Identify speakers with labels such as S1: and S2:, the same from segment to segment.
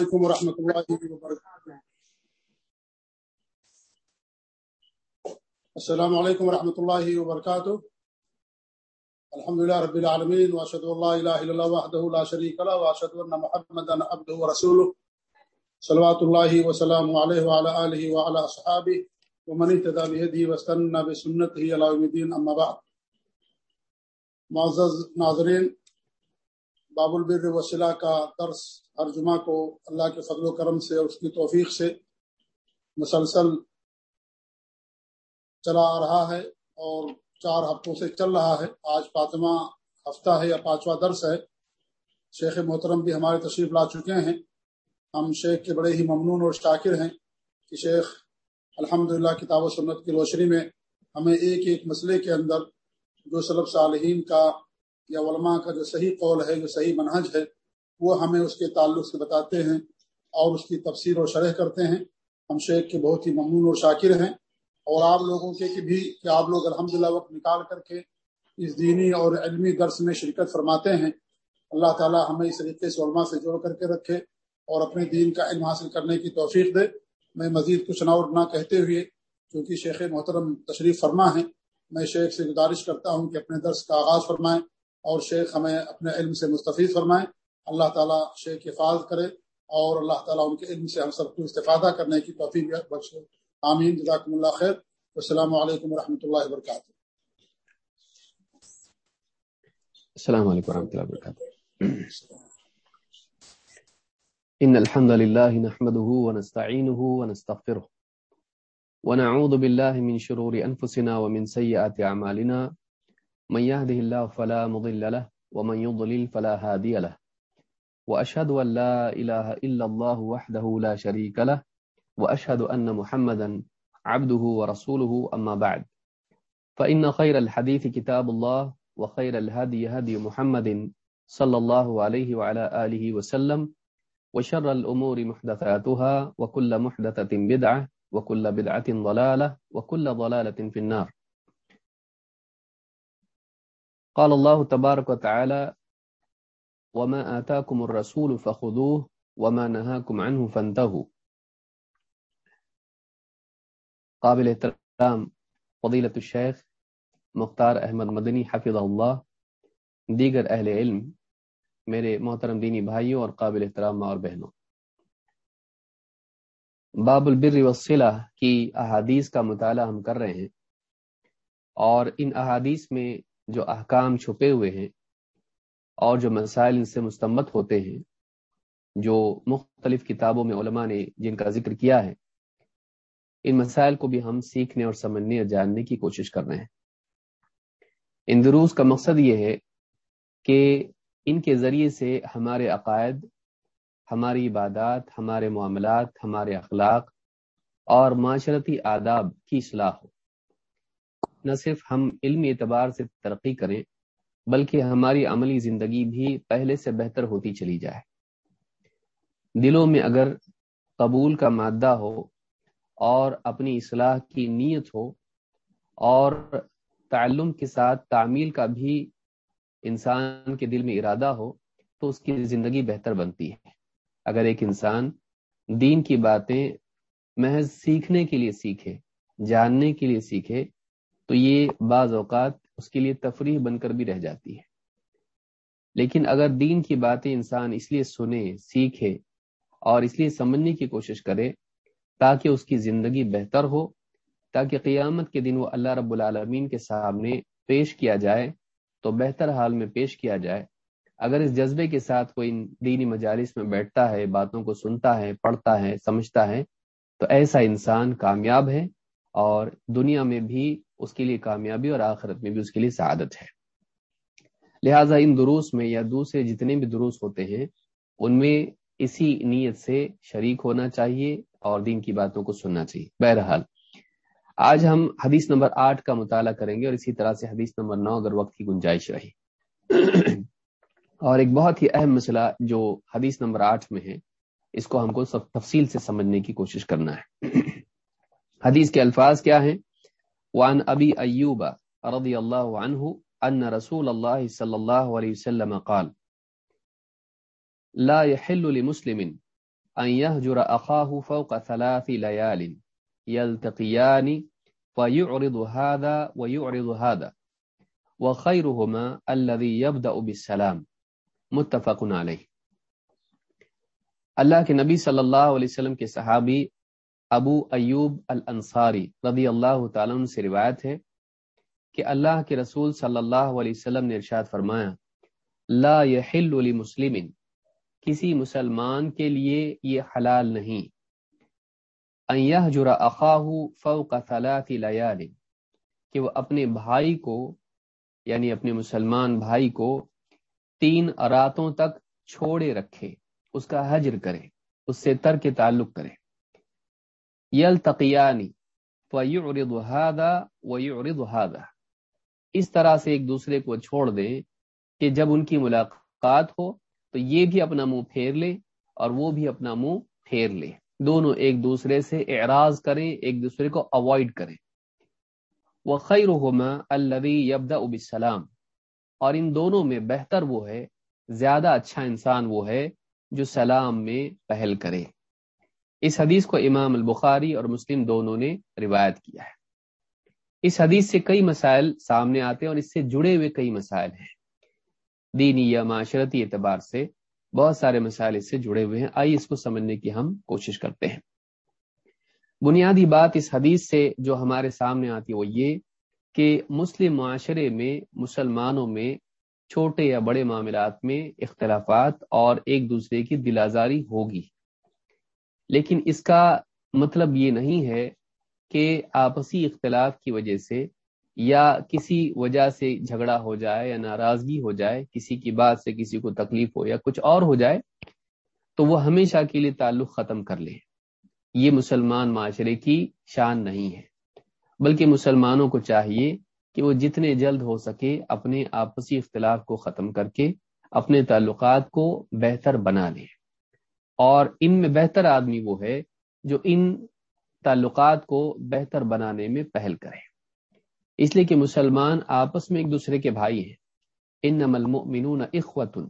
S1: علیکم ورحمۃ اللہ وبرکاتہ۔ السلام علیکم ورحمۃ اللہ وبرکاتہ۔ الحمد لله رب العالمين واشهد ان لا اله الا الله وحده لا شريك له واشهد ان محمدا عبده ورسوله صلوات الله وسلامه عليه وعلى اله وعلى اصحابه ومن اهتدى بهديه واستنى بسنته الى يوم الدين اما بعد۔ معزز ناظرین باب البر وسیلہ کا درس ہر جمعہ کو اللہ کے فضل و کرم سے اور اس کی توفیق سے مسلسل چلا آ رہا ہے اور چار ہفتوں سے چل رہا ہے۔ آج پانچواں ہفتہ ہے یا پانچواں درس ہے۔ شیخ محترم بھی ہمارے تشریف لا چکے ہیں۔ ہم شیخ کے بڑے ہی ممنون اور شاکر ہیں کہ شیخ الحمد للہ کتاب و سنت کی روشنی میں ہمیں ایک ایک مسئلے کے اندر جو سلب صالحین کا یا علماء کا جو صحیح قول ہے، جو صحیح منہج ہے، وہ ہمیں اس کے تعلق سے بتاتے ہیں اور اس کی تفسیر اور شرح کرتے ہیں۔ ہم شیخ کے بہت ہی ممنون اور شاکر ہیں۔ اور آپ لوگوں کے بھی کہ آپ لوگ الحمد وقت نکال کر کے اس دینی اور علمی درس میں شرکت فرماتے ہیں۔ اللہ تعالی ہمیں اس طریقے سے علماء سے جوڑ کر کے رکھے اور اپنے دین کا علم حاصل کرنے کی توفیق دے۔ میں مزید کچھ نہ اور نہ کہتے ہوئے کیونکہ شیخ محترم تشریف فرما ہیں، میں شیخ سے گزارش کرتا ہوں کہ اپنے درس کا آغاز فرمائیں۔ اور شیخ ہمیں اپنے علم سے مستفید فرمائیں۔ اللہ تعالیٰ شیخ حفاظت کرے اور اللہ تعالیٰ ان کے علم سے ہم سب کو استفادہ کرنے کی توفیق بخشے۔ آمین۔ جزاکم اللہ خیر۔ السلام علیکم ورحمۃ اللہ وبرکاتہ۔
S2: السلام علیکم ورحمۃ اللہ وبرکاتہ۔ ان الحمد لله نحمده ونستعينه ونستغفره ونعوذ بالله من شرور انفسنا ومن سيئات اعمالنا۔ من يهده الله فلا مضل له، ومن يضلل فلا هادي له. واشهد ان لا اله الا الله وحده لا شريك له واشهد ان محمدا عبده ورسوله اما بعد. فان خير الحديث كتاب الله، وخير الهدي هدي محمد صلى الله عليه وعلى اله وسلم، وشر الامور محدثاتها، وكل محدثه بدعه وكل بدعه ضلاله وكل ضلاله في النار. قال الله تبارك وتعالى وما آتاكم الرسول فخذوه وما نهاكم عنه فانتهوا. قابل احترام فضیلت الشیخ مختار احمد مدنی حفظ اللہ، دیگر اہل علم، میرے محترم دینی بھائیوں اور قابل احترام ماں اور بہنوں۔ باب البر وصلہ کی احادیث کا مطالعہ ہم کر رہے ہیں اور ان احادیث میں جو احکام چھپے ہوئے ہیں اور جو مسائل ان سے مستمت ہوتے ہیں، جو مختلف کتابوں میں علماء نے جن کا ذکر کیا ہے، ان مسائل کو بھی ہم سیکھنے اور سمجھنے اور جاننے کی کوشش کر رہے ہیں۔ ان دروس کا مقصد یہ ہے کہ ان کے ذریعے سے ہمارے عقائد، ہماری عبادات، ہمارے معاملات، ہمارے اخلاق اور معاشرتی آداب کی اصلاح ہو۔ نہ صرف ہم علمی اعتبار سے ترقی کریں، بلکہ ہماری عملی زندگی بھی پہلے سے بہتر ہوتی چلی جائے۔ دلوں میں اگر قبول کا مادہ ہو اور اپنی اصلاح کی نیت ہو اور تعلم کے ساتھ تعمیل کا بھی انسان کے دل میں ارادہ ہو، تو اس کی زندگی بہتر بنتی ہے۔ اگر ایک انسان دین کی باتیں محض سیکھنے کے لیے سیکھے، جاننے کے لیے سیکھے تو یہ بعض اوقات اس کے لیے تفریح بن کر بھی رہ جاتی ہے۔ لیکن اگر دین کی باتیں انسان اس لیے سنے، سیکھے اور اس لیے سمجھنے کی کوشش کرے تاکہ اس کی زندگی بہتر ہو، تاکہ قیامت کے دن وہ اللہ رب العالمین کے سامنے پیش کیا جائے تو بہتر حال میں پیش کیا جائے۔ اگر اس جذبے کے ساتھ کوئی دینی مجالس میں بیٹھتا ہے، باتوں کو سنتا ہے، پڑھتا ہے، سمجھتا ہے، تو ایسا انسان کامیاب ہے اور دنیا میں بھی اس کے لیے کامیابی اور آخرت میں بھی اس کے لیے سعادت ہے۔ لہٰذا ان دروس میں یا دوسرے جتنے بھی دروس ہوتے ہیں، ان میں اسی نیت سے شریک ہونا چاہیے اور دین کی باتوں کو سننا چاہیے۔ بہرحال، آج ہم حدیث نمبر آٹھ کا مطالعہ کریں گے اور اسی طرح سے حدیث نمبر نو اگر وقت کی گنجائش رہی۔ اور ایک بہت ہی اہم مسئلہ جو حدیث نمبر آٹھ میں ہے، اس کو ہم کو سب تفصیل سے سمجھنے کی کوشش کرنا ہے۔ حدیث کے الفاظ کیا ہیں؟ وعن ابی ایوب رضی اللہ عنہ ان رسول اللہ صلی اللہ علیہ وسلم قال، لا يحل لمسلم ان يهجر اخاه فوق ثلاث ليال يلتقيان فيعرض هذا ويعرض هذا وخيرهما الذي يبدا بالسلام متفق علیہ۔ اللہ کے نبی صلی اللہ علیہ وسلم کے صحابی ابو ایوب الانصاری رضی اللہ تعالیٰ عنہ سے روایت ہے کہ اللہ کے رسول صلی اللہ علیہ وسلم نے ارشاد فرمایا، لا يحل لمسلم، کسی مسلمان کے لیے یہ حلال نہیں۔ ان يهجر اخاه فوق ثلاث لیال، کہ وہ اپنے بھائی کو یعنی اپنے مسلمان بھائی کو تین راتوں تک چھوڑے رکھے، اس کا حجر کرے، اس سے تر کے تعلق کرے۔ یل تقیانی فیعرض هذا ویعرض هذا. اس طرح سے ایک دوسرے کو چھوڑ دیں کہ جب ان کی ملاقات ہو تو یہ بھی اپنا منہ پھیر لے اور وہ بھی اپنا منہ پھیر لے۔ دونوں ایک دوسرے سے اعراض کریں، ایک دوسرے کو اوائڈ کریں۔ وہ خیر الدی یبدا بالسلام۔ اور ان دونوں میں بہتر وہ ہے، زیادہ اچھا انسان وہ ہے جو سلام میں پہل کرے۔ اس حدیث کو امام البخاری اور مسلم دونوں نے روایت کیا ہے۔ اس حدیث سے کئی مسائل سامنے آتے ہیں اور اس سے جڑے ہوئے کئی مسائل ہیں۔ دینی یا معاشرتی اعتبار سے بہت سارے مسائل اس سے جڑے ہوئے ہیں۔ آئیے اس کو سمجھنے کی ہم کوشش کرتے ہیں۔ بنیادی بات اس حدیث سے جو ہمارے سامنے آتی ہے وہ یہ کہ مسلم معاشرے میں، مسلمانوں میں چھوٹے یا بڑے معاملات میں اختلافات اور ایک دوسرے کی دل آزاری ہوگی۔ لیکن اس کا مطلب یہ نہیں ہے کہ آپسی اختلاف کی وجہ سے یا کسی وجہ سے جھگڑا ہو جائے یا ناراضگی ہو جائے، کسی کی بات سے کسی کو تکلیف ہو یا کچھ اور ہو جائے، تو وہ ہمیشہ کے لیے تعلق ختم کر لے۔ یہ مسلمان معاشرے کی شان نہیں ہے۔ بلکہ مسلمانوں کو چاہیے کہ وہ جتنے جلد ہو سکے اپنے آپسی اختلاف کو ختم کر کے اپنے تعلقات کو بہتر بنا لے اور ان میں بہتر آدمی وہ ہے جو ان تعلقات کو بہتر بنانے میں پہل کرے۔ اس لیے کہ مسلمان آپس میں ایک دوسرے کے بھائی ہیں۔ ان نمل مینون اخوتن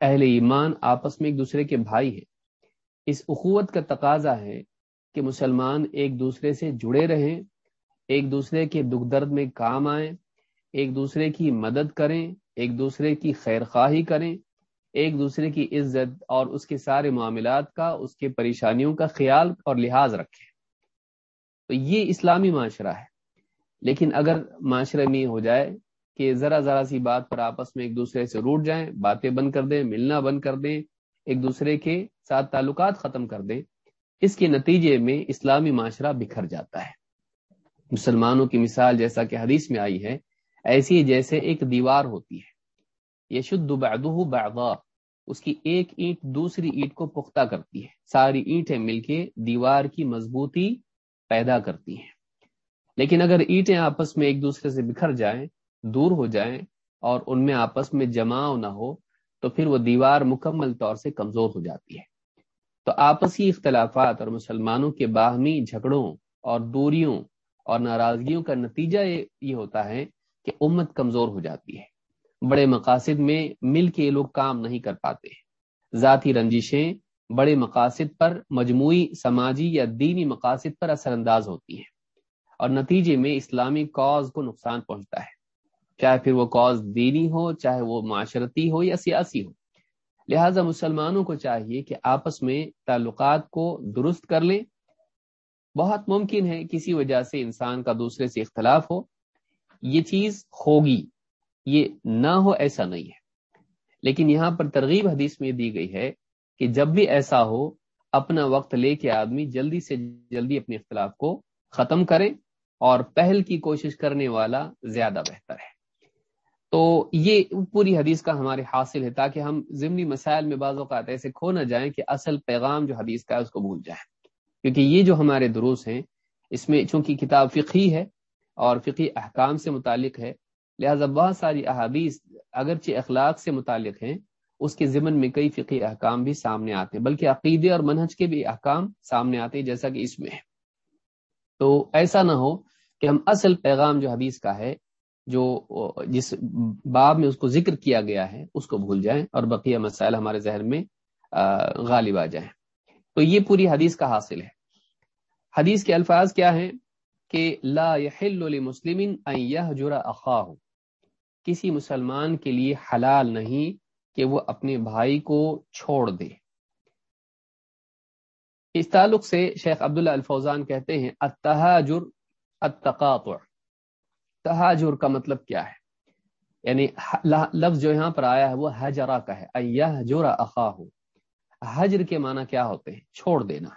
S2: اہل ایمان آپس میں ایک دوسرے کے بھائی ہیں۔ اس اخوت کا تقاضا ہے کہ مسلمان ایک دوسرے سے جڑے رہیں، ایک دوسرے کے دکھ درد میں کام آئیں، ایک دوسرے کی مدد کریں، ایک دوسرے کی خیر خواہی کریں ایک دوسرے کی عزت اور اس کے سارے معاملات کا، اس کے پریشانیوں کا خیال اور لحاظ رکھیں تو یہ اسلامی معاشرہ ہے۔ لیکن اگر معاشرے میں ہو جائے کہ ذرا ذرا سی بات پر آپس میں ایک دوسرے سے روٹ جائیں، باتیں بند کر دیں، ملنا بند کر دیں، ایک دوسرے کے ساتھ تعلقات ختم کر دیں، اس کے نتیجے میں اسلامی معاشرہ بکھر جاتا ہے۔ مسلمانوں کی مثال جیسا کہ حدیث میں آئی ہے، ایسی جیسے ایک دیوار ہوتی ہے۔ یہ شد بعضا، اس کی ایک اینٹ دوسری اینٹ کو پختہ کرتی ہے۔ ساری اینٹیں مل کے دیوار کی مضبوطی پیدا کرتی ہیں۔ لیکن اگر اینٹیں آپس میں ایک دوسرے سے بکھر جائیں، دور ہو جائیں اور ان میں آپس میں جماؤ نہ ہو، تو پھر وہ دیوار مکمل طور سے کمزور ہو جاتی ہے۔ تو آپسی اختلافات اور مسلمانوں کے باہمی جھگڑوں اور دوریوں اور ناراضگیوں کا نتیجہ یہ ہوتا ہے کہ امت کمزور ہو جاتی ہے۔ بڑے مقاصد میں مل کے لوگ کام نہیں کر پاتے۔ ذاتی رنجشیں بڑے مقاصد پر مجموعی سماجی یا دینی مقاصد پر اثر انداز ہوتی ہیں اور نتیجے میں اسلامی کاز کو نقصان پہنچتا ہے۔ چاہے پھر وہ کاز دینی ہو، چاہے وہ معاشرتی ہو یا سیاسی ہو۔ لہذا مسلمانوں کو چاہیے کہ آپس میں تعلقات کو درست کر لیں۔ بہت ممکن ہے کسی وجہ سے انسان کا دوسرے سے اختلاف ہو۔ یہ چیز ہوگی۔ یہ نہ ہو ایسا نہیں ہے۔ لیکن یہاں پر ترغیب حدیث میں دی گئی ہے کہ جب بھی ایسا ہو، اپنا وقت لے کے آدمی جلدی سے جلدی اپنے اختلاف کو ختم کرے اور پہل کی کوشش کرنے والا زیادہ بہتر ہے۔ تو یہ پوری حدیث کا ہمارے حاصل ہے تاکہ ہم ضمنی مسائل میں بعض اوقات ایسے کھو نہ جائیں کہ اصل پیغام جو حدیث کا ہے اس کو بھول جائیں۔ کیونکہ یہ جو ہمارے دروس ہیں، اس میں چونکہ کتاب فقی ہے اور فقی احکام سے متعلق ہے لہذا بہت ساری احادیث اگرچہ اخلاق سے متعلق ہیں، اس کے ضمن میں کئی فقی احکام بھی سامنے آتے ہیں، بلکہ عقیدے اور منہج کے بھی احکام سامنے آتے ہیں، جیسا کہ اس میں ہے۔ تو ایسا نہ ہو کہ ہم اصل پیغام جو حدیث کا ہے، جو جس باب میں اس کو ذکر کیا گیا ہے، اس کو بھول جائیں اور بقیہ مسائل ہمارے ذہن میں غالب آ جائیں۔ تو یہ پوری حدیث کا حاصل ہے۔ حدیث کے الفاظ کیا ہیں؟ کہ لا يحل لمسلم ان يهجر اخاه کسی مسلمان کے لیے حلال نہیں کہ وہ اپنے بھائی کو چھوڑ دے۔ اس تعلق سے شیخ عبداللہ الفوزان کہتے ہیں، التہاجر، التقاطع۔ تہاجر کا مطلب کیا ہے؟ یعنی لفظ جو یہاں پر آیا ہے وہ حجرا کا ہے۔ ایہجر اخاہ حجر کے معنی کیا ہوتے ہیں؟ چھوڑ دینا۔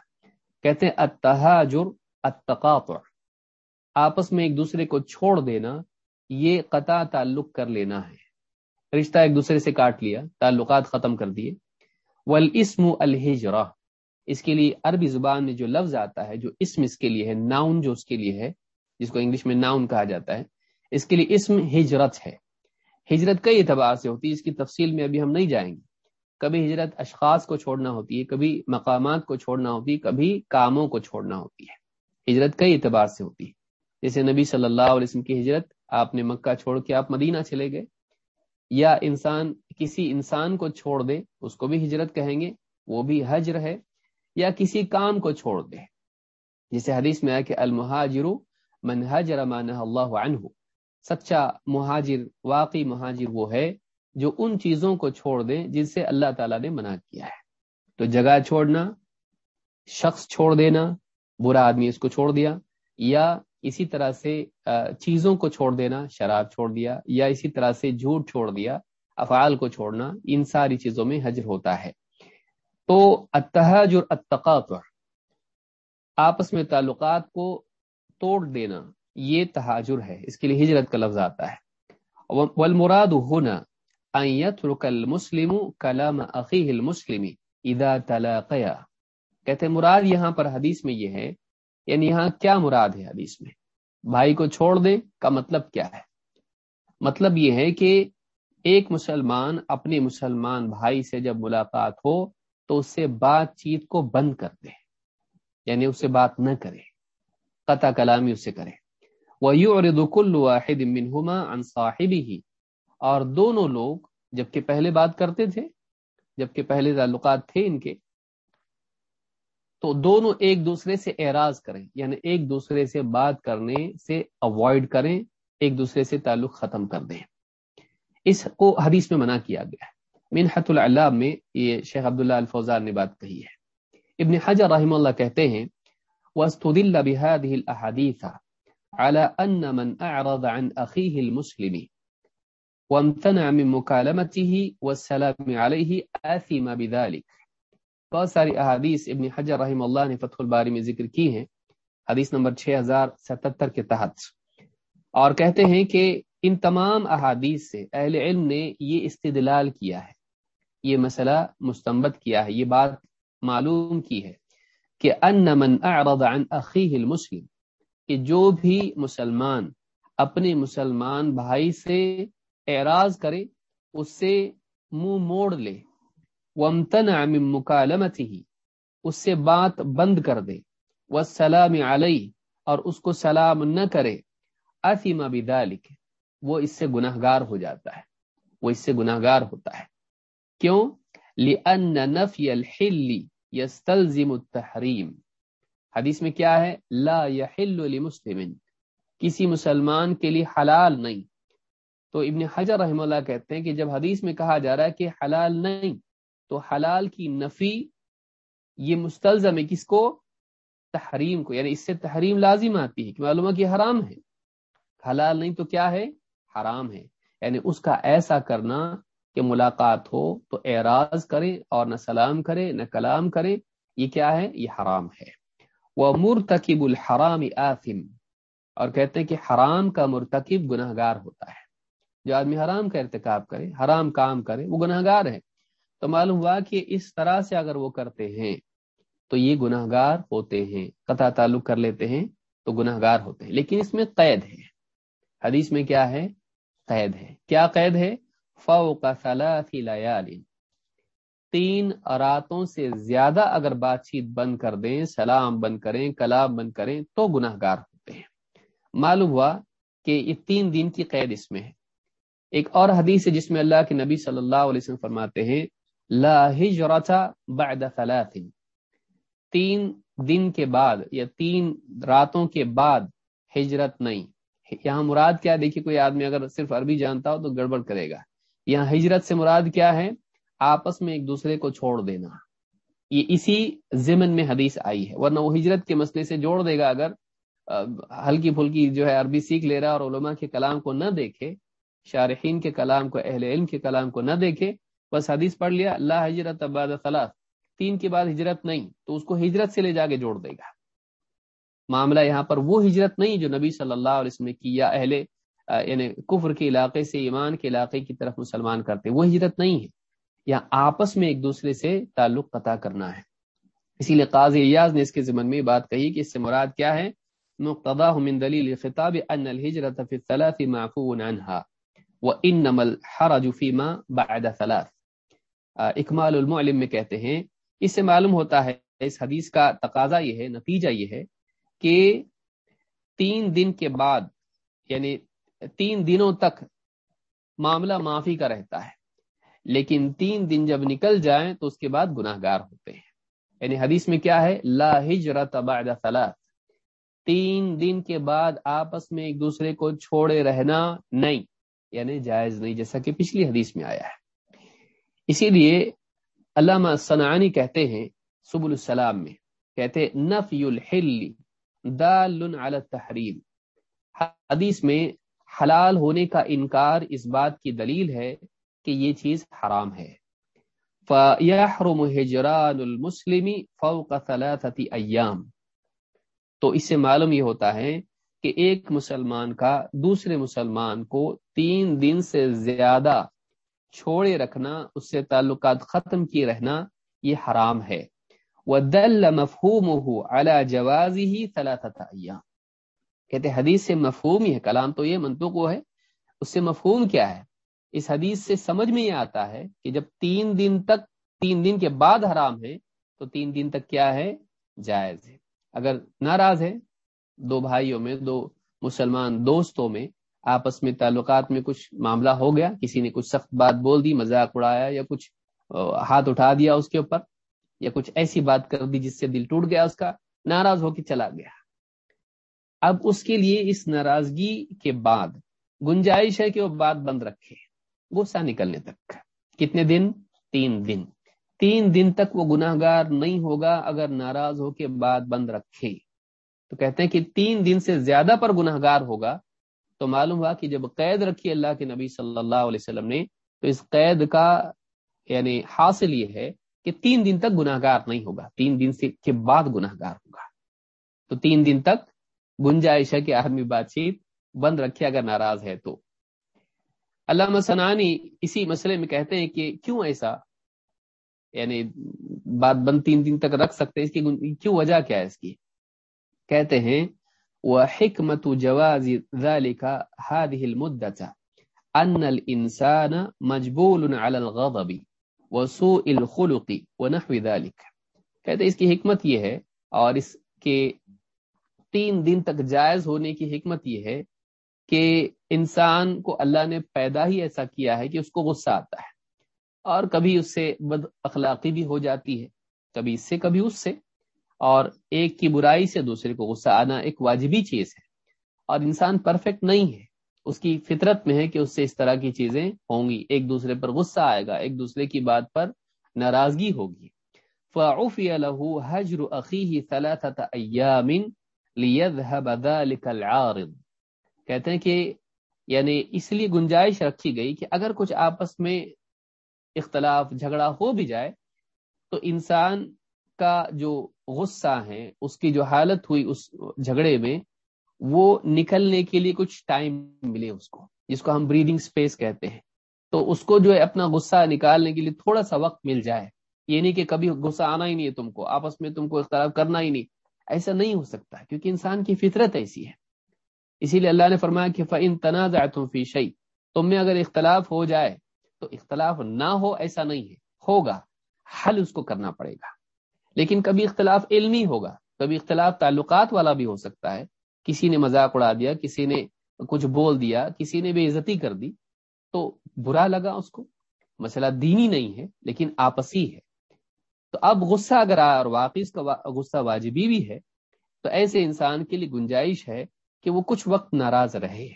S2: کہتے ہیں، التہاجر، التقاطع۔ آپس میں ایک دوسرے کو چھوڑ دینا یہ قطع تعلق کر لینا ہے۔ رشتہ ایک دوسرے سے کاٹ لیا، تعلقات ختم کر دیے۔ والاسم الحجرہ اس کے لیے عربی زبان میں جو لفظ آتا ہے، جو اسم اس کے لیے ہے، ناؤن جو اس کے لیے ہے، جس کو انگلش میں ناؤن کہا جاتا ہے، اس کے لیے اسم ہجرت ہے۔ ہجرت کئی اعتبار سے ہوتی ہے، اس کی تفصیل میں ابھی ہم نہیں جائیں گے۔ کبھی ہجرت اشخاص کو چھوڑنا ہوتی ہے، کبھی مقامات کو چھوڑنا ہوتی ہے، کبھی کاموں کو چھوڑنا ہوتی ہے۔ ہجرت کئی اعتبار سے ہوتی ہے۔ جیسے نبی صلی اللہ علیہ وسلم کی ہجرت آپ نے مکہ چھوڑ کے آپ مدینہ چلے گئے، یا انسان، کسی انسان کو چھوڑ دے، اس کو بھی ہجرت کہیں گے، وہ بھی حجر ہے، یا کسی کام کو چھوڑ دے۔ جسے حدیث میں آیا کہ المہاجر من حجر اللہ عنہ۔ سچا مہاجر، واقعی مہاجر وہ ہے جو ان چیزوں کو چھوڑ دے جن سے اللہ تعالیٰ نے منع کیا ہے۔ تو جگہ چھوڑنا، شخص چھوڑ دینا، برا آدمی اس کو چھوڑ دیا، یا اسی طرح سے چیزوں کو چھوڑ دینا، شراب چھوڑ دیا، یا اسی طرح سے جھوٹ چھوڑ دیا، افعال کو چھوڑنا، ان ساری چیزوں میں حجر ہوتا ہے۔ تو اتحج اور اتقاط آپس میں تعلقات کو توڑ دینا، یہ تحاجر ہے، اس کے لیے ہجرت کا لفظ آتا ہے۔ والمراد ہونا ان يترك المسلم كلام اخيه المسلم اذا تلاقيا۔ کہتے مراد یہاں پر حدیث میں یہ ہے یعنی یہاں کیا مراد ہے حدیث میں؟ بھائی کو چھوڑ دے کا مطلب کیا ہے؟ مطلب یہ ہے کہ ایک مسلمان اپنے مسلمان بھائی سے جب ملاقات ہو تو اس سے بات چیت کو بند کر دے یعنی اس سے بات نہ کرے، قطع کلامی اس سے کرے۔ وَيُعْرِضُ كُلُّ وَاحِدٍ مِّنْهُمَا عَنْ صَاحِبِهِ۔ اور دونوں لوگ جبکہ پہلے بات کرتے تھے، جبکہ پہلے تعلقات تھے ان کے تو دونوں ایک دوسرے سے اعراض کریں یعنی ایک دوسرے سے بات کرنے سے اوائڈ کریں، ایک دوسرے سے تعلق ختم کر دیں۔ اس کو حدیث میں منع کیا گیا ہے۔ منحت العلام میں یہ شیخ عبداللہ الفوزار نے بات کہی ہے۔ ابن حجر رحم اللہ کہتے ہیں، وَاسْتُدِلَّ بِهَذِهِ الْأَحَدِيثَ عَلَى أَنَّ مَنْ أَعْرَضَ عَنْ أَخِيهِ الْمُسْلِمِ وَامْتَنَعَ مِن مُكَالَمَتِهِ وَالسَّلَامِ عَلَيْهِ آثِمَ بِذَلِكَ. بہت ساری احادیث ابن حجر رحم اللہ نے فتح الباری میں ذکر کی ہیں، حدیث نمبر 6077 کے تحت۔ اور کہتے ہیں کہ ان تمام احادیث سے اہل علم نے یہ استدلال کیا ہے، یہ مسئلہ مستمت کیا ہے، یہ بات معلوم کی ہے کہ ان من اعرض عن اخیہ المسلم، کہ جو بھی مسلمان اپنے مسلمان بھائی سے اعراض کرے، اس سے منہ موڑ لے۔ وامتنع من مکالمته اس سے بات بند کر دے، والسلام علیہ، اور اس کو سلام نہ کرے۔ اثم بذلك وہ اس سے گناہگار ہو جاتا ہے، وہ اس سے گناہگار ہوتا ہے۔ کیوں؟ لأن نفی الحل يستلزم التحریم۔ حدیث میں کیا ہے؟ لا يحل لمسلم۔ کسی مسلمان کے لیے حلال نہیں۔ تو ابن حجر رحم اللہ کہتے ہیں کہ جب حدیث میں کہا جا رہا ہے کہ حلال نہیں تو حلال کی نفی یہ مستلزم ہے کس کو؟ تحریم کو یعنی اس سے تحریم لازم آتی ہے کہ معلوم ہے کہ حرام ہے۔ حلال نہیں تو کیا ہے؟ حرام ہے۔ یعنی اس کا ایسا کرنا کہ ملاقات ہو تو اعراض کرے اور نہ سلام کرے نہ کلام کرے یہ کیا ہے؟ یہ حرام ہے۔ وہ مرتکب الحرام آثم۔ اور کہتے ہیں کہ حرام کا مرتکب گناہ گار ہوتا ہے۔ جو آدمی حرام کا ارتکاب کرے، حرام کام کرے، وہ گناہ گار ہے۔ تو معلوم ہوا کہ اس طرح سے اگر وہ کرتے ہیں تو یہ گناہ گار ہوتے ہیں، قطع تعلق کر لیتے ہیں تو گناہ گار ہوتے ہیں۔ لیکن اس میں قید ہے۔ حدیث میں کیا ہے؟ قید ہے۔ کیا قید ہے؟ فوق ثلاث لیال۔ تین راتوں سے زیادہ اگر بات چیت بند کر دیں، سلام بند کریں، کلام بند کریں تو گناہ گار ہوتے ہیں۔ معلوم ہوا کہ یہ تین دن کی قید اس میں ہے۔ ایک اور حدیث ہے جس میں اللہ کے نبی صلی اللہ علیہ وسلم فرماتے ہیں لا ہجرت بعد ثلاث۔ تین دن کے بعد یا تین راتوں کے بعد ہجرت نہیں۔ یہاں مراد کیا دیکھیے کوئی آدمی اگر صرف عربی جانتا ہو تو گڑبڑ کرے گا۔ یہاں ہجرت سے مراد کیا ہے؟ آپس میں ایک دوسرے کو چھوڑ دینا۔ یہ اسی ضمن میں حدیث آئی ہے۔ ورنہ وہ ہجرت کے مسئلے سے جوڑ دے گا اگر ہلکی پھلکی جو ہے عربی سیکھ لے رہا اور علماء کے کلام کو نہ دیکھے، شارحین کے کلام کو، اہل علم کے کلام کو نہ دیکھے بس حدیث پڑھ لیا اللہ حجرت ثلاث۔ تین کے بعد ہجرت نہیں، تو اس کو ہجرت سے لے جا کے جوڑ دے گا۔ معاملہ یہاں پر وہ ہجرت نہیں جو نبی صلی اللہ علیہ وسلم نے کیا، اہل یعنی کفر کے علاقے سے، ایمان کے علاقے کی طرف مسلمان کرتے۔ وہ ہجرت نہیں ہے۔ یا آپس میں ایک دوسرے سے تعلق قطع کرنا ہے۔ اسی لیے قاضی ایاز نے اس کے ذمن میں بات کہی کہ اس سے مراد کیا ہے؟ مقتضا من دلیل خطاب ان الحجرت فی الثلاث معفو عنها وانما الحرج فيما بعد ثلاث۔ اکمال المعلم میں کہتے ہیں۔ اس سے معلوم ہوتا ہے، اس حدیث کا تقاضا یہ ہے، نتیجہ یہ ہے کہ تین دن کے بعد یعنی تین دنوں تک معاملہ معافی کا رہتا ہے۔ لیکن تین دن جب نکل جائیں تو اس کے بعد گناہ گار ہوتے ہیں۔ یعنی حدیث میں کیا ہے؟ لا ہجرت بعد ثلاث۔ تین دن کے بعد آپس میں ایک دوسرے کو چھوڑے رہنا نہیں یعنی جائز نہیں، جیسا کہ پچھلی حدیث میں آیا ہے۔ اسی لیے علامہ صنعانی کہتے ہیں سب السلام میں، کہتے نفی الحل دال علی التحریم۔ حدیث میں حلال ہونے کا انکار اس بات کی دلیل ہے کہ یہ چیز حرام ہے۔ فَيَحْرُمُ هِجْرَانُ الْمُسْلِمِ فَوْقَ ثَلَاثَةِ ایام تو اس سے معلوم یہ ہوتا ہے کہ ایک مسلمان کا دوسرے مسلمان کو تین دن سے زیادہ چھوڑے رکھنا، اس سے تعلقات ختم کیے رہنا، یہ حرام ہے۔ وَدَلَّ مَفْهُومُهُ عَلَى جَوَازِهِ ثَلَاثَةَ ایام کہتے حدیث سے مفہوم ہی ہے، کلام تو یہ منطق وہ ہے، اس سے مفہوم کیا ہے؟ اس حدیث سے سمجھ میں یہ آتا ہے کہ جب تین دن تک، تین دن کے بعد حرام ہے، تو تین دن تک کیا ہے؟ جائز ہے۔ اگر ناراض ہے دو بھائیوں میں، دو مسلمان دوستوں میں آپس میں تعلقات میں کچھ معاملہ ہو گیا، کسی نے کچھ سخت بات بول دی، مذاق اڑایا یا کچھ ہاتھ اٹھا دیا اس کے اوپر، یا کچھ ایسی بات کر دی جس سے دل ٹوٹ گیا، اس کا ناراض ہو کے چلا گیا۔ اب اس کے لیے اس ناراضگی کے بعد گنجائش ہے کہ وہ بات بند رکھے، غصہ نکلنے تک۔ کتنے دن؟ تین دن۔ تین دن تک وہ گناہ گار نہیں ہوگا اگر ناراض ہو کے بات بند رکھے۔ تو کہتے ہیں کہ تین دن سے زیادہ پر گناہ گار ہوگا تو معلوم ہوا کہ جب قید رکھی اللہ کے نبی صلی اللہ علیہ وسلم نے، تو اس قید کا یعنی حاصل یہ ہے کہ تین دن تک گناہ گار نہیں ہوگا۔ تین دن سے کے بعد گناہ گار ہوگا۔ تو تین دن تک گنجائش ہے کہ آدمی بات چیت بند رکھے اگر ناراض ہے تو۔ علامہ سنانی اسی مسئلے میں کہتے ہیں کہ کیوں ایسا؟ یعنی بات بند تین دن تک رکھ سکتے اس کی کیوں وجہ کیا ہے اس کی؟ کہتے ہیں وہ حکمت جواز هذه المدة ان الانسان مجبول على الغضب وسوء الخلق ونحو ذلك. کہتے اس کی حکمت یہ ہے اور اس کے تین دن تک جائز ہونے کی حکمت یہ ہے کہ انسان کو اللہ نے پیدا ہی ایسا کیا ہے کہ اس کو غصہ آتا ہے اور کبھی اس سے بد اخلاقی بھی ہو جاتی ہے، کبھی اس سے، کبھی اس سے۔ اور ایک کی برائی سے دوسرے کو غصہ آنا ایک واجبی چیز ہے اور انسان پرفیکٹ نہیں ہے۔ اس کی فطرت میں ہے کہ اس سے اس طرح کی چیزیں ہوں گی۔ ایک دوسرے پر غصہ آئے گا، ایک دوسرے کی بات پر ناراضگی ہوگی۔ فعفی له حجر اخیہ ثلاثه ایام لیذهب ذلك العارض۔ کہتے ہیں کہ یعنی اس لیے گنجائش رکھی گئی کہ اگر کچھ آپس میں اختلاف، جھگڑا ہو بھی جائے تو انسان کا جو غصہ ہے اس کی جو حالت ہوئی اس جھگڑے میں، وہ نکلنے کے لیے کچھ ٹائم ملے اس کو، جس کو ہم بریدنگ سپیس کہتے ہیں۔ تو اس کو جو ہے اپنا غصہ نکالنے کے لیے تھوڑا سا وقت مل جائے۔ یہ نہیں کہ کبھی غصہ آنا ہی نہیں ہے تم کو، آپس میں تم کو اختلاف کرنا ہی نہیں۔ ایسا نہیں ہو سکتا، کیونکہ انسان کی فطرت ایسی ہے۔ اسی لیے اللہ نے فرمایا کہ فعن تنازع تم فی شعی تم میں اگر اختلاف ہو جائے تو اختلاف نہ ہو، ایسا نہیں ہے۔ ہوگا، حل اس کو کرنا پڑے گا۔ لیکن کبھی اختلاف علمی ہوگا، کبھی اختلاف تعلقات والا بھی ہو سکتا ہے۔ کسی نے مذاق اڑا دیا، کسی نے کچھ بول دیا، کسی نے بے عزتی کر دی، تو برا لگا اس کو۔ مسئلہ دینی نہیں ہے، لیکن آپسی ہے۔ تو اب غصہ اگر آیا اور واقعی اس کا غصہ واجبی بھی ہے، تو ایسے انسان کے لیے گنجائش ہے کہ وہ کچھ وقت ناراض رہے۔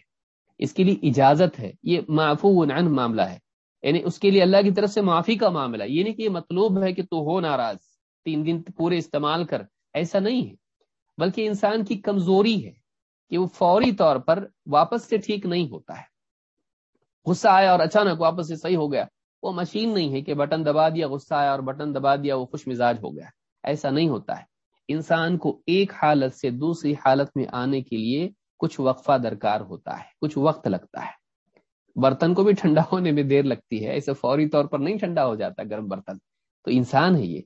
S2: اس کے لیے اجازت ہے۔ یہ معفو عن معاملہ ہے۔ یعنی اس کے لیے اللہ کی طرف سے معافی کا معاملہ یہ نہیں کہ یہ مطلوب ہے کہ تو ہو ناراض۔ تین دن پورے استعمال کر، ایسا نہیں ہے۔ بلکہ انسان کی کمزوری ہے کہ وہ فوری طور پر واپس سے ٹھیک نہیں ہوتا ہے۔ غصہ آیا اور اچانک واپس سے صحیح ہو گیا۔ وہ مشین نہیں ہے کہ بٹن دبا دیا، غصہ آیا اور بٹن دبا دیا، وہ خوش مزاج ہو گیا۔ ایسا نہیں ہوتا ہے۔ انسان کو ایک حالت سے دوسری حالت میں آنے کے لیے کچھ وقفہ درکار ہوتا ہے، کچھ وقت لگتا ہے۔ برتن کو بھی ٹھنڈا ہونے میں دیر لگتی ہے، ایسے فوری طور پر نہیں ٹھنڈا ہو جاتا گرم برتن۔ تو انسان ہے یہ۔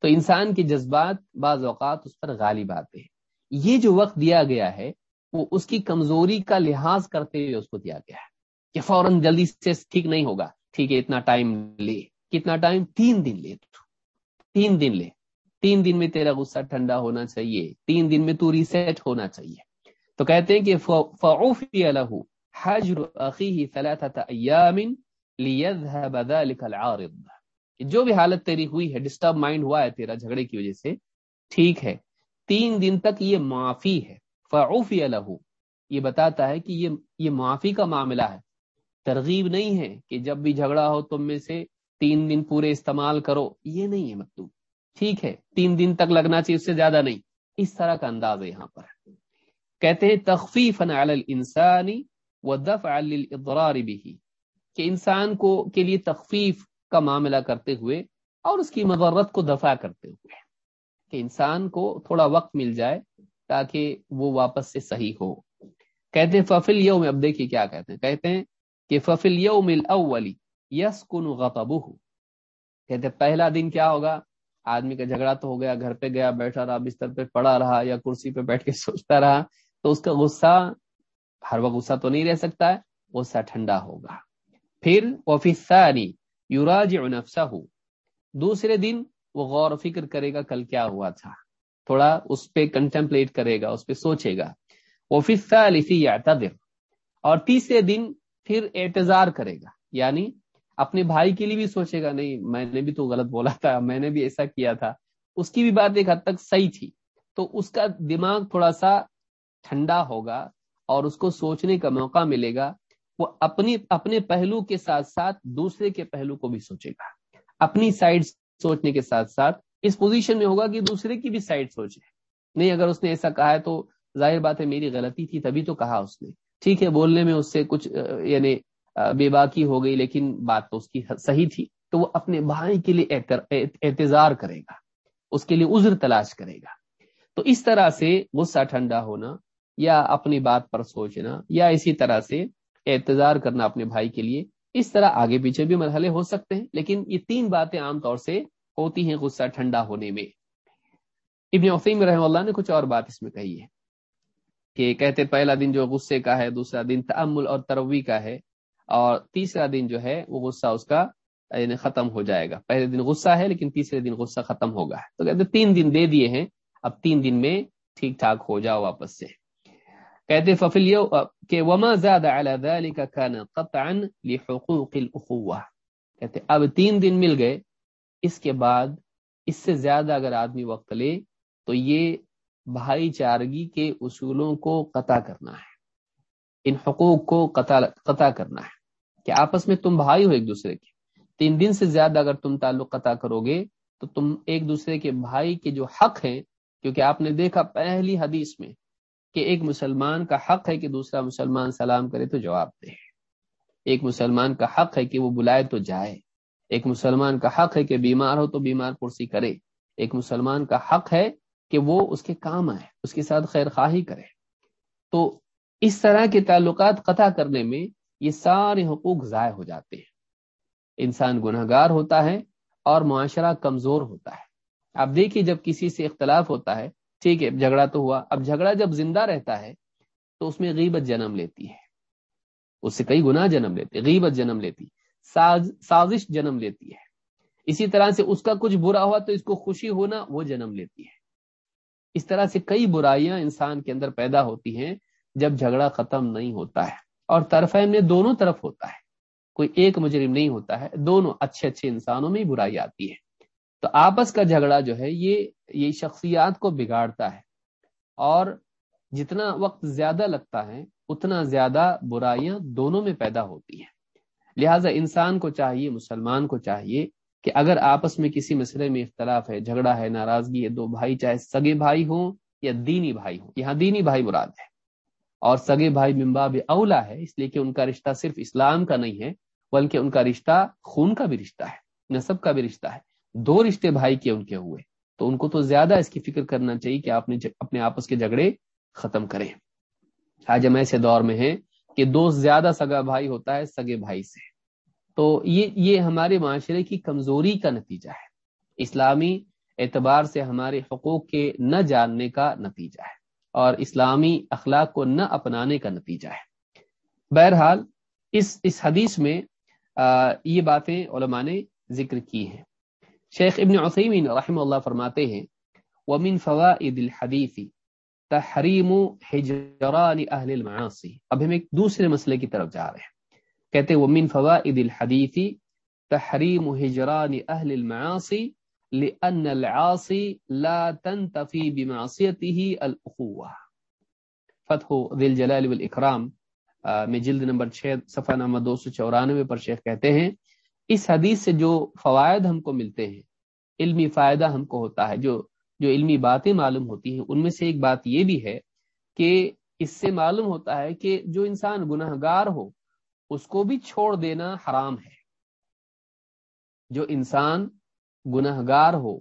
S2: تو انسان کے جذبات بعض اوقات اس پر غالب آتے ہیں۔ یہ جو وقت دیا گیا ہے، وہ اس کی کمزوری کا لحاظ کرتے ہوئے اس کو دیا گیا ہے کہ فوراً جلدی سے ٹھیک نہیں ہوگا۔ ٹھیک ہے، اتنا ٹائم لے۔ کتنا ٹائم؟ تین دن لے تین دن لے۔ تین دن میں تیرا غصہ ٹھنڈا ہونا چاہیے۔ تین دن میں تو ریسیٹ ہونا چاہیے۔ تو کہتے ہیں کہ فعوفی حجر اخیہ ثلاثت ایام لیذهب ذلك العارض۔ جو بھی حالت تیری ہوئی ہے ڈسٹرب مائنڈ ہوا ہے تیرا جھگڑے کی وجہ سے، ٹھیک ہے. تین دن تک یہ معافی ہے. فعوفی الح یہ بتاتا ہے کہ یہ یہ معافی کا معاملہ ہے. ترغیب نہیں ہے کہ جب بھی جھگڑا ہو تم میں سے تین دن پورے استعمال کرو. یہ نہیں ہے مطلوب. ٹھیک ہے. تین دن تک لگنا چاہیے، اس سے زیادہ نہیں. اس طرح کا انداز ہے یہاں پر. کہتے ہیں تخفیف الانسانی ودفع للاضرار به. کہ انسان کو کے لیے تخفیف کا معاملہ کرتے ہوئے اور اس کی مضرت کو دفع کرتے ہوئے کہ انسان کو تھوڑا وقت مل جائے تاکہ وہ واپس سے صحیح ہو۔ کہتے ہیں ففل یوم اب دیکھیے کیا کہتے ہیں۔ کہتے ہیں کہ ففل یوم الاول یسکن غضبہ کہتے ہیں، پہلا دن کیا ہوگا؟ آدمی کا جھگڑا تو ہو گیا، گھر پہ گیا، بیٹھا رہا، بستر پہ پڑا رہا یا کرسی پہ بیٹھ کے سوچتا رہا۔ تو اس کا غصہ، ہر وقت غصہ تو نہیں رہ سکتا ہے، غصہ ٹھنڈا ہوگا۔ پھر ثانی یوراج نفسه دوسرے دن وہ غور و فکر کرے گا کل کیا ہوا تھا۔ تھوڑا اس پہ کنٹمپلیٹ کرے گا، اس پہ سوچے گا۔ يعتذر اور تیسرے دن پھر اعتذار کرے گا۔ یعنی اپنے بھائی کے لیے بھی سوچے گا، نہیں، میں نے بھی تو غلط بولا تھا، میں نے بھی ایسا کیا تھا۔ اس کی بھی بات ایک حد تک صحیح تھی۔ تو اس کا دماغ تھوڑا سا ٹھنڈا ہوگا اور اس کو سوچنے کا موقع ملے گا۔ وہ اپنی، اپنے پہلو کے ساتھ ساتھ دوسرے کے پہلو کو بھی سوچے گا۔ اپنی سائڈ سوچنے کے ساتھ ساتھ اس پوزیشن میں ہوگا کہ دوسرے کی بھی سائڈ سوچے۔ نہیں، اگر اس نے ایسا کہا ہے تو ظاہر بات ہے میری غلطی تھی، تبھی تو کہا اس نے۔ ٹھیک ہے، بولنے میں اس سے کچھ یعنی بے باکی ہو گئی، لیکن بات تو اس کی صحیح تھی۔ تو وہ اپنے بھائی کے لیے اعتظار کرے گا۔ اس کے لیے عذر تلاش کرے گا۔ تو اس طرح سے غصہ ٹھنڈا ہونا یا اپنی بات پر سوچنا یا اسی طرح سے اعتظار کرنا اپنے بھائی کے لیے، اس طرح آگے پیچھے بھی مرحلے ہو سکتے ہیں، لیکن یہ تین باتیں عام طور سے ہوتی ہیں غصہ ٹھنڈا ہونے میں۔ ابن وسیم رحم اللہ نے کچھ اور بات اس میں کہی ہے کہ کہتے پہلا دن جو غصے کا ہے، دوسرا دن تعمل اور تروی کا ہے، اور تیسرا دن جو ہے، وہ غصہ اس کا یعنی ختم ہو جائے گا۔ پہلے دن غصہ ہے، لیکن تیسرے دن غصہ ختم ہوگا۔ تو کہتے تین دن دے دیے ہیں، اب تین دن میں ٹھیک ٹھاک ہو جاؤ واپس سے۔ کہتے ففل کہ وما زاد على ذلك كان قطعا لحقوق الاخوه کہتے اب تین دن مل گئے، اس کے بعد اس سے زیادہ اگر آدمی وقت لے، تو یہ بھائی چارگی کے اصولوں کو قطع کرنا ہے۔ ان حقوق کو قطع قطع کرنا ہے۔ کہ آپس میں تم بھائی ہو ایک دوسرے کے۔ تین دن سے زیادہ اگر تم تعلق قطع کرو گے، تو تم ایک دوسرے کے بھائی کے جو حق ہیں، کیونکہ آپ نے دیکھا پہلی حدیث میں کہ ایک مسلمان کا حق ہے کہ دوسرا مسلمان سلام کرے تو جواب دے۔ ایک مسلمان کا حق ہے کہ وہ بلائے تو جائے۔ ایک مسلمان کا حق ہے کہ بیمار ہو تو بیمار کرسی کرے۔ ایک مسلمان کا حق ہے کہ وہ اس کے کام آئے، اس کے ساتھ خیر خواہی کرے۔ تو اس طرح کے تعلقات قطع کرنے میں یہ سارے حقوق ضائع ہو جاتے ہیں۔ انسان گناہ گار ہوتا ہے اور معاشرہ کمزور ہوتا ہے۔ آپ دیکھیے جب کسی سے اختلاف ہوتا ہے ٹھیک ہے جھگڑا تو ہوا۔ اب جھگڑا جب زندہ رہتا ہے تو اس میں غیبت جنم لیتی ہے۔ اس سے کئی گنا جنم لیتے غیبت جنم لیتی ساز، سازش جنم لیتی ہے۔ اسی طرح سے اس کا کچھ برا ہوا تو اس کو خوشی ہونا وہ جنم لیتی ہے۔ اس طرح سے کئی برائیاں انسان کے اندر پیدا ہوتی ہیں جب جھگڑا ختم نہیں ہوتا ہے۔ اور طرفین میں دونوں طرف ہوتا ہے۔ کوئی ایک مجرم نہیں ہوتا ہے، دونوں اچھے اچھے انسانوں میں ہی برائی آتی ہے۔ تو آپس کا جھگڑا جو ہے، یہ یہ شخصیات کو بگاڑتا ہے۔ اور جتنا وقت زیادہ لگتا ہے، اتنا زیادہ برائیاں دونوں میں پیدا ہوتی ہیں۔ لہٰذا انسان کو چاہیے، مسلمان کو چاہیے کہ اگر آپس میں کسی مسئلے میں اختلاف ہے، جھگڑا ہے، ناراضگی ہے، دو بھائی، چاہے سگے بھائی ہوں یا دینی بھائی ہوں، یہاں دینی بھائی مراد ہے۔ اور سگے بھائی ممباب اولا ہے، اس لیے کہ ان کا رشتہ صرف اسلام کا نہیں ہے، بلکہ ان کا رشتہ خون کا بھی رشتہ ہے نصب کا بھی رشتہ ہے۔ دو رشتے بھائی کے ان کے ہوئے۔ تو ان کو تو زیادہ اس کی فکر کرنا چاہیے کہ آپ نے اپنے آپس کے جھگڑے ختم کریں۔ آج ہم ایسے دور میں ہیں کہ دوست زیادہ سگا بھائی ہوتا ہے سگے بھائی سے۔ تو یہ یہ ہمارے معاشرے کی کمزوری کا نتیجہ ہے۔ اسلامی اعتبار سے ہمارے حقوق کے نہ جاننے کا نتیجہ ہے اور اسلامی اخلاق کو نہ اپنانے کا نتیجہ ہے۔ بہرحال اس اس حدیث میں آ, یہ باتیں علماء نے ذکر کی ہیں۔ شیخ ابن عثیمین رحم اللہ فرماتے ہیں، ومن فوائد الحدیث تحریم حجران اہل المعاصی اب ہم ایک دوسرے مسئلے کی طرف جا رہے ہیں۔ کہتے ہیں، ومن فوائد الحدیث تحریم حجران اہل المعاصی لأن العاصی لا تنتفی بمعصیته الاخوہ فتح ذی الجلال والاکرام میں جلد نمبر 6 صفحہ نمبر 294 پر شیخ کہتے ہیں اس حدیث سے جو فوائد ہم کو ملتے ہیں، علمی فائدہ ہم کو ہوتا ہے، جو جو علمی باتیں معلوم ہوتی ہیں، ان میں سے ایک بات یہ بھی ہے کہ اس سے معلوم ہوتا ہے کہ جو انسان گناہ گار ہو، اس کو بھی چھوڑ دینا حرام ہے۔ جو انسان گناہ گار ہو،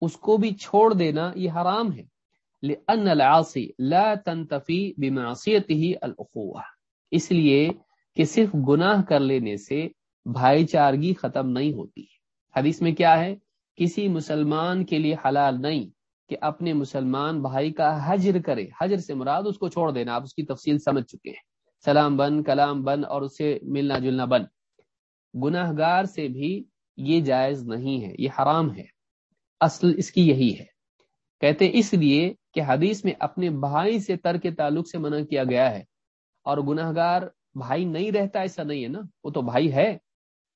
S2: اس کو بھی چھوڑ دینا یہ حرام ہے۔ لأن العاصی لا تنتفی بمعصیته الاخوہ اس لیے کہ صرف گناہ کر لینے سے بھائی چارگی ختم نہیں ہوتی۔ حدیث میں کیا ہے؟ کسی مسلمان کے لیے حلال نہیں کہ اپنے مسلمان بھائی کا حجر کرے۔ حجر سے مراد اس کو چھوڑ دینا، آپ اس کی تفصیل سمجھ چکے ہیں۔ سلام بن، کلام بن اور اس سے ملنا جلنا بن۔ گناہ گار سے بھی یہ جائز نہیں ہے، یہ حرام ہے۔ اصل اس کی یہی ہے۔ کہتے اس لیے کہ حدیث میں اپنے بھائی سے تر کے تعلق سے منع کیا گیا ہے۔ اور گناہ گار بھائی نہیں رہتا، ایسا نہیں ہے نا؟ وہ تو بھائی ہے۔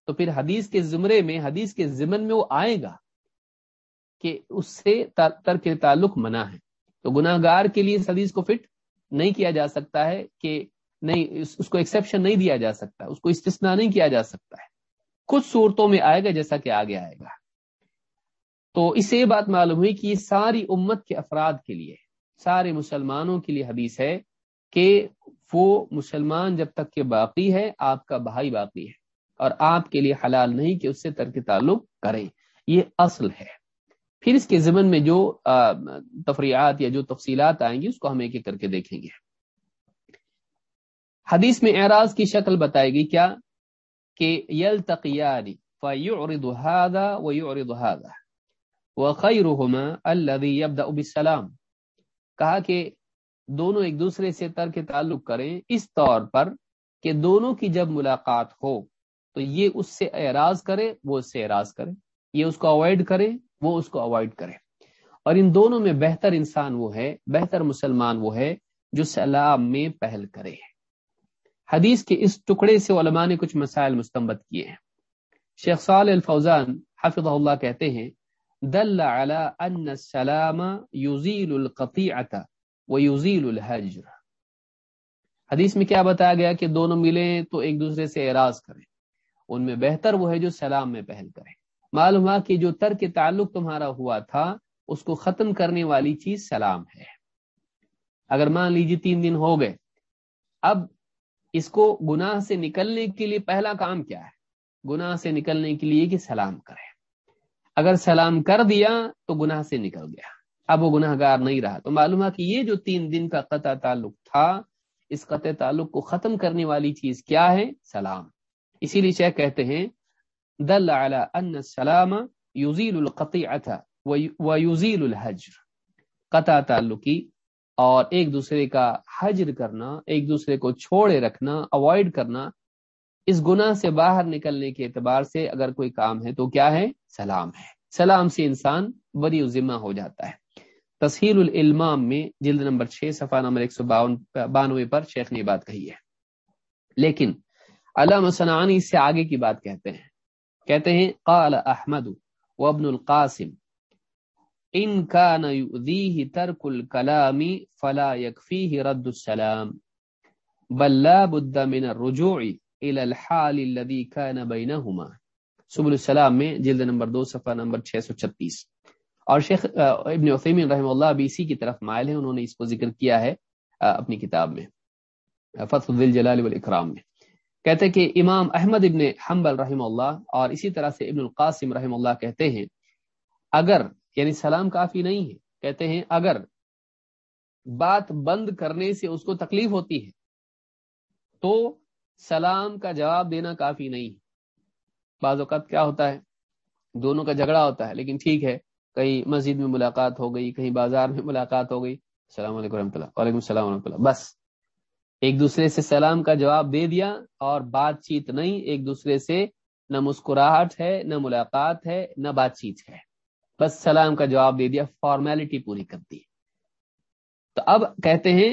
S2: تو پھر حدیث کے زمرے میں، حدیث کے ضمن میں وہ آئے گا کہ اس سے ترک تعلق منع ہے۔ تو گناہ گار کے لیے اس حدیث کو فٹ نہیں کیا جا سکتا ہے کہ نہیں، اس کو ایکسیپشن نہیں دیا جا سکتا، اس کو استثنا نہیں کیا جا سکتا ہے۔ کچھ صورتوں میں آئے گا جیسا کہ آگے آئے گا۔ تو اس سے یہ بات معلوم ہوئی کہ یہ ساری امت کے افراد کے لیے، سارے مسلمانوں کے لیے حدیث ہے کہ وہ مسلمان جب تک کہ باقی ہے، آپ کا بھائی باقی ہے۔ اور آپ کے لیے حلال نہیں کہ اس سے ترک تعلق کریں۔ یہ اصل ہے۔ پھر اس کے ضمن میں جو تفریحات یا جو تفصیلات آئیں گی، اس کو ہم ایک ایک کر کے دیکھیں گے۔ حدیث میں اعراض کی شکل بتائے گی کیا؟ کہ یل تقیاری فیعرض هذا ويعرض هذا الذي يبدا بالسلام۔ کہا کہ دونوں ایک دوسرے سے ترک تعلق کریں، اس طور پر کہ دونوں کی جب ملاقات ہو تو یہ اس سے اعراض کرے، وہ اس سے اعراض کرے۔ یہ اس کو اوائڈ کرے، وہ اس کو اوائڈ کرے۔ اور ان دونوں میں بہتر انسان وہ ہے، بہتر مسلمان وہ ہے جو سلام میں پہل کرے۔ حدیث کے اس ٹکڑے سے علماء نے کچھ مسائل مستمت کیے ہیں۔ شیخ صال الفوزان حفظ اللہ کہتے ہیں، دل على ان السلام يزيل القطيعه ويزيل الحجر. حدیث میں کیا بتایا گیا کہ دونوں ملیں تو ایک دوسرے سے اعراض کریں۔ ان میں بہتر وہ ہے جو سلام میں پہل کرے۔ معلوم ہوا کہ جو ترک تعلق تمہارا ہوا تھا، اس کو ختم کرنے والی چیز سلام ہے۔ اگر مان لیجیے تین دن ہو گئے، اب اس کو گناہ سے نکلنے کے لیے پہلا کام کیا ہے؟ گناہ سے نکلنے کے لیے کہ سلام کرے۔ اگر سلام کر دیا تو گناہ سے نکل گیا۔ اب وہ گناہ گار نہیں رہا۔ تو معلوم ہے کہ یہ جو تین دن کا قطع تعلق تھا، اس قطع تعلق کو ختم کرنے والی چیز کیا ہے؟ سلام۔ اسی لیے شیخ کہتے ہیں، دل على ان السلام يزيل القطيعه ويزيل الحجر۔ قطع تعلقی، اور ایک دوسرے کا حجر کرنا، ایک دوسرے کو چھوڑے رکھنا اوائڈ کرنا، اس گناہ سے باہر نکلنے کے اعتبار سے اگر کوئی کام ہے تو کیا ہے؟ سلام ہے۔ سلام سے انسان بری و ذمہ ہو جاتا ہے۔ تصحیل العلمام میں جلد نمبر 6 صفحہ نمبر ایک سو بانوے پر شیخ نے بات کہی ہے۔ لیکن علامہ صنعانی اس سے آگے کی بات کہتے ہیں۔ کہتے ہیں، قال احمد وابن القاسم، ان كان يؤذيه ترك الكلام فلا يكفيه رد السلام، بل لا بد من الرجوع الى الحال الذي كان بينهما سبل السلام میں جلد نمبر دو، صفحہ نمبر 636 اور شیخ ابن عثیمین رحمہ اللہ بھی اسی کی طرف مائل ہیں، انہوں نے اس کو ذکر کیا ہے اپنی کتاب میں فتح الجلال والاکرام میں۔ کہتے کہ امام احمد ابن حنبل رحمہ اللہ اور اسی طرح سے ابن القاسم رحمہ اللہ کہتے ہیں، اگر یعنی سلام کافی نہیں ہے، کہتے ہیں اگر بات بند کرنے سے اس کو تکلیف ہوتی ہے تو سلام کا جواب دینا کافی نہیں ہے۔ بعض اوقات کیا ہوتا ہے، دونوں کا جھگڑا ہوتا ہے، لیکن ٹھیک ہے، کہیں مسجد میں ملاقات ہو گئی، کہیں بازار میں ملاقات ہو گئی۔ السلام علیکم رحمۃ اللہ۔ وعلیکم السلام ورحمۃ اللہ۔ بس۔ ایک دوسرے سے سلام کا جواب دے دیا اور بات چیت نہیں، ایک دوسرے سے نہ مسکراہٹ ہے، نہ ملاقات ہے، نہ بات چیت ہے۔ بس سلام کا جواب دے دیا فارمیلٹی پوری کر دی۔ تو اب کہتے ہیں،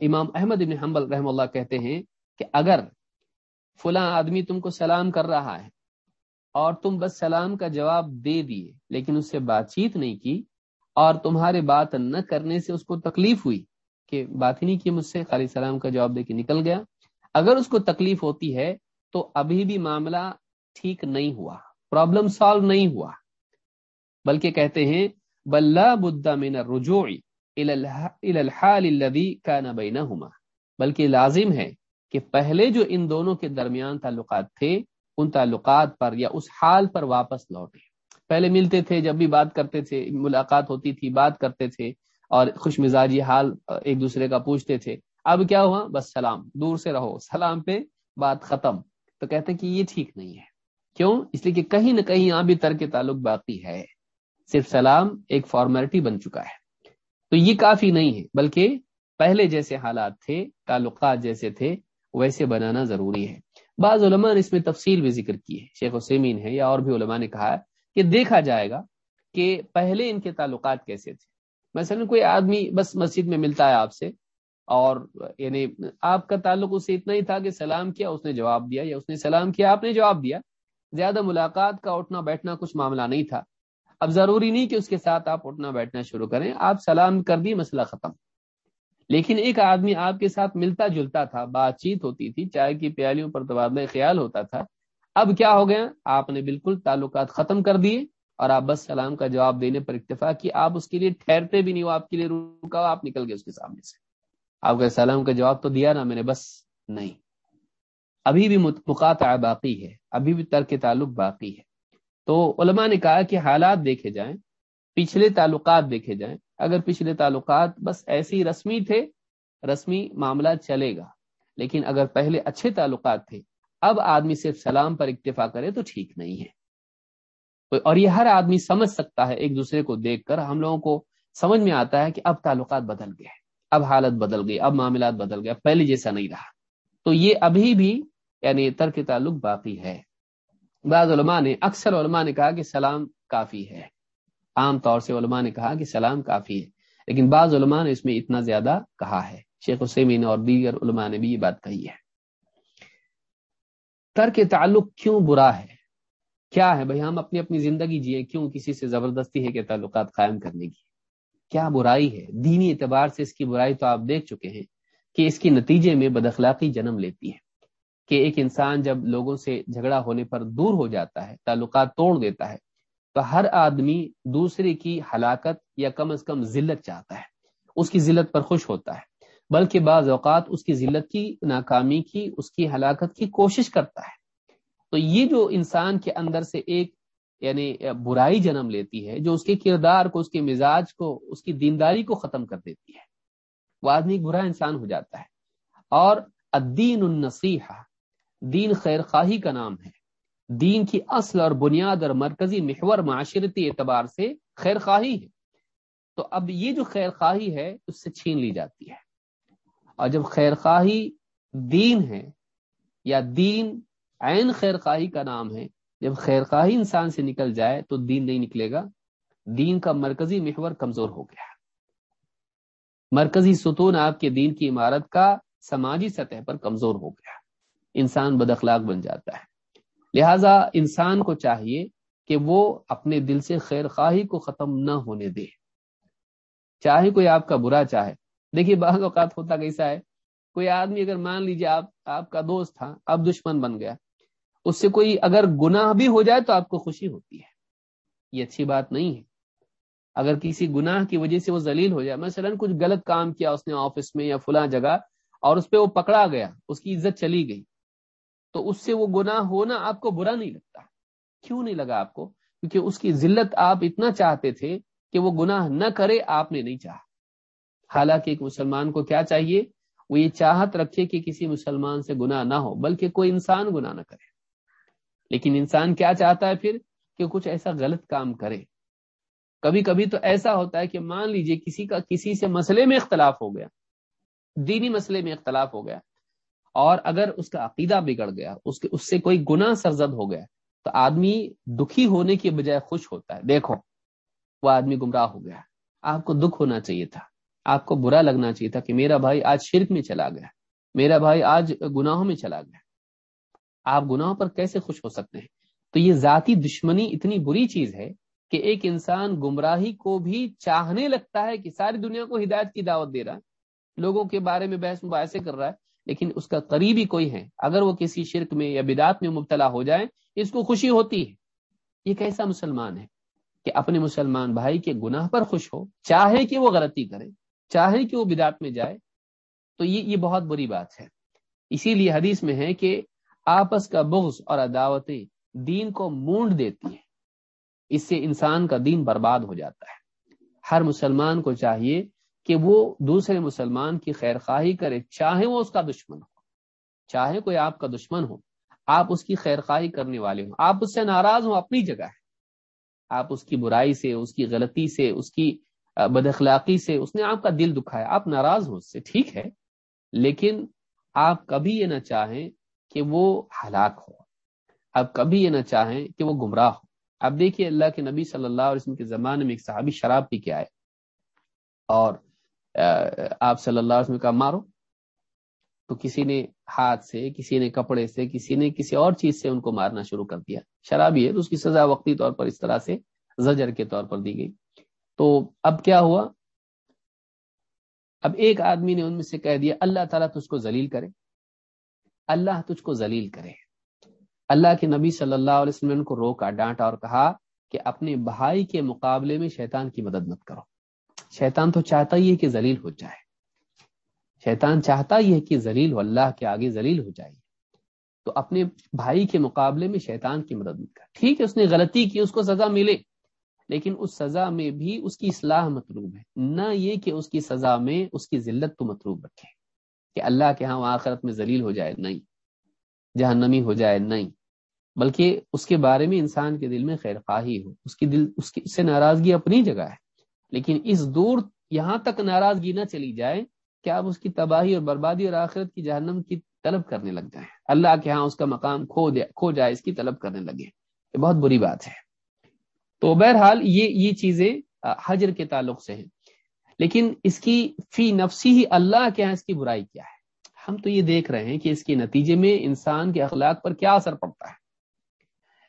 S2: امام احمد ابن حنبل رحم اللہ کہتے ہیں کہ اگر فلاں آدمی تم کو سلام کر رہا ہے اور تم بس سلام کا جواب دے دیے، لیکن اس سے بات چیت نہیں کی اور تمہارے بات نہ کرنے سے اس کو تکلیف ہوئی کہ بات ہی نہیں کی مجھ سے، خالی سلام کا جواب دے کے نکل گیا۔ اگر اس کو تکلیف ہوتی ہے تو ابھی بھی معاملہ ٹھیک نہیں ہوا پرابلم سالو نہیں ہوا۔ بلکہ کہتے ہیں بلا بدا من رجوع الحال الذي كان بينهما بلکہ لازم ہے کہ پہلے جو ان دونوں کے درمیان تعلقات تھے، ان تعلقات پر یا اس حال پر واپس لوٹے۔ پہلے ملتے تھے، جب بھی بات کرتے تھے، ملاقات ہوتی تھی، بات کرتے تھے اور خوش مزاجی حال ایک دوسرے کا پوچھتے تھے۔ اب کیا ہوا؟ بس سلام، دور سے رہو، سلام پہ بات ختم۔ تو کہتے ہیں کہ یہ ٹھیک نہیں ہے۔ کیوں؟ اس لیے کہ کہیں نہ کہیں یہاں بھی ترک تعلق باقی ہے۔ صرف سلام ایک فارمیلٹی بن چکا ہے۔ تو یہ کافی نہیں ہے، بلکہ پہلے جیسے حالات تھے، تعلقات جیسے تھے، ویسے بنانا ضروری ہے۔ بعض علماء نے اس میں تفصیل بھی ذکر کی ہے۔ شیخ حسین ہے یا اور بھی علماء نے کہا ہے کہ دیکھا جائے گا کہ پہلے ان کے تعلقات کیسے تھے۔ مثلا کوئی آدمی بس مسجد میں ملتا ہے آپ سے اور یعنی آپ کا تعلق اس سے اتنا ہی تھا کہ سلام کیا، اس نے جواب دیا، یا اس نے سلام کیا، آپ نے جواب دیا۔ زیادہ ملاقات کا اٹھنا بیٹھنا کچھ معاملہ نہیں تھا۔ اب ضروری نہیں کہ اس کے ساتھ آپ اٹھنا بیٹھنا شروع کریں۔ آپ سلام کر دی، مسئلہ ختم۔ لیکن ایک آدمی آپ کے ساتھ ملتا جلتا تھا، بات چیت ہوتی تھی، چائے کی پیالیوں پر تبادلہ خیال ہوتا تھا۔ اب کیا ہو گیا؟ آپ نے بالکل تعلقات ختم کر دیے۔ اور آپ بس سلام کا جواب دینے پر اکتفا کی، آپ اس کے لیے ٹھہرتے بھی نہیں ہو آپ کے لیے رکا، آپ نکل گئے اس کے سامنے سے۔ آپ کا سلام کا جواب تو دیا نا، میں نے بس نہیں۔ ابھی بھی مقاطع باقی ہے، ابھی بھی ترک تعلق باقی ہے۔ تو علماء نے کہا کہ حالات دیکھے جائیں، پچھلے تعلقات دیکھے جائیں۔ اگر پچھلے تعلقات بس ایسی رسمی تھے، رسمی معاملہ چلے گا۔ لیکن اگر پہلے اچھے تعلقات تھے، اب آدمی صرف سلام پر اکتفا کرے تو ٹھیک نہیں ہے۔ اور یہ ہر آدمی سمجھ سکتا ہے ایک دوسرے کو دیکھ کر ہم لوگوں کو سمجھ میں آتا ہے کہ اب تعلقات بدل گئے اب حالت بدل گئی، اب معاملات بدل گئے پہلے جیسا نہیں رہا۔ تو یہ ابھی بھی یعنی ترک تعلق باقی ہے۔ بعض علماء نے، اکثر علماء نے کہا کہ سلام کافی ہے۔ عام طور سے علماء نے کہا کہ سلام کافی ہے۔ لیکن بعض علماء نے اس میں اتنا زیادہ کہا ہے۔ شیخ حسین اور دیگر علماء نے بھی یہ بات کہی ہے۔ ترک تعلق کیوں برا ہے؟ کیا ہے بھائی؟ ہم اپنی اپنی زندگی جیے، کیوں کسی سے زبردستی ہے کہ تعلقات قائم کرنے کی؟ کیا برائی ہے؟ دینی اعتبار سے اس کی برائی تو آپ دیکھ چکے ہیں کہ اس کے نتیجے میں بدخلاقی جنم لیتی ہے، کہ ایک انسان جب لوگوں سے جھگڑا ہونے پر دور ہو جاتا ہے، تعلقات توڑ دیتا ہے، تو ہر آدمی دوسرے کی ہلاکت یا کم از کم ذلت چاہتا ہے، اس کی ذلت پر خوش ہوتا ہے، بلکہ بعض اوقات اس کی ذلت کی، ناکامی کی، اس کی ہلاکت کی کوشش کرتا ہے۔ تو یہ جو انسان کے اندر سے ایک یعنی برائی جنم لیتی ہے، جو اس کے کردار کو، اس کے مزاج کو، اس کی دینداری کو ختم کر دیتی ہے، وہ آدمی ایک برا انسان ہو جاتا ہے۔ اور الدین النصیحہ، دین خیر خواہی کا نام ہے۔ دین کی اصل اور بنیاد اور مرکزی محور معاشرتی اعتبار سے خیر خواہی ہے۔ تو اب یہ جو خیر خواہی ہے، اس سے چھین لی جاتی ہے۔ اور جب خیر خواہی دین ہے، یا دین عین خیر خواہی کا نام ہے۔ جب خیر خواہی انسان سے نکل جائے تو دین نہیں نکلے گا۔ دین کا مرکزی محور کمزور ہو گیا۔ مرکزی ستون آپ کے دین کی عمارت کا سماجی سطح پر کمزور ہو گیا۔ انسان بد اخلاق بن جاتا ہے۔ لہذا انسان کو چاہیے کہ وہ اپنے دل سے خیر خواہی کو ختم نہ ہونے دے۔ چاہے کوئی آپ کا برا چاہے۔ دیکھیے، بعض اوقات ہوتا کیسا ہے، کوئی آدمی اگر مان لیجیے آپ آپ کا دوست تھا اب دشمن بن گیا۔ اس سے کوئی اگر گناہ بھی ہو جائے تو آپ کو خوشی ہوتی ہے۔ یہ اچھی بات نہیں ہے۔ اگر کسی گناہ کی وجہ سے وہ ذلیل ہو جائے، مثلا کچھ غلط کام کیا اس نے آفس میں یا فلاں جگہ اور اس پہ وہ پکڑا گیا، اس کی عزت چلی گئی، تو اس سے وہ گناہ ہونا آپ کو برا نہیں لگتا۔ کیوں نہیں لگا آپ کو؟ کیونکہ اس کی ذلت آپ اتنا چاہتے تھے کہ وہ گناہ نہ کرے، آپ نے نہیں چاہا۔ حالانکہ ایک مسلمان کو کیا چاہیے؟ وہ یہ چاہت رکھے کہ کسی مسلمان سے گناہ نہ ہو، بلکہ کوئی انسان گناہ نہ کرے۔ لیکن انسان کیا چاہتا ہے پھر کہ کچھ ایسا غلط کام کرے؟ کبھی کبھی تو ایسا ہوتا ہے کہ مان لیجیے کسی کا کسی سے مسئلے میں اختلاف ہو گیا، دینی مسئلے میں اختلاف ہو گیا اور اگر اس کا عقیدہ بگڑ گیا، اس کے، اس سے کوئی گناہ سرزد ہو گیا تو آدمی دکھی ہونے کی بجائے خوش ہوتا ہے۔ دیکھو، وہ آدمی گمراہ ہو گیا۔ آپ کو دکھ ہونا چاہیے تھا۔ آپ کو برا لگنا چاہیے تھا کہ میرا بھائی آج شرک میں چلا گیا۔ میرا بھائی آج گناہوں میں چلا گیا۔ آپ گناہوں پر کیسے خوش ہو سکتے ہیں؟ تو یہ ذاتی دشمنی اتنی بری چیز ہے کہ ایک انسان گمراہی کو بھی چاہنے لگتا ہے کہ ساری دنیا کو ہدایت کی دعوت دے رہا ہے۔ لوگوں کے بارے میں بحث مباحثے کر رہا ہے، لیکن اس کا قریبی کوئی ہے۔ اگر وہ کسی شرک میں یا بدات میں مبتلا ہو جائے، اس کو خوشی ہوتی ہے۔ یہ کیسا مسلمان ہے کہ اپنے مسلمان بھائی کے گناہ پر خوش ہو، چاہے کہ وہ غلطی کرے، چاہے کہ وہ بدات میں جائے۔ تو یہ یہ بہت بری بات ہے۔ اسی لیے حدیث میں ہے کہ آپس کا بغض اور عداوتیں دین کو مونڈ دیتی ہیں۔ اس سے انسان کا دین برباد ہو جاتا ہے۔ ہر مسلمان کو چاہیے کہ وہ دوسرے مسلمان کی خیر خواہی کرے، چاہے وہ اس کا دشمن ہو۔ چاہے کوئی آپ کا دشمن ہو، آپ اس کی خیر خواہی کرنے والے ہوں۔ آپ اس سے ناراض ہوں، اپنی جگہ ہے۔ آپ اس کی برائی سے، اس کی غلطی سے، اس کی بد اخلاقی سے، اس نے آپ کا دل دکھایا۔ آپ ناراض ہو اس سے ٹھیک ہے۔ لیکن آپ کبھی یہ نہ چاہیں کہ وہ ہلاک ہو آپ کبھی یہ نہ چاہیں کہ وہ گمراہ ہو اب دیکھیے اللہ کے نبی صلی اللہ علیہ وسلم کے زمانے میں ایک صحابی شراب پی کے آئے۔ اور آپ صلی اللہ علیہ وسلم کا مارو۔ تو کسی نے ہاتھ سے، کسی نے کپڑے سے، کسی نے کسی اور چیز سے ان کو مارنا شروع کر دیا۔ شرابی ہے تو اس کی سزا وقتی طور پر اس طرح سے زجر کے طور پر دی گئی۔ تو اب کیا ہوا؟ اب ایک آدمی نے ان میں سے کہہ دیا، اللہ تعالیٰ تجھ کو ذلیل کرے۔ اللہ تجھ کو ذلیل کرے۔ اللہ کے نبی صلی اللہ علیہ وسلم نے ان کو روکا، ڈانٹا اور کہا کہ اپنے بھائی کے مقابلے میں شیطان کی مدد مت کرو۔ شیطان تو چاہتا ہی ہے کہ ذلیل ہو جائے۔ شیطان چاہتا ہی ہے کہ ذلیل ہو، اللہ کے آگے ذلیل ہو جائے۔ تو اپنے بھائی کے مقابلے میں شیطان کی مدد مت کر۔ ٹھیک ہے، اس نے غلطی کی، اس کو سزا ملے، لیکن اس سزا میں بھی اس کی اصلاح مطلوب ہے۔ نہ یہ کہ اس کی سزا میں اس کی ذلت تو مطلوب رکھے۔ کہ اللہ کے ہاں آخرت میں ذلیل ہو جائے نہیں، جہنمی ہو جائے نہیں، بلکہ اس کے بارے میں انسان کے دل میں خیر خواہی ہو۔ اس کی دل، اس کی، اس سے ناراضگی اپنی جگہ ہے۔ لیکن اس دور یہاں تک ناراضگی نہ چلی جائے کہ آپ اس کی تباہی اور بربادی اور آخرت کی جہنم کی طلب کرنے لگ جائیں۔ اللہ کے ہاں اس کا مقام کھو دے، کھو جائے، اس کی طلب کرنے لگے۔ یہ بہت بری بات ہے۔ تو بہرحال یہ یہ چیزیں حجر کے تعلق سے ہیں۔ لیکن اس کی فی نفسی ہی اللہ کے ہاں اس کی برائی کیا ہے؟ ہم تو یہ دیکھ رہے ہیں کہ اس کے نتیجے میں انسان کے اخلاق پر کیا اثر پڑتا ہے۔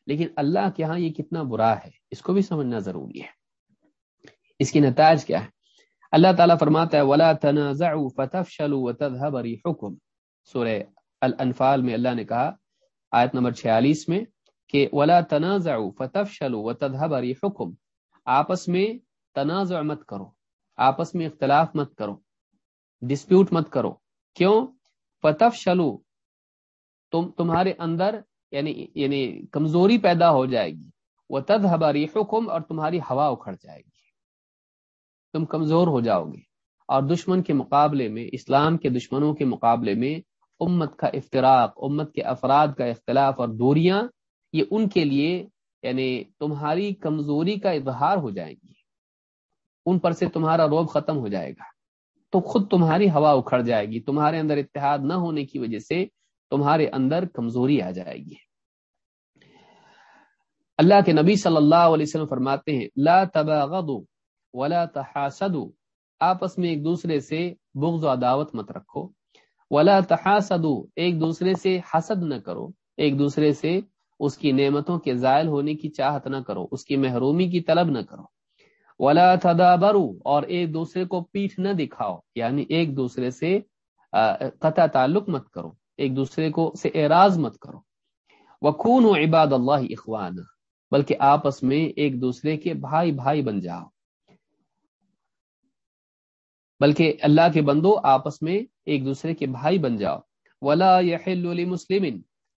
S2: لیکن اللہ کے ہاں یہ کتنا برا ہے، اس کو بھی سمجھنا ضروری ہے۔ اس کی نتائج کیا ہے؟ اللہ تعالیٰ فرماتا ہے، ولا تنازعوا فتفشلوا وتذهب ريحكم۔ سورہ الانفال میں اللہ نے کہا، آیت نمبر 46 میں کہ، ولا تنازعوا فتفشلوا وتذهب ريحكم۔ آپس میں تنازع مت کرو۔ آپس میں اختلاف مت کرو ڈسپیوٹ مت کرو۔ کیوں؟ فتفشلوا تم، تمہارے اندر یعنی یعنی کمزوری پیدا ہو جائے گی۔ وہ تد ہباری اور تمہاری ہوا اکھڑ جائے گی۔ تم کمزور ہو جاؤ گے۔ اور دشمن کے مقابلے میں، اسلام کے دشمنوں کے مقابلے میں، امت کا افطراک امت کے افراد کا اختلاف اور دوریاں، یہ ان کے لیے یعنی تمہاری کمزوری کا اظہار ہو جائیں گی ان پر سے تمہارا روب ختم ہو جائے گا۔ تو خود تمہاری ہوا اکھڑ جائے گی، تمہارے اندر اتحاد نہ ہونے کی وجہ سے تمہارے اندر کمزوری آ جائے گی۔ اللہ کے نبی صلی اللہ علیہ وسلم فرماتے ہیں، لا تباغضوا ولا تحاسدوا۔ آپس میں ایک دوسرے سے بغض و عداوت مت رکھو۔ ولا تحاسدوا، ایک دوسرے سے حسد نہ کرو۔ ایک دوسرے سے اس کی نعمتوں کے زائل ہونے کی چاہت نہ کرو، اس کی محرومی کی طلب نہ کرو۔ ولا تدابرو اور ایک دوسرے کو پیٹھ نہ دکھاؤ۔ یعنی ایک دوسرے سے قطع تعلق مت کرو۔ ایک دوسرے کو سے اعراض مت کرو۔ وکون عباد اللہ اخوان بلکہ آپس میں ایک دوسرے کے بھائی بھائی بن جاؤ۔ بلکہ اللہ کے بندو آپس میں ایک دوسرے کے بھائی بن جاؤ۔ ولا لمسلم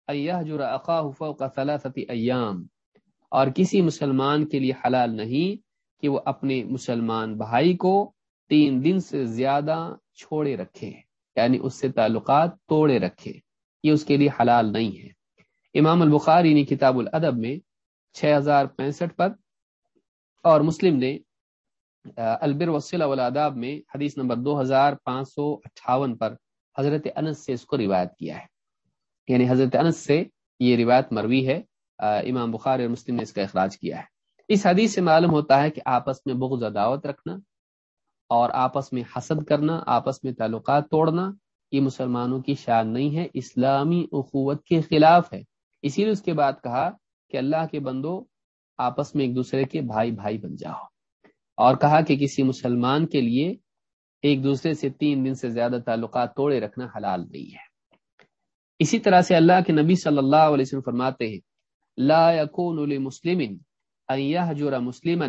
S2: ان يهجر اخاه فوق ثلاثه اور کسی مسلمان کے لیے حلال نہیں کہ وہ اپنے مسلمان بھائی کو تین دن سے زیادہ چھوڑے رکھے یعنی اس سے تعلقات توڑے رکھے۔ یہ اس کے لیے حلال نہیں ہے۔ امام البخاری نے کتاب الادب میں چھ ہزار پینسٹھ پر اور مسلم نے البر وسیل والاداب میں حدیث نمبر دو ہزار پانچ سو اٹھاون پر حضرت انس سے اس کو روایت کیا ہے۔ یعنی حضرت انس سے یہ روایت مروی ہے۔ امام بخاری اور مسلم نے اس کا اخراج کیا ہے۔ اس حدیث سے معلوم ہوتا ہے کہ آپس میں بغض دعوت رکھنا اور آپس میں حسد کرنا، آپس میں تعلقات توڑنا، یہ مسلمانوں کی شان نہیں ہے، اسلامی اخوت کے خلاف ہے۔ اسی لیے اس کے بعد کہا کہ اللہ کے بندو، آپس میں ایک دوسرے کے بھائی بھائی بن جاؤ۔ اور کہا کہ کسی مسلمان کے لیے ایک دوسرے سے تین دن سے زیادہ تعلقات توڑے رکھنا حلال نہیں ہے۔ اسی طرح سے اللہ کے نبی صلی اللہ علیہ وسلم فرماتے ہیں، لا يكون لمسلم ان مسلم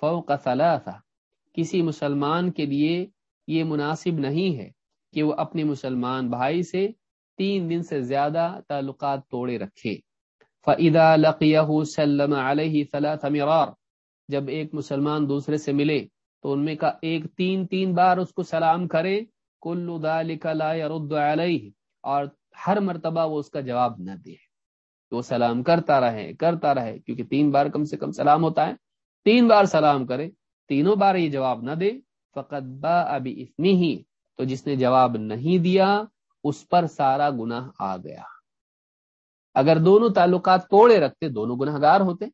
S2: فوق ثلاثہ کسی مسلمان کے لیے یہ مناسب نہیں ہے کہ وہ اپنے مسلمان بھائی سے تین دن سے زیادہ تعلقات توڑے رکھے۔ فَإِذَا لَقِيَهُ سَلَّمَ عَلَيْهِ ثَلَاثَ مِرَار جب ایک مسلمان دوسرے سے ملے تو ان میں کا ایک تین تین بار اس کو سلام کرے، کل ذَلِكَ لَا يَرُدُّ عَلَيْهِ اور ہر مرتبہ وہ اس کا جواب نہ دے۔ وہ سلام کرتا رہے کرتا رہے، کیونکہ تین بار کم سے کم سلام ہوتا ہے۔ تین بار سلام کرے، تینوں بار یہ جواب نہ دے۔ فقط با ابھی اتنی ہی تو جس نے جواب نہیں دیا، اس پر سارا گناہ آ گیا۔ اگر دونوں تعلقات توڑے رکھتے، دونوں گناہ گار ہوتے۔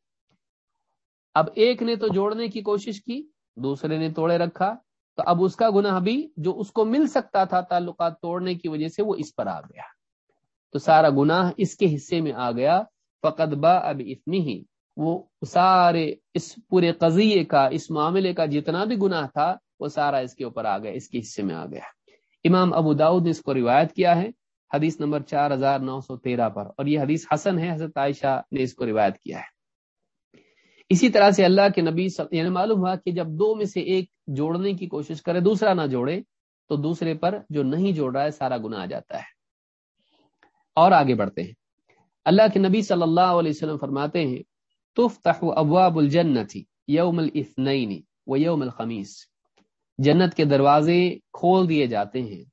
S2: اب ایک نے تو جوڑنے کی کوشش کی، دوسرے نے توڑے رکھا، تو اب اس کا گناہ بھی جو اس کو مل سکتا تھا تعلقات توڑنے کی وجہ سے وہ اس پر آ گیا۔ تو سارا گناہ اس کے حصے میں آ گیا۔ فقط با اب اتنی ہی وہ سارے اس پورے قضیے کا، اس معاملے کا جتنا بھی گناہ تھا، وہ سارا اس کے اوپر آ گیا، اس کے حصے میں آ گیا۔ امام ابو داود نے اس کو روایت کیا ہے، حدیث نمبر چار ہزار نو سو تیرہ پر۔ اور یہ حدیث حسن ہے، حضرت عائشہ نے اس کو روایت کیا ہے۔ اسی طرح سے اللہ کے نبی یعنی معلوم ہوا کہ جب دو میں سے ایک جوڑنے کی کوشش کرے، دوسرا نہ جوڑے، تو دوسرے پر جو نہیں جوڑ رہا ہے، سارا گناہ آ جاتا ہے۔ اور آگے بڑھتے ہیں۔ اللہ کے نبی صلی اللہ علیہ وسلم فرماتے ہیں، تفتح ابواب الجنت یوم الاثنین و یوم الخمیس جنت کے دروازے کھول دیے جاتے ہیں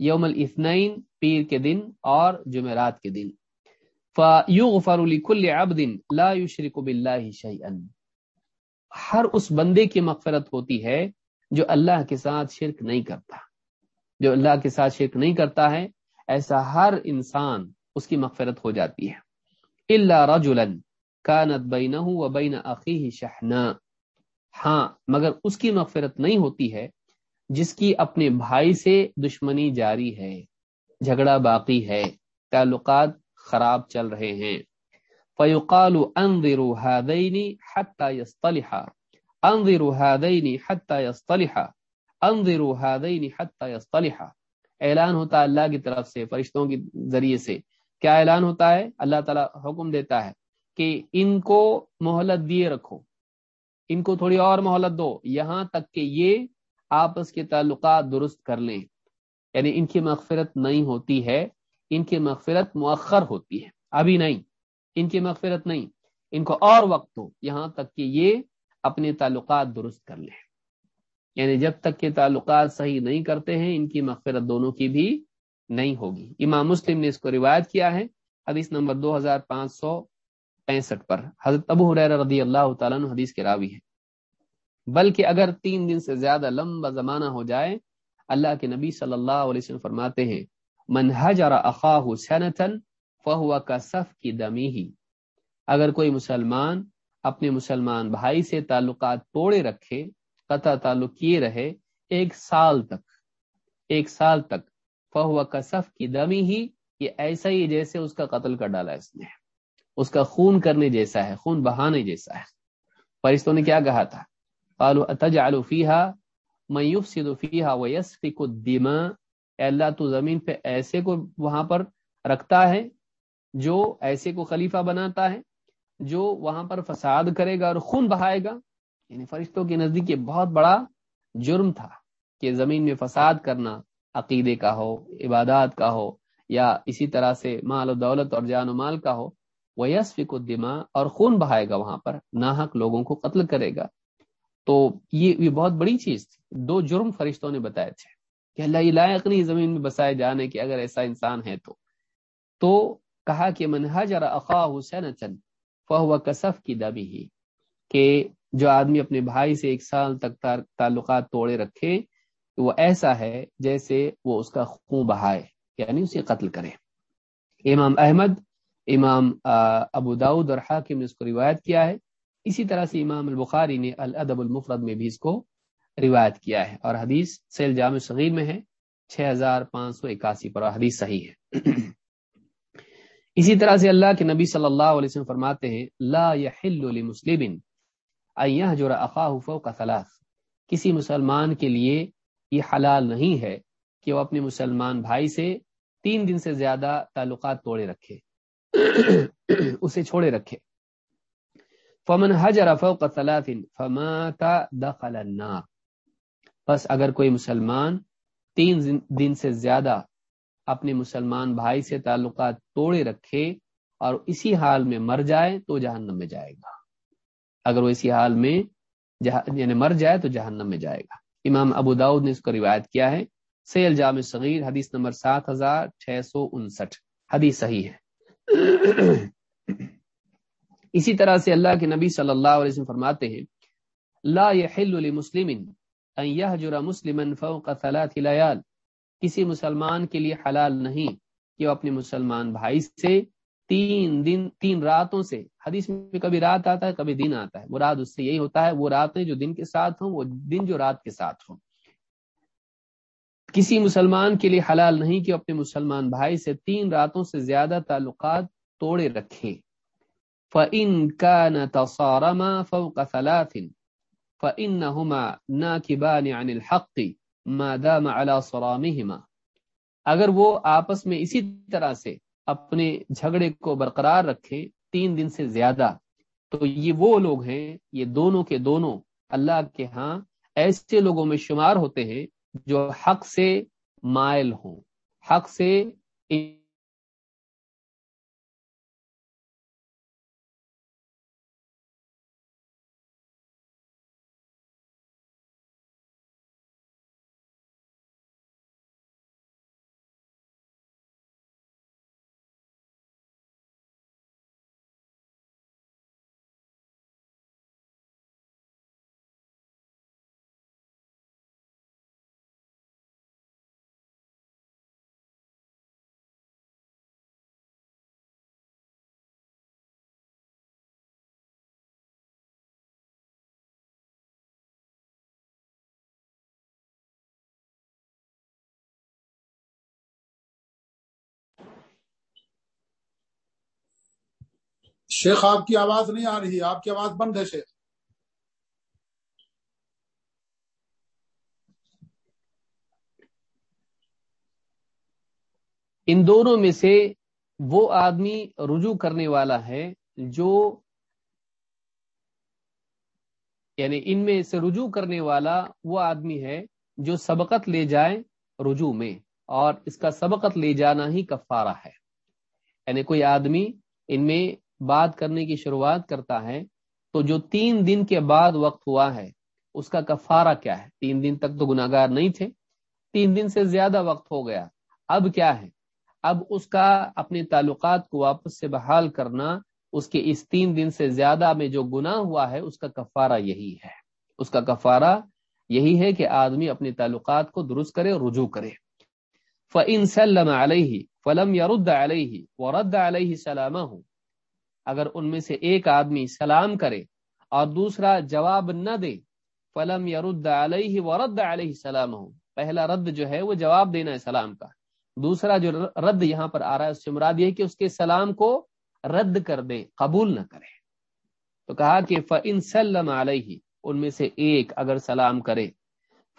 S2: یوم الاثنین، پیر کے دن اور جمعرات کے دن۔ فیغفر لكل عبد لا يشرك بالله شيئا ہر اس بندے کی مغفرت ہوتی ہے جو اللہ کے ساتھ شرک نہیں کرتا۔ جو اللہ کے ساتھ شرک نہیں کرتا ہے ایسا ہر انسان اس کی مغفرت ہو جاتی ہے۔ اللہ رجولن کانت بینہ و بین عقی شہنا ہاں مگر اس کی مغفرت نہیں ہوتی ہے جس کی اپنے بھائی سے دشمنی جاری ہے، جھگڑا باقی ہے، تعلقات خراب چل رہے ہیں۔ فیقال انظروا هذين حتى يصطلحا انظروا هذين حتى يصطلحا انظروا هذين حتى يصطلحا اعلان ہوتا ہے اللہ کی طرف سے، فرشتوں کے ذریعے سے۔ کیا اعلان ہوتا ہے؟ اللہ تعالیٰ حکم دیتا ہے کہ ان کو مہلت دیے رکھو۔ ان کو تھوڑی اور مہلت دو۔ یہاں تک کہ یہ آپس کے تعلقات درست کر لیں۔ یعنی ان کی مغفرت نہیں ہوتی ہے، ان کی مغفرت مؤخر ہوتی ہے۔ ابھی نہیں، ان کی مغفرت نہیں۔ ان کو اور وقت ہو یہاں تک کہ یہ اپنے تعلقات درست کر لیں۔ یعنی جب تک کہ تعلقات صحیح نہیں کرتے ہیں، ان کی مغفرت دونوں کی بھی نہیں ہوگی۔ امام مسلم نے اس کو روایت کیا ہے، حدیث نمبر دو ہزار پانچ سو پینسٹھ پر۔ حضرت ابو حریر رضی اللہ تعالیٰ حدیث کے راوی ہے بلکہ اگر تین دن سے زیادہ لمبا زمانہ ہو جائے، اللہ کے نبی صلی اللہ علیہ وسلم فرماتے ہیں، من حجر اخاہ سنتن فہو کا صف کی دمی ہی اگر کوئی مسلمان اپنے مسلمان بھائی سے تعلقات توڑے رکھے قطع تعلق کیے رہے ایک سال تک، ایک سال تک۔ فہو کسف کی دمی ہی یہ ایسا ہی جیسے اس کا قتل کر ڈالا اس نے۔ اس کا خون کرنے جیسا ہے، خون بہانے جیسا ہے۔ فرشتوں نے کیا کہا تھا؟ قالوا ويسفك الدماء۔ اے اللہ، تو زمین پہ ایسے کو وہاں پر رکھتا ہے جو ایسے کو خلیفہ بناتا ہے، جو وہاں پر فساد کرے گا اور خون بہائے گا۔ یعنی فرشتوں کے نزدیک یہ بہت بڑا جرم تھا کہ زمین میں فساد کرنا عقیدے کا ہو، عبادات کا ہو، یا اسی طرح سے مال و دولت اور جان و مال کا ہو۔ وہ یس دماغ اور خون بہائے گا وہاں پر، ناحق لوگوں کو قتل کرے گا۔ تو یہ یہ بہت بڑی چیز تھی۔ دو جرم فرشتوں نے بتائے تھے کہ اللہ یہ لائق نہیں زمین میں بسائے جانے کے اگر ایسا انسان ہے تو۔ تو کہا کہ منہج اور اقا حسین چند فہو کسف کی دبی ہی، کہ جو آدمی اپنے بھائی سے ایک سال تک تعلقات توڑے رکھے وہ ایسا ہے جیسے وہ اس کا خون بہائے یعنی اسے قتل کرے۔ امام احمد، امام ابو داود اور حاکم نے اس کو روایت کیا ہے۔ اسی طرح سے امام البخاری نے الادب المفرد میں بھی اس کو روایت کیا ہے۔ اور حدیث سیل جامع صغیر میں ہے، چھ ہزار پانچ سو اکاسی پر حدیث صحیح ہے۔ اسی طرح سے اللہ کے نبی صلی اللہ علیہ وسلم فرماتے ہیں، لا يحل لمسلم ان يهجر اخاه فوق ثلاث۔ کسی مسلمان کے لیے یہ حلال نہیں ہے کہ وہ اپنے مسلمان بھائی سے تین دن سے زیادہ تعلقات توڑے رکھے۔ اسے چھوڑے رکھے۔ فمن حجر فوق ثلاث فمات دخل النار۔ بس اگر کوئی مسلمان تین دن سے زیادہ اپنے مسلمان بھائی سے تعلقات توڑے رکھے اور اسی حال میں مر جائے تو جہنم میں جائے گا۔ اگر وہ اسی حال میں یعنی مر جائے تو جہنم میں جائے گا۔ امام ابو داود نے اس کو روایت کیا ہے۔ سیل جامع صغیر حدیث نمبر سات ہزار چھ سو انسٹھ۔ حدیث صحیح ہے۔ اسی طرح سے اللہ کے نبی صلی اللہ علیہ وسلم فرماتے ہیں، لا يحل لمسلم ان يهجر مسلما فوق ثلاث ليال کسی مسلمان کے لیے حلال نہیں کہ وہ اپنے مسلمان بھائی سے تین دن، تین راتوں سے۔ حدیث میں کبھی رات آتا ہے، کبھی دن آتا ہے۔ مراد اس سے یہی ہوتا ہے، وہ راتیں جو دن کے ساتھ ہوں، وہ دن جو رات کے ساتھ ہوں۔ کسی مسلمان کے لیے حلال نہیں کہ اپنے مسلمان بھائی سے تین راتوں سے زیادہ تعلقات توڑے رکھے۔ فَإِن كَانَ تَصَارَمَا فَوْقَ ثَلَاثٍ فَإِنَّهُمَا نَاكِبَانِ عَنِ الْحَقِّ مَا دَامَ عَلَى صَرَامِهِمَا۔ اگر وہ آپس میں اسی طرح سے اپنے جھگڑے کو برقرار رکھیں تین دن سے زیادہ۔ تو یہ وہ لوگ ہیں، یہ دونوں کے دونوں اللہ کے ہاں ایسے لوگوں میں شمار ہوتے ہیں جو حق سے مائل ہوں، حق سے
S1: شیخ، آپ کی آواز نہیں آ رہی، آپ کی آواز بند ہے شیخ۔
S2: ان دونوں میں سے وہ آدمی رجوع کرنے والا ہے جو یعنی ان میں سے رجوع کرنے والا وہ آدمی ہے جو سبقت لے جائے رجوع میں، اور اس کا سبقت لے جانا ہی کفارہ ہے۔ یعنی کوئی آدمی ان میں بات کرنے کی شروعات کرتا ہے، تو جو تین دن کے بعد وقت ہوا ہے، اس کا کفارہ کیا ہے؟ تین دن تک تو گناگار نہیں تھے۔ تین دن سے زیادہ وقت ہو گیا۔ اب کیا ہے؟ اب اس کا اپنے تعلقات کو واپس سے بحال کرنا، اس کے اس تین دن سے زیادہ میں جو گناہ ہوا ہے، اس کا کفارہ یہی ہے۔ اس کا کفارہ یہی ہے کہ آدمی اپنے تعلقات کو درست کرے اور رجوع کرے۔ فن سلم علیہ فلم یا علیہ و رد علیہ سلامہ ہوں اگر ان میں سے ایک آدمی سلام کرے اور دوسرا جواب نہ دے، فلم یا علیہ و رد علیہ السلام ہو پہلا رد جو ہے وہ جواب دینا ہے سلام کا۔ دوسرا جو رد یہاں پر آ رہا ہے، اس سے مراد یہ کہ اس کے سلام کو رد کر دے قبول نہ کرے تو کہا کہ فن سلم علیہ ان میں سے ایک اگر سلام کرے،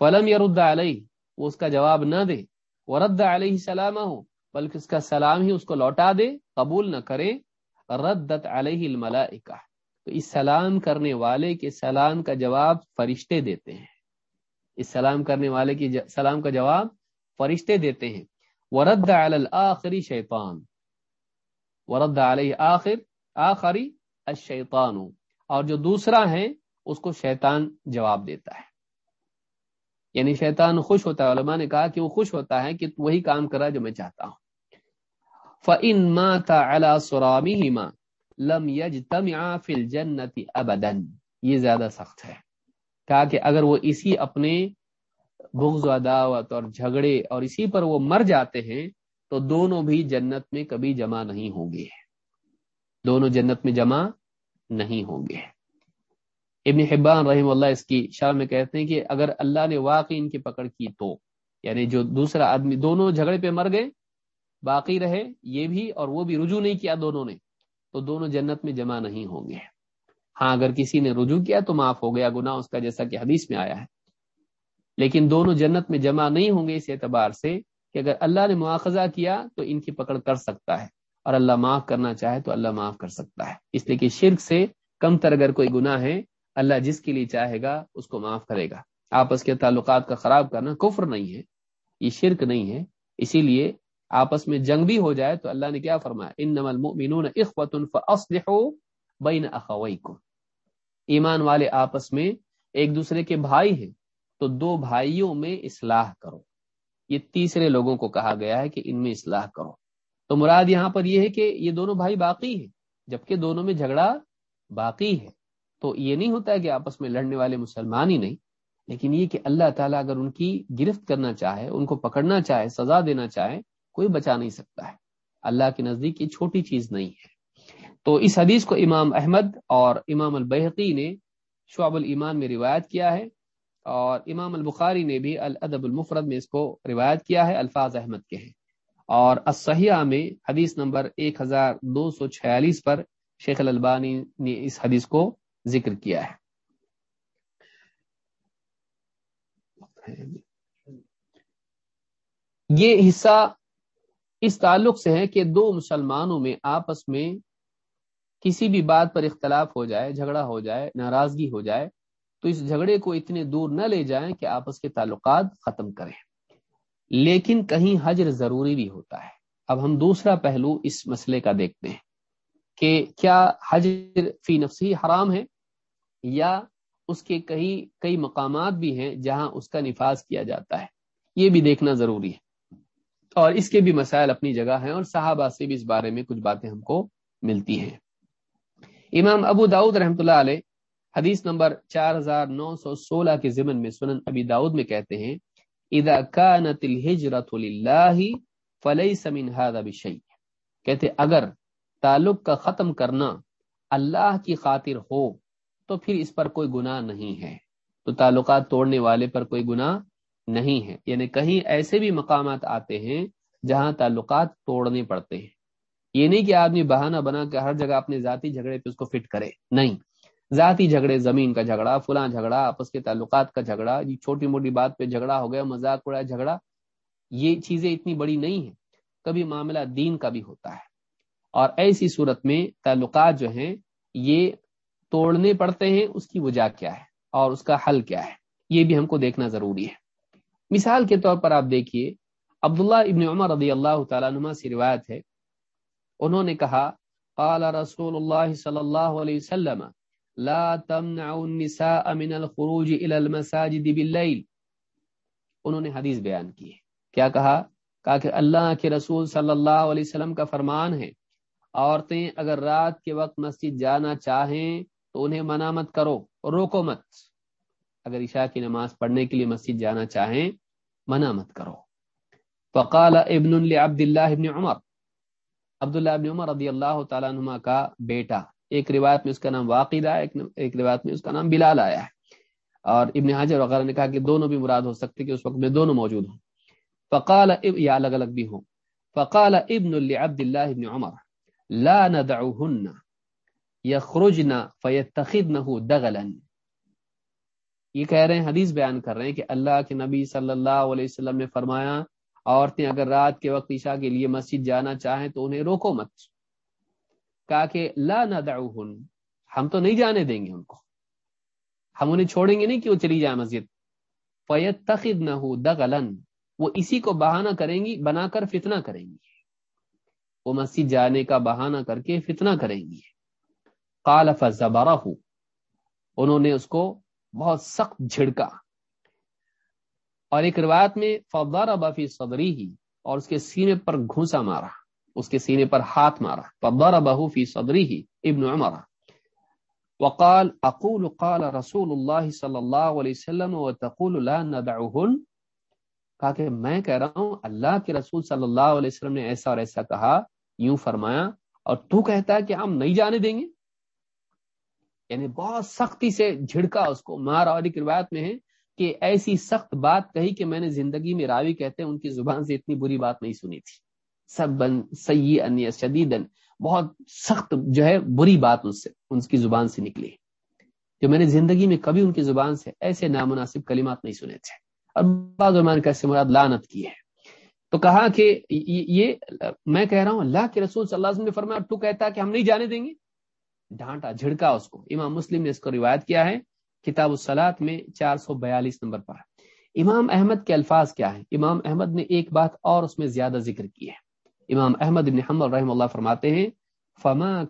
S2: فلم یا علیہ وہ اس کا جواب نہ دے۔ وہ رد علیہ سلام ہو بلکہ اس کا سلام ہی اس کو لوٹا دے، قبول نہ کرے ردت علیہ الملائکہ۔ تو اس سلام کرنے والے کے سلام کا جواب فرشتے دیتے ہیں۔ اس سلام کرنے والے کی سلام کا جواب فرشتے دیتے ہیں۔ ورد علی الاخری شیطان ورد علیہ آخر، آخری الشیطان اور جو دوسرا ہے، اس کو شیطان جواب دیتا ہے۔ یعنی شیطان خوش ہوتا ہے۔ علماء نے کہا کہ وہ خوش ہوتا ہے کہ وہی کام کرا جو میں چاہتا ہوں۔ فَإِن مَاتَ عَلَى صُرَامِهِمَا لَمْ يَجْتَمِعَا فِي الْجَنَّةِ أَبَدًا۔ یہ زیادہ سخت ہے۔ کہا کہ اگر وہ اسی اپنے بغض و عداوت اور جھگڑے اور اسی پر وہ مر جاتے ہیں، تو دونوں بھی جنت میں کبھی جمع نہیں ہوں گے۔ دونوں جنت میں جمع نہیں ہوں گے۔ ابن حبان رحم اللہ اس کی شاہ میں کہتے ہیں کہ اگر اللہ نے واقعی ان کی پکڑ کی تو یعنی جو دوسرا آدمی، دونوں جھگڑے پہ مر گئے باقی رہے یہ بھی اور وہ بھی رجوع نہیں کیا دونوں نے، تو دونوں جنت میں جمع نہیں ہوں گے۔ ہاں اگر کسی نے رجوع کیا تو معاف ہو گیا، گناہ اس کا جیسا کہ حدیث میں آیا ہے۔ لیکن دونوں جنت میں جمع نہیں ہوں گے اس اعتبار سے کہ اگر اللہ نے مواخذہ کیا تو ان کی پکڑ کر سکتا ہے۔ اور اللہ معاف کرنا چاہے تو اللہ معاف کر سکتا ہے۔ اس لیے کہ شرک سے کم تر اگر کوئی گناہ ہے، اللہ جس کے لیے چاہے گا اس کو معاف کرے گا۔ آپس کے تعلقات کا خراب کرنا کفر نہیں ہے، یہ شرک نہیں ہے۔ اسی لیے آپس میں جنگ بھی ہو جائے تو اللہ نے کیا فرمایا؟ ان نمل اخوت بین اخویکم۔ ایمان والے آپس میں ایک دوسرے کے بھائی ہیں تو دو بھائیوں میں اصلاح کرو۔ یہ تیسرے لوگوں کو کہا گیا ہے کہ ان میں اصلاح کرو۔ تو مراد یہاں پر یہ ہے کہ یہ دونوں بھائی باقی ہیں، جبکہ دونوں میں جھگڑا باقی ہے۔ تو یہ نہیں ہوتا ہے کہ آپس میں لڑنے والے مسلمان ہی نہیں، لیکن یہ کہ اللہ تعالیٰ اگر ان کی گرفت کرنا چاہے، ان کو پکڑنا چاہے، سزا دینا چاہے کوئی بچا نہیں سکتا ہے۔ اللہ کے نزدیک یہ چھوٹی چیز نہیں ہے۔ تو اس حدیث کو امام احمد اور امام البحقی نے شعب الایمان میں روایت کیا ہے اور امام البخاری نے بھی الادب المفرد میں اس کو روایت کیا ہے، الفاظ احمد کے ہیں۔ اور اسحیہ میں حدیث نمبر ایک ہزار دو سو چھیالیس پر شیخ الالبانی نے اس حدیث کو ذکر کیا ہے۔ یہ حصہ اس تعلق سے ہے کہ دو مسلمانوں میں آپس میں کسی بھی بات پر اختلاف ہو جائے، جھگڑا ہو جائے، ناراضگی ہو جائے، تو اس جھگڑے کو اتنے دور نہ لے جائیں کہ آپس کے تعلقات ختم کریں۔ لیکن کہیں حجر ضروری بھی ہوتا ہے۔ اب ہم دوسرا پہلو اس مسئلے کا دیکھتے ہیں کہ کیا حجر فی نفسی حرام ہے یا اس کے کئی کئی مقامات بھی ہیں جہاں اس کا نفاذ کیا جاتا ہے۔ یہ بھی دیکھنا ضروری ہے۔ اور اس کے بھی مسائل اپنی جگہ ہیں اور صحابہ سے بھی اس بارے میں کچھ باتیں ہم کو ملتی ہیں۔ امام ابو داود رحمۃ اللہ علیہ حدیث نمبر چار ہزار نو سو سولہ کے ضمن میں سنن ابی داود میں کہتے ہیں، اذا كانت الهجرة لله فليس من هذا بشيء کہتے، اگر تعلق کا ختم کرنا اللہ کی خاطر ہو تو پھر اس پر کوئی گناہ نہیں ہے۔ تو تعلقات توڑنے والے پر کوئی گناہ نہیں ہے یعنی کہیں ایسے بھی مقامات آتے ہیں جہاں تعلقات توڑنے پڑتے ہیں۔ یہ نہیں کہ آدمی بہانہ بنا کے ہر جگہ اپنے ذاتی جھگڑے پہ اس کو فٹ کرے۔ نہیں۔ ذاتی جھگڑے، زمین کا جھگڑا، فلاں جھگڑا، آپس کے تعلقات کا جھگڑا، یہ چھوٹی موٹی بات پہ جھگڑا ہو گیا، مذاق اڑا، جھگڑا، یہ چیزیں اتنی بڑی نہیں ہیں۔ کبھی معاملہ دین کا بھی ہوتا ہے۔ اور ایسی صورت میں تعلقات جو ہیں، یہ توڑنے پڑتے ہیں، اس کی وجہ کیا ہے؟ اور اس کا حل کیا ہے؟ یہ بھی ہم کو دیکھنا ضروری ہے۔ مثال کے طور پر آپ دیکھیے، عبداللہ ابن عمر رضی اللہ تعالیٰ نما سے روایت ہے۔ انہوں نے کہا، قال رسول اللہ صلی اللہ علیہ وسلم، لا تمنعوا النساء من الخروج الى المساجد باللیل۔ انہوں نے حدیث بیان کی ہے۔ کیا کہا؟ کہا کہ اللہ کے رسول صلی اللہ علیہ وسلم کا فرمان ہے، عورتیں اگر رات کے وقت مسجد جانا چاہیں تو انہیں منع مت کرو، روکو مت۔ اگر عشاء کی نماز پڑھنے کے لیے مسجد جانا چاہیں، منع مت کرو۔ فقال ابن عبد اللہ ابن عمر۔ عبداللہ ابن عمر رضی اللہ تعالیٰ عنہ کا بیٹا۔ ایک روایت میں اس کا نام واقع ہے ایک روایت میں اس کا نام بلال آیا ہے۔ اور ابن حاجر وغیرہ نے کہا کہ دونوں بھی مراد ہو سکتے کہ اس وقت میں دونوں موجود ہوں۔ فقال اب یا الگ الگ بھی ہوں۔ فقال ابن عبد اللہ ابن عمر، لا ندعوهن، یخرجن فیتخذنه دغلا۔ یہ کہہ رہے ہیں، حدیث بیان کر رہے ہیں کہ اللہ کے نبی صلی اللہ علیہ وسلم نے فرمایا، عورتیں اگر رات کے وقت عشاء کے لیے مسجد جانا چاہیں تو انہیں روکو مت۔ کہا کہ لا ندعوهن ہم تو نہیں جانے دیں گے ان کو۔ ہم انہیں چھوڑیں گے نہیں کہ وہ چلی جائے مسجد۔ فیتخذنه دغلا، وہ اسی کو بہانہ کریں گی، بنا کر فتنہ کریں گی۔ وہ مسجد جانے کا بہانہ کر کے فتنہ کریں گی۔ قال فزبرہ انہوں نے اس کو بہت سخت جھڑکا۔ اور ایک روایت میں فضرب فی صدری ہی اور اس کے سینے پر گھونسا مارا، اس کے سینے پر ہاتھ مارا۔ فضربہ فی صدری ہی ابن عمر۔ وقال اقول قال رسول اللہ صلی اللہ علیہ وسلم وتقول لا ندعوهن کہا کہ میں کہہ رہا ہوں، اللہ کے رسول صلی اللہ علیہ وسلم نے ایسا اور ایسا کہا، یوں فرمایا، اور تو کہتا ہے کہ ہم نہیں جانے دیں گے؟ یعنی بہت سختی سے جھڑکا اس کو۔ مارا اور ایک روایت میں ہے کہ ایسی سخت بات کہی کہ میں نے زندگی میں راوی کہتے ہیں، ان کی زبان سے اتنی بری بات نہیں سنی تھی۔ سب بن سی ان شدید بہت سخت جو ہے بری بات اس سے، ان کی زبان سے نکلی۔ جو میں نے زندگی میں کبھی ان کی زبان سے ایسے نامناسب کلمات نہیں سنے تھے۔ اور بعض علماء کا مراد لانت کی ہے۔ تو کہا کہ یہ میں کہہ رہا ہوں، اللہ کے رسول صلی اللہ علیہ وسلم نے فرمایا تو کہتا کہ ہم نہیں جانے دیں گے؟ ڈھانٹا، جھڑکا اس کو۔ امام مسلم نے اس کو روایت کیا ہے، کتاب السلاط میں چار سو بیالیس نمبر پر۔ امام احمد کے الفاظ کیا ہیں؟ امام احمد نے ایک بات اور اس میں زیادہ ذکر کی ہے۔ امام احمد ابن حمل رحم اللہ فرماتے ہیں، فما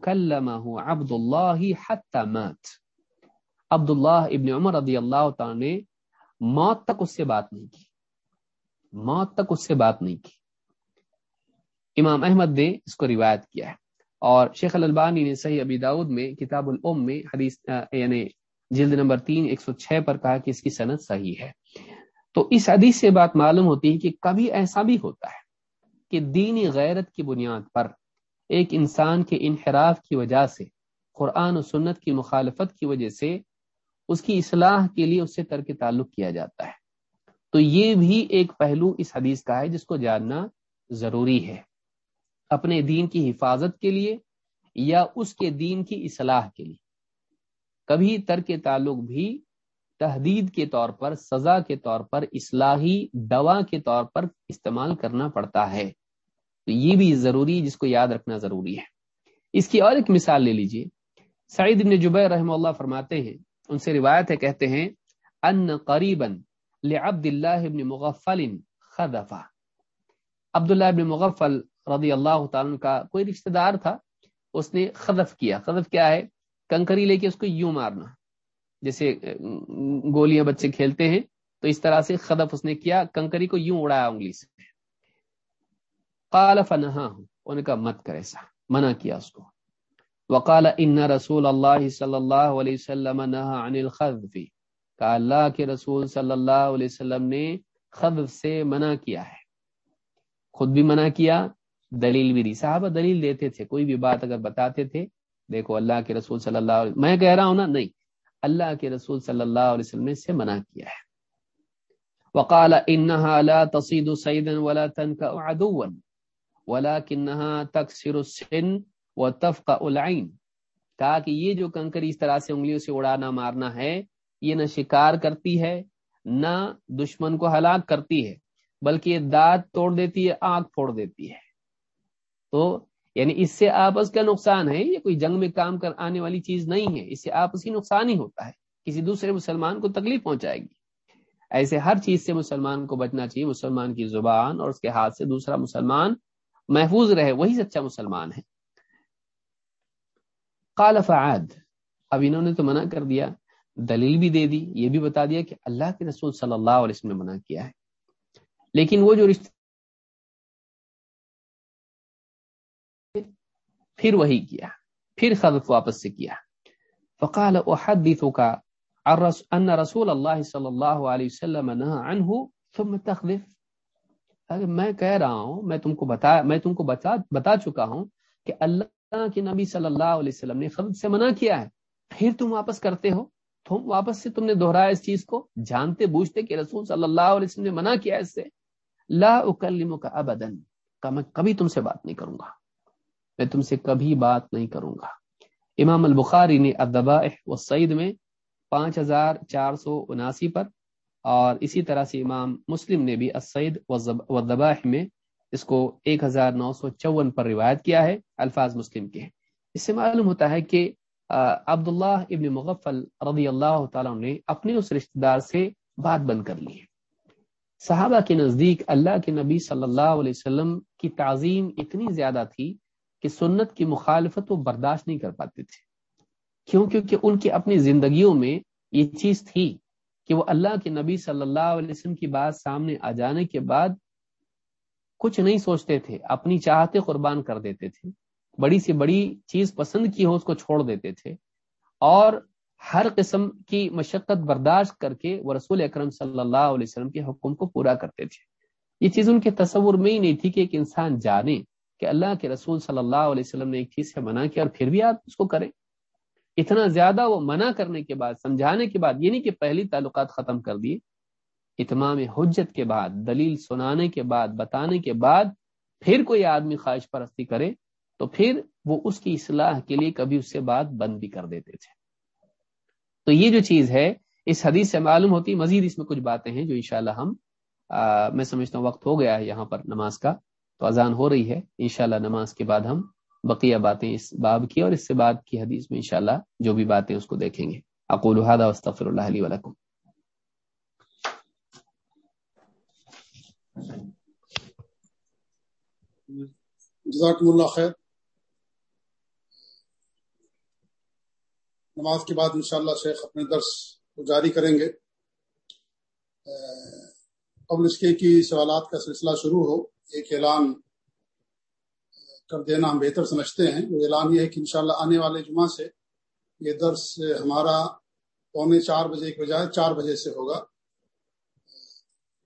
S2: عبد اللہ حتی مات۔ ابن عمر رضی اللہ تعالی نے موت تک اس سے بات نہیں کی۔ موت تک اس سے بات نہیں کی۔ امام احمد نے اس کو روایت کیا ہے۔ اور شیخ البانی نے صحیح ابی داود میں کتاب الام میں حدیث یعنی جلد نمبر تین، ایک سو چھ پر کہا کہ اس کی صنعت صحیح ہے۔ تو اس حدیث سے بات معلوم ہوتی ہے کہ کبھی ایسا بھی ہوتا ہے کہ دینی غیرت کی بنیاد پر ایک انسان کے انحراف کی وجہ سے، قرآن و سنت کی مخالفت کی وجہ سے اس کی اصلاح کے لیے اس سے ترک تعلق کیا جاتا ہے۔ تو یہ بھی ایک پہلو اس حدیث کا ہے جس کو جاننا ضروری ہے۔ اپنے دین کی حفاظت کے لیے یا اس کے دین کی اصلاح کے لیے۔ کبھی ترک تعلق بھی تحدید کے طور پر، سزا کے طور پر، اصلاحی دوا کے طور پر استعمال کرنا پڑتا ہے۔ تو یہ بھی ضروری، جس کو یاد رکھنا ضروری ہے۔ اس کی اور ایک مثال لے لیجیے۔ سعید بن جبیر رحمہ اللہ فرماتے ہیں، ان سے روایت ہے، کہتے ہیں، ان قریبا لعبد اللہ ابن مغفل خدفا عبداللہ ابن مغفل رضی اللہ تعالیٰ کا کوئی رشتہ دار تھا، اس نے خدف کیا۔ خدف کیا ہے؟ کنکری لے کے اس کو یوں مارنا۔ جیسے، گولیاں بچے کھیلتے ہیں، تو اس طرح سے خدف اس نے کیا، کنکری کو یوں اڑایا انگلی سے۔ قال فنہا ہوں انہوں نے کہا، مت کر ایسا، منع کیا اس کو۔ وقال، ان رسول اللہ صلی اللہ علیہ وسلم عن الخذف۔ کہ اللہ کے رسول صلی اللہ علیہ وسلم نے خذف سے منع کیا ہے۔ خود بھی منع کیا دلیل بھی دی۔ صحابہ دلیل دیتے تھے، کوئی بھی بات اگر بتاتے تھے، دیکھو اللہ کے رسول صلی اللہ علیہ میں کہہ رہا ہوں نا، نہیں، اللہ کے رسول صلی اللہ علیہ وسلم نے سے منع کیا ہے۔ وقال انها لا تصيد سيدا ولا تنكا عدوا ولكنها تكسر السن وتفقع العين کہا کہ یہ جو کنکر اس طرح سے انگلیوں سے اڑانا مارنا ہے، یہ نہ شکار کرتی ہے، نہ دشمن کو ہلاک کرتی ہے، بلکہ یہ دانت توڑ دیتی ہے، آنکھ پھوڑ دیتی ہے۔ تو یعنی اس سے آپس کا نقصان ہے، یہ کوئی جنگ میں کام کر آنے والی چیز نہیں ہے۔ اس سے آپس کی نقصان ہی ہوتا ہے۔ کسی دوسرے مسلمان کو تکلیف پہنچائے گی۔ ایسے ہر چیز سے مسلمان کو بچنا چاہیے۔ مسلمان کی زبان اور اس کے ہاتھ سے دوسرا مسلمان محفوظ رہے، وہی سچا مسلمان ہے۔ قال فعاد، اب انہوں نے تو منع کر دیا، دلیل بھی دے دی، یہ بھی بتا دیا کہ اللہ کے رسول صلی اللہ علیہ وسلم نے منع کیا ہے۔ لیکن وہ جو رشتے پھر وہی کیا، پھر خذف واپس سے کیا۔ فقال احدثك ان رسول اللہ صلی اللہ علیہ وسلم نهى عنه ثم تخذف۔ میں کہہ رہا ہوں، میں تم کو بتا، میں تم کو بتا بتا چکا ہوں کہ اللہ کے نبی صلی اللہ علیہ وسلم نے خذف سے منع کیا ہے۔ پھر تم واپس کرتے ہو؟ تم واپس سے تم نے دہرایا اس چیز کو؟ جانتے بوجھتے کہ رسول صلی اللہ علیہ وسلم نے منع کیا اس سے؟ لا اکلمک ابدا۔ کہ میں کبھی تم سے بات نہیں کروں گا۔ میں تم سے کبھی بات نہیں کروں گا۔ امام البخاری نے ادبا و سعید میں پانچ ہزار چار سو اناسی پر اور اسی طرح سے امام مسلم نے بھی اسعید و دباح میں اس کو ایک ہزار نو سو چون پر روایت کیا ہے، الفاظ مسلم کے۔ ہیں اس سے معلوم ہوتا ہے کہ عبداللہ ابن مغفل رضی اللہ تعالیٰ نے اپنے اس رشتہ دار سے بات بند کر لی۔ ہے صحابہ کے نزدیک اللہ کے نبی صلی اللہ علیہ وسلم کی تعظیم اتنی زیادہ تھی کہ سنت کی مخالفت وہ برداشت نہیں کر پاتے تھے۔ کیوں؟ کیونکہ ان کی اپنی زندگیوں میں یہ چیز تھی کہ وہ اللہ کے نبی صلی اللہ علیہ وسلم کی بات سامنے آ جانے کے بعد کچھ نہیں سوچتے تھے، اپنی چاہتے قربان کر دیتے تھے۔ بڑی سی بڑی چیز پسند کی ہو اس کو چھوڑ دیتے تھے۔ اور ہر قسم کی مشقت برداشت کر کے وہ رسول اکرم صلی اللہ علیہ وسلم کے حکم کو پورا کرتے تھے۔ یہ چیز ان کے تصور میں ہی نہیں تھی کہ ایک انسان جانے کہ اللہ کے رسول صلی اللہ علیہ وسلم نے ایک چیز سے منع کیا اور پھر بھی آپ اس کو کریں۔ اتنا زیادہ وہ منع کرنے کے بعد، سمجھانے کے بعد، یہ نہیں کہ پہلی تعلقات ختم کر دیے، اتمام حجت کے بعد، دلیل سنانے کے بعد، بتانے کے بعد پھر کوئی آدمی خواہش پرستی کرے تو پھر وہ اس کی اصلاح کے لیے کبھی اس سے بات بند بھی کر دیتے تھے۔ تو یہ جو چیز ہے، اس حدیث سے معلوم ہوتی، مزید اس میں کچھ باتیں ہیں جو انشاءاللہ ہم میں سمجھتا ہوں وقت ہو گیا ہے یہاں پر نماز کا۔ تو اذان ہو رہی ہے۔ انشاءاللہ نماز کے بعد ہم بقیہ باتیں اس باب کی اور اس سے بعد کی حدیث میں انشاءاللہ جو بھی باتیں اس کو دیکھیں گے۔ اقول هذا واستغفر الله لي ولكم۔
S1: جزاکم اللہ خیر۔ نماز کے بعد انشاءاللہ شیخ اپنے درس کو جاری کریں گے۔ قبل اس کے کی سوالات کا سلسلہ شروع ہو ایک اعلان کر دینا ہم بہتر سمجھتے ہیں۔ وہ اعلان یہ ہے کہ انشاءاللہ آنے والے جمعہ سے یہ درس ہمارا پونے چار بجے کے بجائے چار بجے سے ہوگا۔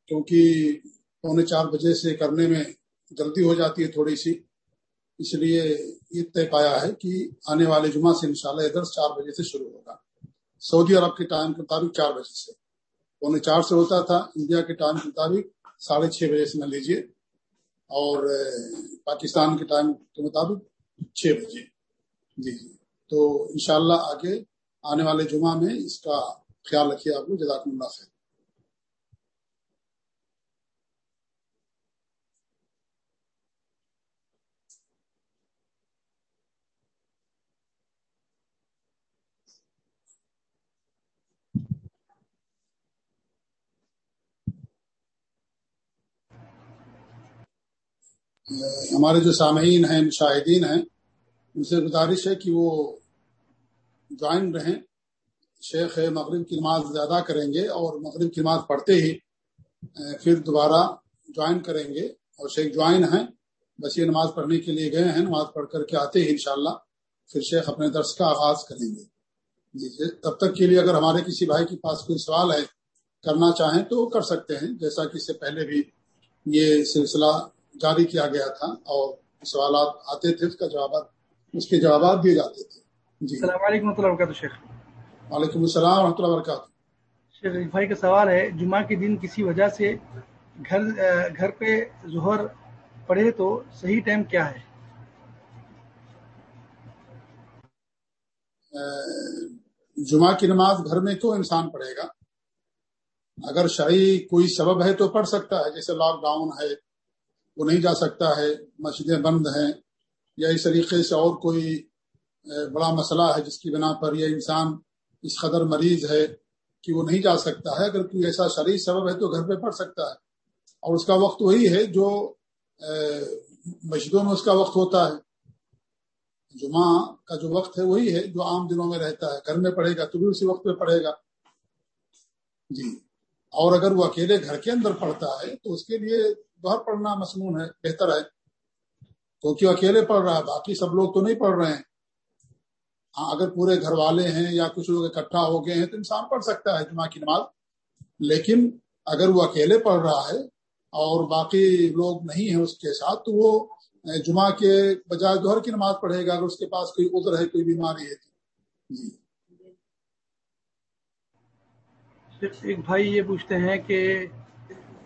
S1: کیونکہ پونے چار بجے سے کرنے میں جلدی ہو جاتی ہے تھوڑی سی۔ اس لیے یہ طے پایا ہے کہ آنے والے جمعہ سے انشاءاللہ یہ درس چار بجے سے شروع ہوگا۔ سعودی عرب کے ٹائم کے مطابق چار بجے سے۔ پونے چار سے ہوتا تھا، انڈیا کے ٹائم کے مطابق ساڑھے چھ بجے سے نہ لیجیے اور پاکستان کے ٹائم کے مطابق چھ بجے۔ جی جی۔ تو انشاءاللہ آگے آنے والے جمعہ میں اس کا خیال رکھیے آپ لوگ۔ جزاک اللہ خیر۔ ہمارے جو سامعین ہیں، مشاہدین ہیں، ان سے گزارش ہے کہ وہ جوائن رہیں۔ شیخ مغرب کی نماز زیادہ کریں گے اور مغرب کی نماز پڑھتے ہی پھر دوبارہ جوائن کریں گے۔ اور شیخ جوائن ہیں، بس یہ نماز پڑھنے کے لیے گئے ہیں۔ نماز پڑھ کر کے آتے ہی انشاءاللہ پھر شیخ اپنے درس کا آغاز کریں گے۔ جی تب تک کے لیے اگر ہمارے کسی بھائی کے پاس کوئی سوال ہے، کرنا چاہیں تو کر سکتے ہیں۔ جیسا کہ اس سے پہلے بھی یہ سلسلہ جاری کیا گیا تھا اور سوالات آتے تھے اس کا جوابات اس کے جوابات دیے جاتے تھے۔
S3: جی۔ السلام علیکم و وبرکاتہ شیخ۔
S1: وعلیکم السلام و رحمۃ اللہ وبرکاتہ۔
S3: شیخ بھائی کا سوال ہے جمعہ کے دن کسی وجہ سے گھر گھر پہ ظہر پڑھے تو صحیح ٹائم کیا ہے؟
S1: جمعہ کی نماز گھر میں کیوں انسان پڑھے گا؟ اگر شرعی کوئی سبب ہے تو پڑھ سکتا ہے جیسے لاک ڈاؤن ہے وہ نہیں جا سکتا ہے، مسجدیں بند ہیں یا اس طریقے سے اور کوئی بڑا مسئلہ ہے جس کی بنا پر یہ انسان اس قدر مریض ہے کہ وہ نہیں جا سکتا ہے۔ اگر کوئی ایسا شرعی سبب ہے تو گھر پہ پڑھ سکتا ہے۔ اور اس کا وقت وہی ہے جو مسجدوں میں اس کا وقت ہوتا ہے۔ جمعہ کا جو وقت ہے وہی ہے جو عام دنوں میں رہتا ہے۔ گھر میں پڑھے گا تو بھی اسی وقت پہ پڑھے گا۔ جی۔ اور اگر وہ اکیلے گھر کے اندر پڑھتا ہے تو اس کے لیے باہر پڑھنا مصنون ہے، بہتر ہے۔ کیونکہ اکیلے پڑھ رہا ہے، باقی سب لوگ تو نہیں پڑھ رہے ہیں۔ ہاں اگر پورے گھر والے ہیں یا کچھ لوگ اکٹھا ہو گئے ہیں تو انسان پڑھ سکتا ہے جمعہ کی نماز۔ لیکن اگر وہ اکیلے پڑھ رہا ہے اور باقی لوگ نہیں ہیں اس کے ساتھ، تو وہ جمعہ کے بجائے دوہر کی نماز پڑھے گا۔ اگر اس کے پاس کوئی عذر ہے، کوئی بیماری ہے۔ جی۔
S3: ایک بھائی یہ پوچھتے ہیں کہ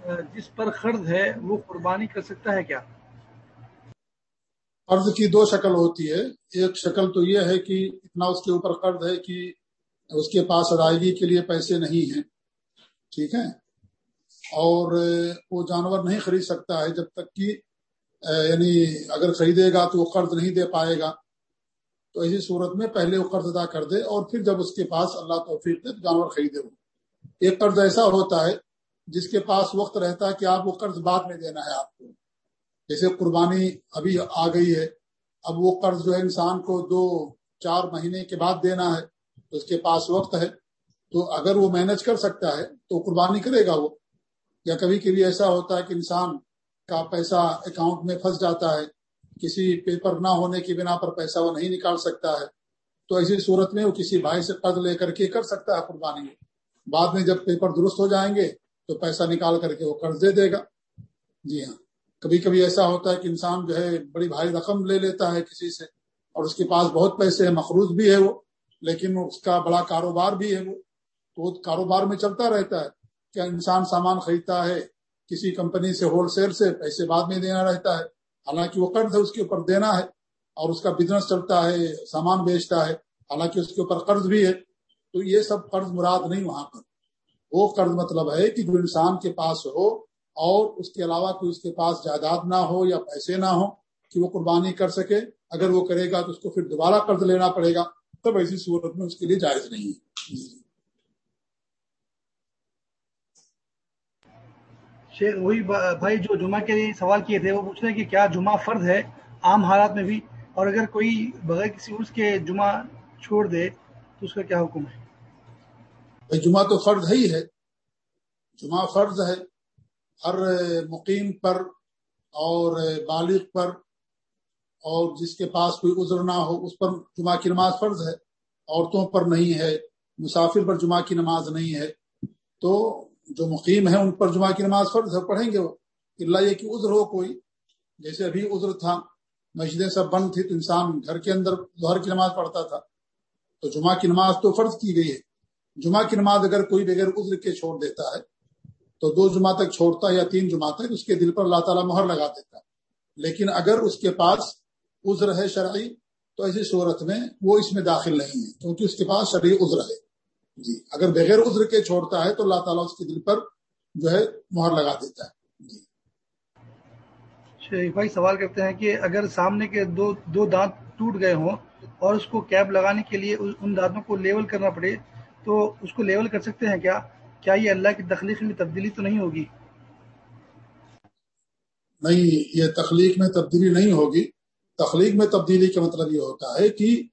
S3: جس پر قرض ہے، وہ قربانی کر سکتا ہے کیا؟
S1: قرض کی دو شکل ہوتی ہے۔ ایک شکل تو یہ ہے کہ اتنا اس کے اوپر قرض ہے کہ اس کے پاس ادائیگی کے لیے پیسے نہیں ہیں۔ ٹھیک ہے؟ اور وہ جانور نہیں خرید سکتا ہے جب تک کہ یعنی اگر خریدے گا تو وہ قرض نہیں دے پائے گا۔ تو ایسی صورت میں پہلے وہ قرض ادا کر دے اور پھر جب اس کے پاس اللہ توفیق دے تو جانور خریدے وہ ایک قرض ایسا ہوتا ہے جس کے پاس وقت رہتا ہے کہ آپ وہ قرض بعد میں دینا ہے آپ کو۔ جیسے قربانی ابھی آ گئی ہے، اب وہ قرض جو ہے انسان کو دو، چار مہینے کے بعد دینا ہے، تو اس کے پاس وقت ہے۔ تو اگر وہ مینج کر سکتا ہے تو قربانی کرے گا وہ۔ یا کبھی کبھی ایسا ہوتا ہے کہ انسان کا پیسہ اکاؤنٹ میں پھنس جاتا ہے، کسی پیپر نہ ہونے کی بنا پر پیسہ وہ نہیں نکال سکتا ہے۔ تو ایسی صورت میں وہ کسی بھائی سے قرض لے کر کے کر سکتا ہے قربانی۔ بعد میں جب پیپر درست ہو جائیں گے تو پیسہ نکال کر کے وہ قرض دے دے گا۔ جی ہاں۔ کبھی کبھی ایسا ہوتا ہے کہ انسان جو ہے بڑی بھاری رقم لے لیتا ہے کسی سے اور اس کے پاس بہت پیسے ہیں مخروض بھی ہے وہ، لیکن اس کا بڑا کاروبار بھی ہے وہ۔ تو وہ کاروبار میں چلتا رہتا ہے۔ کیا انسان سامان خریدتا ہے کسی کمپنی سے ہول سیل سے، پیسے بعد میں دینا رہتا ہے۔ حالانکہ وہ قرض ہے، اس کے اوپر دینا ہے اور اس کا بزنس چلتا ہے، سامان بیچتا ہے۔ حالانکہ اس کے اوپر قرض بھی ہے۔ تو یہ سب قرض مراد نہیں وہاں پر۔ وہ قرض مطلب ہے کہ جو انسان کے پاس ہو اور اس کے علاوہ کوئی اس کے پاس جائیداد نہ ہو یا پیسے نہ ہو کہ وہ قربانی کر سکے، اگر وہ کرے گا تو اس کو پھر دوبارہ قرض لینا پڑے گا، تب ایسی صورت میں اس کے لیے جائز نہیں ہے۔
S3: وہی بھائی جو جمعہ کے لیے سوال کیے تھے، وہ پوچھ رہے ہیں کہ کیا جمعہ فرض ہے عام حالات میں بھی؟ اور اگر کوئی بغیر کسی اس کے جمعہ چھوڑ دے تو اس کا کیا حکم
S1: ہے؟ بھائی جمعہ تو فرض ہی ہے۔ جمعہ فرض ہے ہر مقیم پر اور بالغ پر اور جس کے پاس کوئی عذر نہ ہو، اس پر جمعہ کی نماز فرض ہے۔ عورتوں پر نہیں ہے، مسافر پر جمعہ کی نماز نہیں ہے۔ تو جو مقیم ہیں ان پر جمعہ کی نماز فرض ہے، پڑھیں گے وہ۔ اللہ یہ کہ عذر ہو کوئی۔ جیسے ابھی عذر تھا، مسجدیں سب بند تھی تو انسان گھر کے اندر ظہر کی نماز پڑھتا تھا۔ تو جمعہ کی نماز تو فرض کی گئی ہے۔ جمعہ کی نماز اگر کوئی بغیر عذر کے چھوڑ دیتا ہے، تو دو جمعہ تک چھوڑتا ہے یا تین جمعہ تک اس کے دل پر اللہ تعالیٰ مہر لگا دیتا ہے۔ لیکن اگر اس کے پاس عذر ہے شرعی، تو ایسی صورت میں وہ اس میں داخل نہیں ہے، کیونکہ اس کے پاس شرعی عذر ہے۔ جی اگر بغیر عذر کے چھوڑتا ہے تو اللہ تعالیٰ اس کے دل پر جو ہے مہر لگا دیتا ہے۔ جی۔
S3: شریف بھائی، سوال کرتے ہیں کہ اگر سامنے کے دو دو دانت ٹوٹ گئے ہوں اور اس کو کیب لگانے کے لیے ان دانتوں کو لیول کرنا پڑے تو اس کو لیول کر سکتے ہیں کیا؟ کیا یہ اللہ کی تخلیق میں تبدیلی تو نہیں ہوگی؟
S1: نہیں، یہ تخلیق میں تبدیلی نہیں ہوگی۔ تخلیق میں تبدیلی کا مطلب یہ ہوتا ہے کہ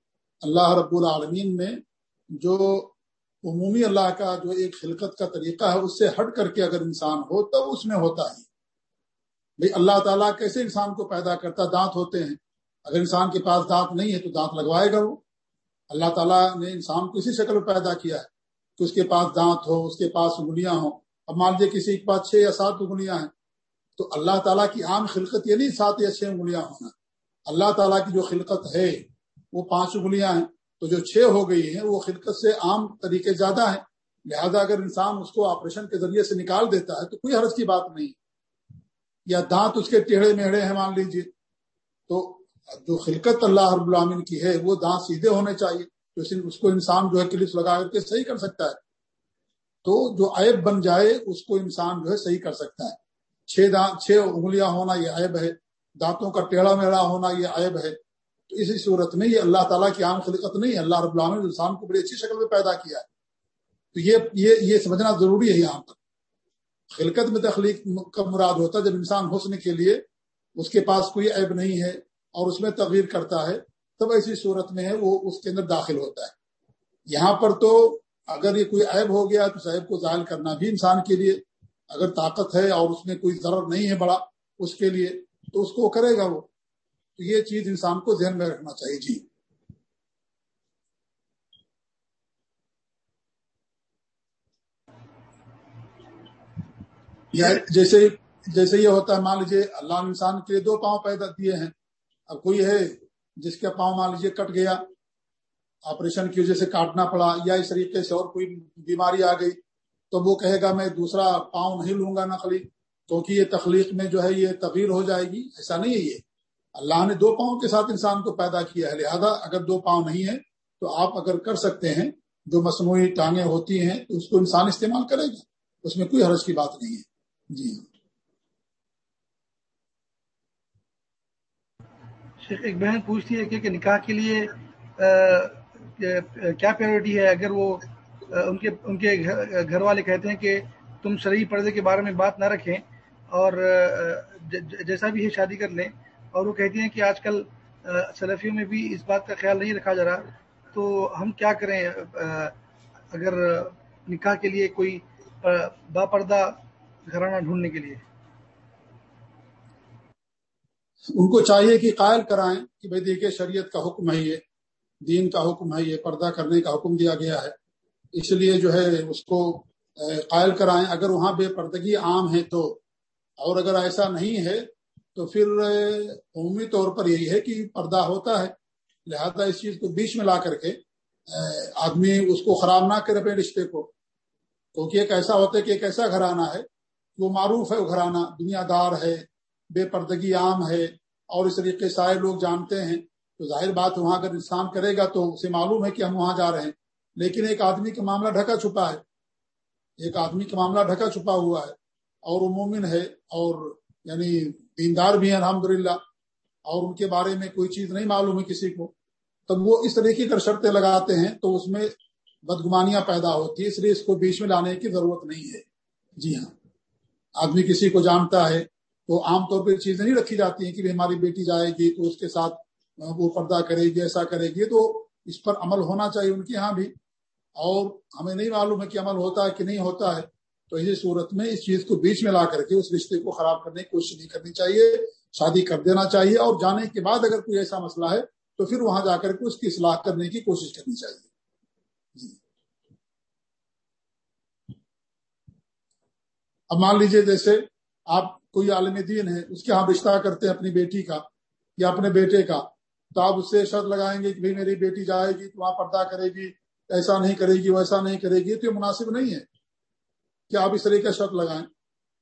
S1: اللہ رب العالمین میں جو عمومی اللہ کا جو ایک خلقت کا طریقہ ہے، اس سے ہٹ کر کے اگر انسان ہو، تب اس میں ہوتا ہے۔ بھائی اللہ تعالیٰ کیسے انسان کو پیدا کرتا؟ دانت ہوتے ہیں۔ اگر انسان کے پاس دانت نہیں ہے تو دانت لگوائے گا وہ۔ اللہ تعالیٰ نے انسان کو اسی شکل میں پیدا کیا ہے کہ اس کے پاس دانت ہو، اس کے پاس انگلیاں ہوں۔ اب مان لیجیے کسی کے پاس چھ یا سات انگلیاں ہیں، تو اللہ تعالیٰ کی عام خلقت یہ نہیں سات یا چھ انگلیاں ہونا اللہ تعالیٰ کی جو خلقت ہے، وہ پانچ انگلیاں ہیں۔ تو جو چھ ہو گئی ہیں، وہ خلقت سے عام طریقے زیادہ ہیں۔ لہذا اگر انسان اس کو آپریشن کے ذریعے سے نکال دیتا ہے، تو کوئی حرض کی بات نہیں۔ یا دانت اس کے ٹیڑھے میڑے ہیں، مان لیجیے تو جو خلقت اللہ رب العامن کی ہے، وہ دانت سیدھے ہونے چاہیے۔ تو اس کو انسان جو ہے کلپس لگا کر کے صحیح کر سکتا ہے۔ تو جو عیب بن جائے، اس کو انسان جو ہے صحیح کر سکتا ہے۔ چھ دانت چھ انگلیاں ہونا یہ عیب ہے۔ دانتوں کا ٹیڑھا میڑا ہونا یہ عیب ہے۔ تو اسی صورت میں یہ اللہ تعالیٰ کی عام خلقت نہیں ہے اللہ رب العالمین انسان کو بڑی اچھی شکل میں پیدا کیا ہے۔ تو یہ یہ یہ سمجھنا ضروری ہے یہاں پر۔ خلقت میں تخلیق کا مراد ہوتا ہے جب انسان حسن کے لیے اس کے پاس کوئی عیب نہیں ہے۔ اور اس میں تغیر کرتا ہے، تب ایسی صورت میں ہے وہ اس کے اندر داخل ہوتا ہے۔ یہاں پر تو اگر یہ کوئی عیب ہو گیا تو عیب کو ظاہر کرنا بھی انسان کے لیے، اگر طاقت ہے اور اس میں کوئی ضرر نہیں ہے بڑا اس کے لیے، تو اس کو کرے گا وہ۔ تو یہ چیز انسان کو ذہن میں رکھنا چاہیے جی۔ جیسے جیسے یہ ہوتا ہے، مان لیجیے اللہ نے انسان کے دو پاؤں پیدا دیے ہیں۔ اب کوئی ہے جس کا پاؤں مان لیجیے کٹ گیا، آپریشن کی وجہ سے کاٹنا پڑا یا اس طریقے سے اور کوئی بیماری آ گئی، تو وہ کہے گا میں دوسرا پاؤں نہیں لوں گا نقلی، کیونکہ یہ تخلیق میں جو ہے یہ تغیر ہو جائے گی، ایسا نہیں ہے یہ۔ اللہ نے دو پاؤں کے ساتھ انسان کو پیدا کیا ہے، لہذا اگر دو پاؤں نہیں ہے تو آپ اگر کر سکتے ہیں، جو مصنوعی ٹانگیں ہوتی ہیں تو اس کو انسان استعمال کرے گا، اس میں کوئی حرج کی بات نہیں ہے۔ جی۔ ہاں
S3: ایک بہن پوچھتی ہے کہ نکاح کے لیے کیا پیورٹی ہے؟ اگر وہ ان کے ان کے گھر والے کہتے ہیں کہ تم شرعی پردے کے بارے میں بات نہ رکھیں اور جیسا بھی ہے شادی کر لیں اور وہ کہتی ہیں کہ آج کل سلفیوں میں بھی اس بات کا خیال نہیں رکھا جا رہا۔ تو ہم کیا کریں؟ اگر نکاح کے لیے کوئی با پردہ گھرانہ ڈھونڈنے کے لیے۔
S1: ان کو چاہیے کہ قائل کرائیں کہ بھائی دیکھیے شریعت کا حکم ہے یہ، دین کا حکم ہے یہ، پردہ کرنے کا حکم دیا گیا ہے۔ اس لیے جو ہے اس کو قائل کرائیں۔ اگر وہاں بے پردگی عام ہے تو، اور اگر ایسا نہیں ہے تو پھر عمومی طور پر یہی ہے کہ پردہ ہوتا ہے۔ لہذا اس چیز کو بیچ میں لا کر کے آدمی اس کو خراب نہ کرے اپنے رشتے کو۔ کیونکہ ایک ایسا ہوتا ہے کہ ایک ایسا گھرانہ ہے، وہ معروف ہے، وہ گھرانہ دنیا دار ہے۔ بے پردگی عام ہے اور اس طریقے سارے لوگ جانتے ہیں۔ تو ظاہر بات وہاں اگر انسان کرے گا تو اسے معلوم ہے کہ ہم وہاں جا رہے ہیں۔ لیکن ایک آدمی کا معاملہ ڈھکا چھپا ہے۔ ایک آدمی کا معاملہ ڈھکا چھپا ہوا ہے۔ اور وہ مومن ہے اور یعنی دیندار بھی ہیں الحمد اور ان کے بارے میں کوئی چیز نہیں معلوم ہے کسی کو۔ تب وہ اس طریقے کی شرطیں لگاتے ہیں تو اس میں بدگمانیاں پیدا ہوتی ہیں۔ اس لیے اس کو بیچ میں لانے کی ضرورت نہیں ہے۔ جی ہاں۔ آدمی کسی کو جانتا ہے تو عام طور پہ چیزیں نہیں رکھی جاتی ہیں کہ ہماری بیٹی جائے گی تو اس کے ساتھ وہ پردہ کرے گی، ایسا کرے گی۔ تو اس پر عمل ہونا چاہیے ان کے ہاں بھی۔ اور ہمیں نہیں معلوم ہے کہ عمل ہوتا ہے کہ نہیں ہوتا ہے۔ تو اسی صورت میں اس چیز کو بیچ میں لا کر کے اس رشتے کو خراب کرنے کی کوشش نہیں کرنی چاہیے۔ شادی کر دینا چاہیے۔ اور جانے کے بعد اگر کوئی ایسا مسئلہ ہے تو پھر وہاں جا کر کے اس کی اصلاح کرنے کی کوشش کرنی چاہیے۔ جی۔ اب مان لیجیے جیسے آپ کوئی عالم دین ہے، اس کے ہاں رشتہ کرتے ہیں اپنی بیٹی کا یا اپنے بیٹے کا۔ تو آپ اس سے شرط لگائیں گے کہ بھائی میری بیٹی جائے گی، تو وہاں پردہ کرے گی، ایسا نہیں کرے گی ویسا نہیں کرے گی۔ تو یہ مناسب نہیں ہے۔ کہ آپ اس طرح کا شرط لگائیں؟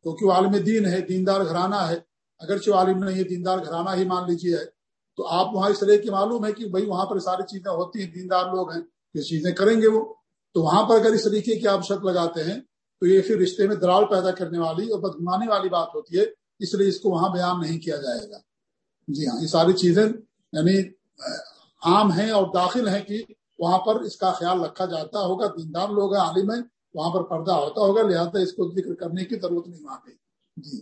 S1: کیونکہ وہ عالم دین ہے، دیندار گھرانہ ہے۔ اگرچہ عالم نہیں ہے، دیندار گھرانہ ہی مان لیجیے۔ ہے تو آپ وہاں اس طرح کی معلوم ہے کہ بھائی وہاں پر ساری چیزیں ہوتی ہیں، دیندار لوگ ہیں یہ چیزیں کریں گے وہ؟ تو وہاں پر اگر اس طریقے کی آپ شرط لگاتے ہیں تو یہ پھر رشتے میں درار پیدا کرنے والی اور بدگمانی والی بات ہوتی ہے، اس لیے اس کو وہاں بیان نہیں کیا جائے گا۔ جی ہاں یہ ساری چیزیں یعنی عام ہیں اور داخل ہیں کہ وہاں پر اس کا خیال رکھا جاتا ہوگا، دیندار لوگ ہیں، عالم ہیں، وہاں پر پردہ ہوتا ہوگا، لہٰذا اس کو ذکر کرنے کی ضرورت نہیں وہاں پہ۔ جی۔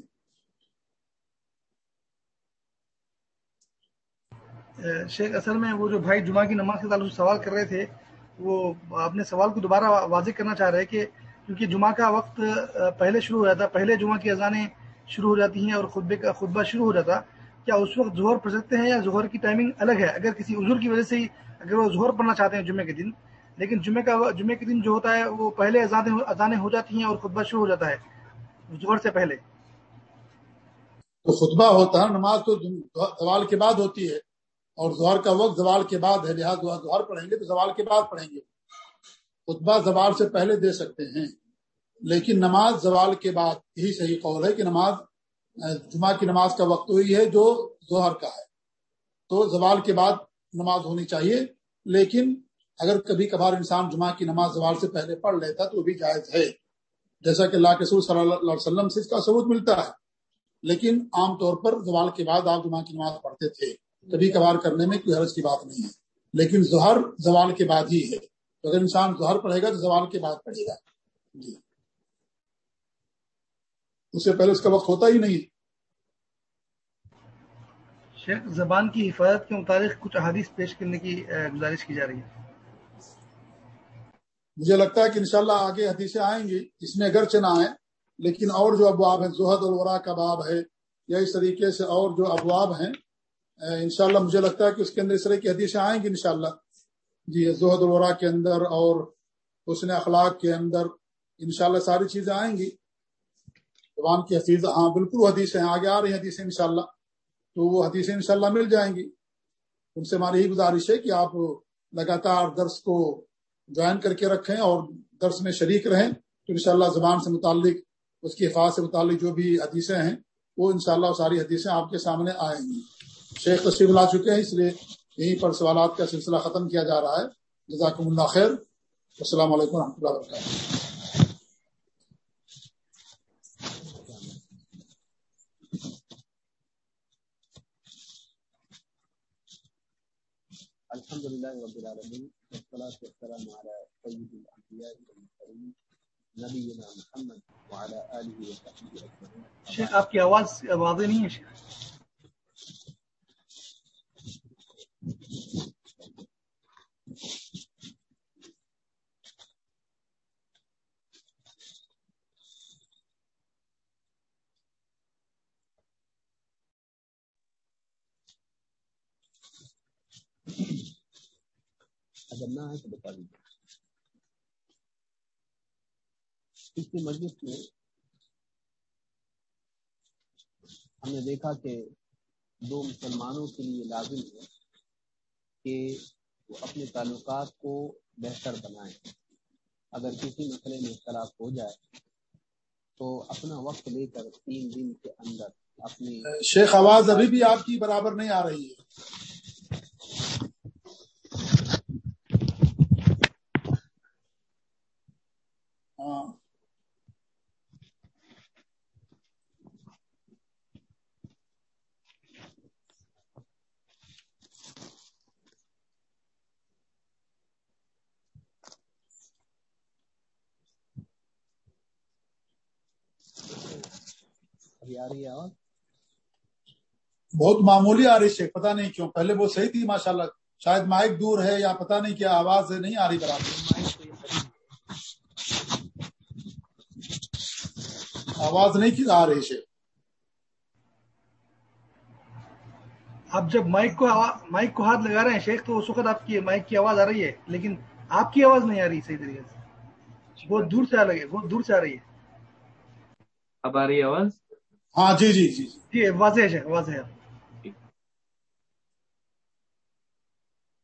S3: شیخ، اصل میں وہ جو بھائی جمعہ کی نماز کے تعلق سوال کر رہے تھے، وہ اپنے سوال کو دوبارہ واضح کرنا چاہ رہے کہ کیونکہ جمعہ کا وقت پہلے شروع ہو جاتا، پہلے جمعہ کی اذانیں شروع ہو جاتی ہیں اور خطبے کا خطبہ شروع ہو جاتا۔ کیا اس وقت ظہر پڑھ سکتے ہیں یا ظہر کی ٹائمنگ الگ ہے؟ اگر کسی عذر کی وجہ سے ہی اگر وہ ظہر پڑھنا چاہتے ہیں جمعے کے دن، لیکن جمعے کا جمعے کے دن جو ہوتا ہے، وہ پہلے اذانیں ہو جاتی ہیں اور خطبہ شروع ہو جاتا ہے، ظہر سے پہلے۔
S1: تو خطبہ ہوتا ہے، نماز تو زوال کے بعد ہوتی ہے اور ظہر کا وقت زوال کے بعد ہے، لہٰذا ظہر پڑھیں گے تو زوال کے بعد پڑھیں گے۔ خطبہ زوال سے پہلے دے سکتے ہیں۔ لیکن نماز زوال کے بعد یہی صحیح قول ہے کہ نماز، جمعہ کی نماز کا وقت وہی ہے جو ظہر کا ہے۔ تو زوال کے بعد نماز ہونی چاہیے۔ لیکن اگر کبھی کبھار انسان جمعہ کی نماز زوال سے پہلے پڑھ لیتا تو وہ بھی جائز ہے۔ جیسا کہ اللہ کے سور صلی اللہ علیہ وسلم سے اس کا ثبوت ملتا ہے۔ لیکن عام طور پر زوال کے بعد آپ جمعہ کی نماز پڑھتے تھے۔ کبھی کبھار کرنے میں کوئی حرض کی بات نہیں ہے۔ لیکن ظہر زوال کے بعد ہی ہے۔ تو اگر انسان ظہر پڑھے گا تو زوال کے بعد پڑھے گا۔ جی۔ اس سے پہلے اس کا وقت ہوتا ہی نہیں۔
S3: شیخ زبان کی حفاظت کے متعلق کچھ احادیث پیش کرنے کی گزارش کی جا رہی ہے۔
S1: مجھے لگتا ہے کہ انشاءاللہ آگے حدیثیں آئیں گی۔ اس میں اگرچہ نہ آئیں لیکن اور جو ابواب ہیں زہد الورا کا باب ہے یا اس طریقے سے اور جو ابواب ہیں انشاءاللہ مجھے لگتا ہے کہ اس کے اندر اس طرح کی حدیثیں آئیں گی انشاءاللہ۔ جی زہد الورا کے اندر اور حسن اخلاق کے اندر انشاءاللہ ساری چیزیں آئیں گی۔ زبان کی حفیظ ہاں بالکل حدیثیں آگے آ رہی ہیں حدیثیں انشاءاللہ۔ تو وہ حدیثیں انشاءاللہ مل جائیں گی۔ ان سے ہماری یہی گزارش ہے کہ آپ لگاتار درس کو جوائن کر کے رکھیں اور درس میں شریک رہیں تو انشاءاللہ زبان سے متعلق، اس کی حفاظت سے متعلق جو بھی حدیثیں ہیں، وہ انشاءاللہ ساری حدیثیں آپ کے سامنے آئیں گی۔ شیخ تشریف لا چکے ہیں، اس لیے یہیں پر سوالات کا سلسلہ ختم کیا جا رہا ہے۔ جزاکم اللہ خیر۔ السلام علیکم و رحمۃ اللہ وبرکاتہ۔
S2: الحمد لله رب العالمين والصلاة والسلام على سيد الأنبياء والمرسلين نبينا محمد وعلى آله وصحبه أجمعين
S3: شیخ آپ کی آواز واضح نہیں ہے شیخ؟
S2: اگر نہ ہے تو بتا دیجیے پچھلی مجلس میں ہم نے دیکھا کہ دو مسلمانوں کے لیے لازم ہے۔ کہ وہ اپنے تعلقات کو بہتر بنائیں۔ اگر کسی مسئلے میں اختلاف ہو جائے تو اپنا وقت لے کر تین دن کے اندر اپنی
S1: شیخ آواز ابھی بھی آپ کی برابر نہیں آ رہی ہے ہاں
S2: ابھی آ رہی ہے اور
S1: بہت معمولی آ رہی شیخ پتہ نہیں کیوں۔ پہلے وہ صحیح تھی ماشاءاللہ۔ شاید مائک دور ہے یا پتہ نہیں کیا آواز نہیں آ رہی برابر۔ آواز نہیں کی آ رہی شیخ۔
S3: آپ جب مائک کو مائک کو ہاتھ لگا رہے ہیں شیخ تو اس وقت آپ کی مائک کی آواز آ رہی ہے لیکن آپ کی آواز نہیں آ رہی صحیح طریقے سے۔ بہت دور سے آ رہی ہے بہت دور سے آ رہی ہے۔
S2: اب آ رہی ہے آواز؟
S1: ہاں جی جی جی
S3: جی۔ واضح ہے واضح ہے۔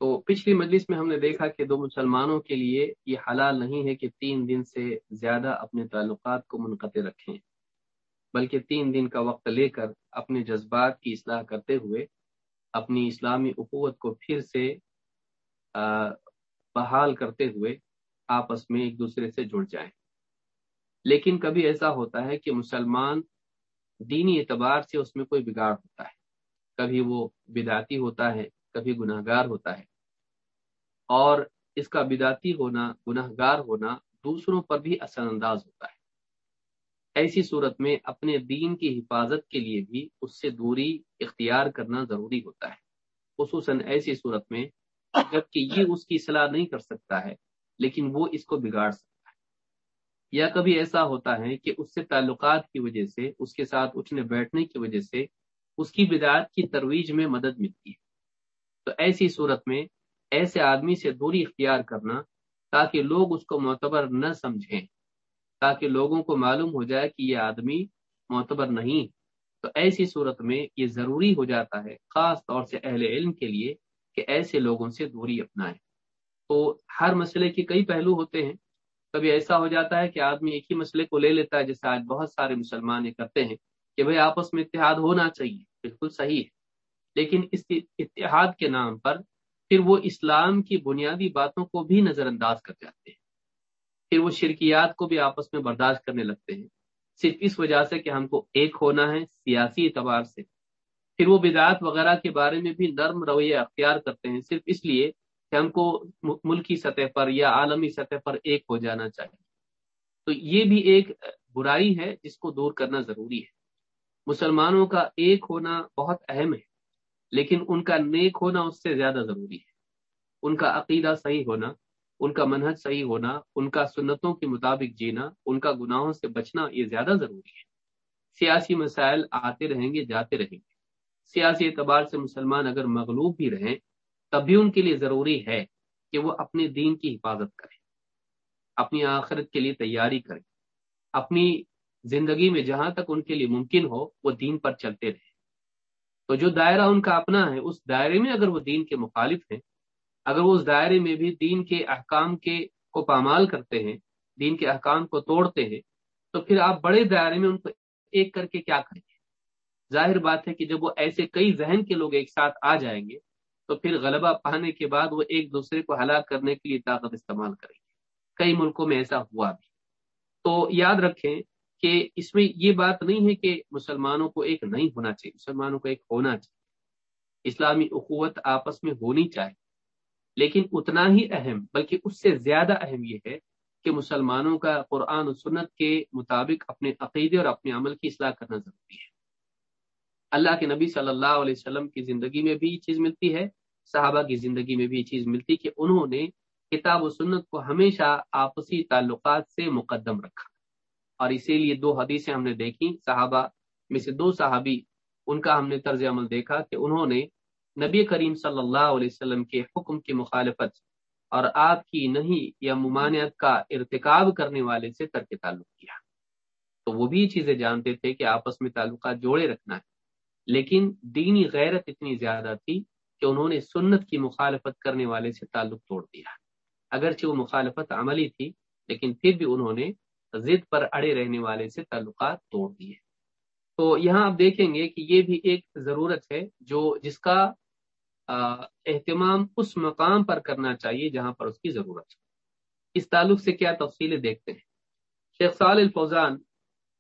S2: تو پچھلی مجلس میں ہم نے دیکھا کہ دو مسلمانوں کے لیے یہ حلال نہیں ہے کہ تین دن سے زیادہ اپنے تعلقات کو منقطع رکھیں بلکہ تین دن کا وقت لے کر اپنے جذبات کی اصلاح کرتے ہوئے اپنی اسلامی اخوت کو پھر سے بحال کرتے ہوئے آپس میں ایک دوسرے سے جڑ جائیں۔ لیکن کبھی ایسا ہوتا ہے کہ مسلمان دینی اعتبار سے اس میں کوئی بگاڑ ہوتا ہے۔ کبھی وہ بداتی ہوتا ہے، کبھی گناہ گار ہوتا ہے۔ اور اس کا بداتی ہونا گناہ گار ہونا دوسروں پر بھی اثر انداز ہوتا ہے۔ ایسی صورت میں اپنے دین کی حفاظت کے لیے بھی اس سے دوری اختیار کرنا ضروری ہوتا ہے۔ خصوصاً ایسی صورت میں، جبکہ یہ اس کی صلاح نہیں کر سکتا ہے، لیکن وہ اس کو بگاڑ سکتا یا کبھی ایسا ہوتا ہے کہ اس سے تعلقات کی وجہ سے، اس کے ساتھ اٹھنے بیٹھنے کی وجہ سے اس کی بدعات کی ترویج میں مدد ملتی ہے۔ تو ایسی صورت میں ایسے آدمی سے دوری اختیار کرنا تاکہ لوگ اس کو معتبر نہ سمجھیں، تاکہ لوگوں کو معلوم ہو جائے کہ یہ آدمی معتبر نہیں۔ تو ایسی صورت میں یہ ضروری ہو جاتا ہے، خاص طور سے اہل علم کے لیے، کہ ایسے لوگوں سے دوری اپنائیں۔ تو ہر مسئلے کے کئی پہلو ہوتے ہیں۔ کبھی ایسا ہو جاتا ہے کہ آدمی ایک ہی مسئلے کو لے لیتا ہے، جیسے آج بہت سارے مسلمان یہ کرتے ہیں کہ بھئی آپس میں اتحاد ہونا چاہیے، بالکل صحیح ہے۔ لیکن اس اتحاد کے نام پر پھر وہ اسلام کی بنیادی باتوں کو بھی نظر انداز کر جاتے ہیں۔ پھر وہ شرکیات کو بھی آپس میں برداشت کرنے لگتے ہیں۔ صرف اس وجہ سے کہ ہم کو ایک ہونا ہے سیاسی اعتبار سے۔ پھر وہ بدعات وغیرہ کے بارے میں بھی نرم رویہ اختیار کرتے ہیں، صرف اس لیے کہ ہم کو ملکی سطح پر یا عالمی سطح پر ایک ہو جانا چاہیے۔ تو یہ بھی ایک برائی ہے جس کو دور کرنا ضروری ہے۔ مسلمانوں کا ایک ہونا بہت اہم ہے، لیکن ان کا نیک ہونا اس سے زیادہ ضروری ہے۔ ان کا عقیدہ صحیح ہونا، ان کا منحج صحیح ہونا، ان کا سنتوں کے مطابق جینا، ان کا گناہوں سے بچنا یہ زیادہ ضروری ہے۔ سیاسی مسائل آتے رہیں گے، جاتے رہیں گے۔ سیاسی اعتبار سے مسلمان اگر مغلوب بھی رہیں تب بھی ان کے لیے ضروری ہے کہ وہ اپنے دین کی حفاظت کریں، اپنی آخرت کے لیے تیاری کریں، اپنی زندگی میں جہاں تک ان کے لیے ممکن ہو وہ دین پر چلتے رہیں۔ تو جو دائرہ ان کا اپنا ہے، اس دائرے میں اگر وہ دین کے مخالف ہیں، اگر وہ اس دائرے میں بھی دین کے احکام کے کو پامال کرتے ہیں، دین کے احکام کو توڑتے ہیں، تو پھر آپ بڑے دائرے میں ان کو ایک کر کے کیا کریں گے؟ ظاہر بات ہے کہ جب وہ ایسے کئی ذہن کے لوگ ایک ساتھ آ جائیں گے تو پھر غلبہ پانے کے بعد وہ ایک دوسرے کو ہلاک کرنے کے لیے طاقت استعمال کریں گے کئی ملکوں میں ایسا ہوا بھی۔ تو یاد رکھیں کہ اس میں یہ بات نہیں ہے کہ مسلمانوں کو ایک نہیں ہونا چاہیے، مسلمانوں کو ایک ہونا چاہیے۔ اسلامی اخوت آپس میں ہونی چاہیے۔ لیکن اتنا ہی اہم، بلکہ اس سے زیادہ اہم یہ ہے کہ مسلمانوں کا قرآن و سنت کے مطابق اپنے عقیدے اور اپنے عمل کی اصلاح کرنا ضروری ہے۔ اللہ کے نبی صلی اللہ علیہ وسلم کی زندگی میں بھی یہ چیز ملتی ہے، صحابہ کی زندگی میں بھی یہ چیز ملتی کہ انہوں نے کتاب و سنت کو ہمیشہ آپسی تعلقات سے مقدم رکھا۔ اور اسی لیے دو حدیثیں ہم نے دیکھی۔ صحابہ میں سے دو صحابی، ان کا ہم نے طرز عمل دیکھا کہ انہوں نے نبی کریم صلی اللہ علیہ وسلم کے حکم کی مخالفت اور آپ کی نہیں یا ممانعت کا ارتکاب کرنے والے سے ترک تعلق کیا۔ تو وہ بھی چیزیں جانتے تھے کہ آپس میں تعلقات جوڑے رکھنا ہے۔ لیکن دینی غیرت اتنی زیادہ تھی کہ انہوں نے سنت کی مخالفت کرنے والے سے تعلق توڑ دیا۔ اگرچہ وہ مخالفت عملی تھی، لیکن پھر بھی انہوں نے ضد پر اڑے رہنے والے سے تعلقات توڑ دیے۔ تو یہاں آپ دیکھیں گے کہ یہ بھی ایک ضرورت ہے جو جس کا اہتمام اس مقام پر کرنا چاہیے جہاں پر اس کی ضرورت ہے۔ اس تعلق سے کیا تفصیلیں دیکھتے ہیں؟ شیخ سال الفوزان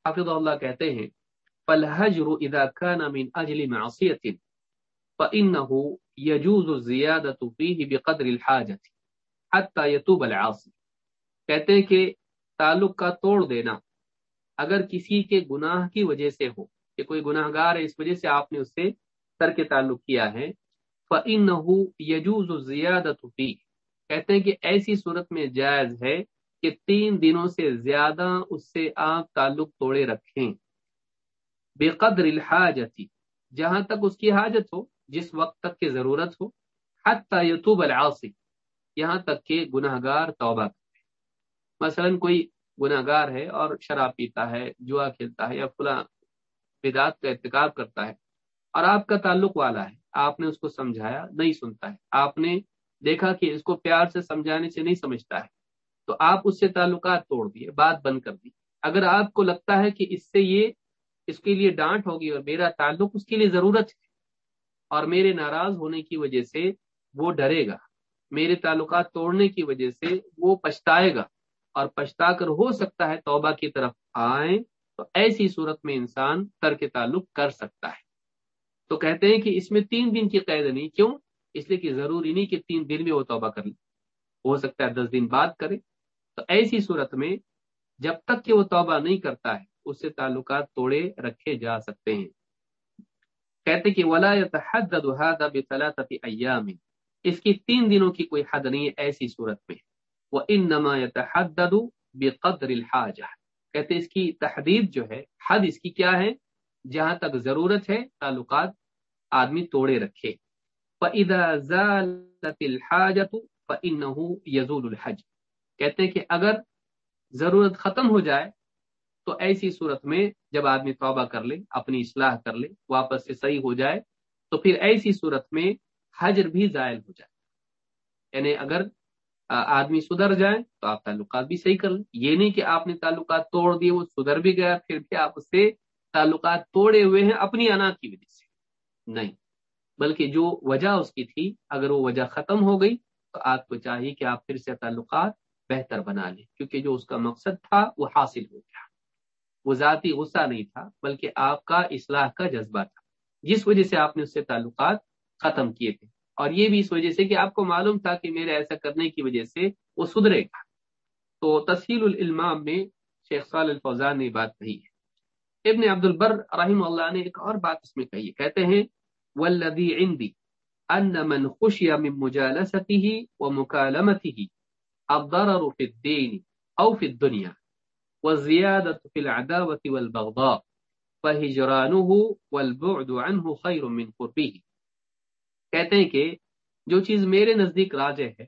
S2: حافظ اللہ کہتے ہیں فالحجر اذا كان من اجل معصیت فانه يجوز الزياده فيه بقدر الحاجه حتى يتوب العاصي۔ کہتے ہیں کہ تعلق کا توڑ دینا اگر کسی کے گناہ کی وجہ سے ہو، کہ کوئی گناہ گار ہے، اس وجہ سے آپ نے اس سے ترک تعلق کیا ہے۔ يَجُوزُ زیادت فِي کہتے ہیں کہ ایسی صورت میں جائز ہے کہ تین دنوں سے زیادہ اس سے آپ تعلق توڑے رکھیں۔ بے قدر الحاجتی جہاں تک اس کی حاجت ہو، جس وقت تک کی ضرورت ہو، حتی یتوب العاصی، یہاں تک کہ گناہ گار توبہ کرے۔ مثلا کوئی گناہ گار ہے اور شراب پیتا ہے، جوا کھیلتا ہے یا فلاں بدعت کا ارتکاب کرتا ہے اور آپ کا تعلق والا ہے، آپ نے اس کو سمجھایا، نہیں سنتا ہے۔ آپ نے دیکھا کہ اس کو پیار سے سمجھانے سے نہیں سمجھتا ہے، تو آپ اس سے تعلقات توڑ دیے، بات بند کر دی۔ اگر آپ کو لگتا ہے کہ اس سے یہ اس کے لیے ڈانٹ ہوگی اور میرا تعلق اس کے لیے ضرورت ہے۔ اور میرے ناراض ہونے کی وجہ سے وہ ڈرے گا۔ میرے تعلقات توڑنے کی وجہ سے وہ پچھتائے گا۔ اور پچھتا کر ہو سکتا ہے توبہ کی طرف آئیں تو ایسی صورت میں انسان ترک تعلق کر سکتا ہے۔ تو کہتے ہیں کہ اس میں تین دن کی قید نہیں، کیوں؟ اس لیے کہ ضروری نہیں کہ تین دن میں وہ توبہ کر لے۔ ہو سکتا ہے دس دن بعد کرے۔ تو ایسی صورت میں جب تک کہ وہ توبہ نہیں کرتا ہے اس سے تعلقات توڑے رکھے جا سکتے ہیں۔ کہتے کہ ولا ایام اس کی تین دنوں کی کوئی حد نہیں ہے ایسی صورت میں۔ وہ ان نما يتحدد بقدر الحاجہ کہتے اس کی تحدید جو ہے، حد اس کی کیا ہے؟ جہاں تک ضرورت ہے، تعلقات آدمی توڑے رکھے۔ فَإِذَا زَالَتِ الْحَاجَةُ فَإِنَّهُ يَزُولُ الْحَجِ کہتے ہیں کہ اگر ضرورت ختم ہو جائے تو ایسی صورت میں جب آدمی توبہ کر لے، اپنی اصلاح کر لے، واپس سے صحیح ہو جائے، تو پھر ایسی صورت میں حجر بھی زائل ہو جائے۔ یعنی اگر آدمی سدھر جائے تو آپ تعلقات بھی صحیح کر لیں۔ یہ نہیں کہ آپ نے تعلقات توڑ دیے، وہ سدھر بھی گیا، پھر بھی آپ اس سے تعلقات توڑے ہوئے ہیں اپنی انا کی وجہ سے۔ نہیں، بلکہ جو وجہ اس کی تھی، اگر وہ وجہ ختم ہو گئی تو آپ کو چاہیے کہ آپ پھر سے تعلقات بہتر بنا لیں، کیونکہ جو اس کا مقصد تھا وہ حاصل ہو گیا۔ وہ ذاتی غصہ نہیں تھا، بلکہ آپ کا اصلاح کا جذبہ تھا۔ جس وجہ سے آپ نے اس سے تعلقات ختم کیے تھے۔ اور یہ بھی اس وجہ سے کہ آپ کو معلوم تھا کہ میرے ایسا کرنے کی وجہ سے وہ سدھرے گا۔ تو تسہیل العلمام میں شیخ صال الفوزان نے بات کہی ہے۔ ابن عبد البر رحم اللہ نے ایک اور بات اس میں کہی کہتے ہیں والذی عندي ان من خشی من مجالسته ومكالمته الضرر في الدين او في الدنيا۔ والزيادة في العداوة والبغضاء، فهجرانه والبعد عنه خير من قربه. کہتے ہیں کہ جو چیز میرے نزدیک راجع ہے،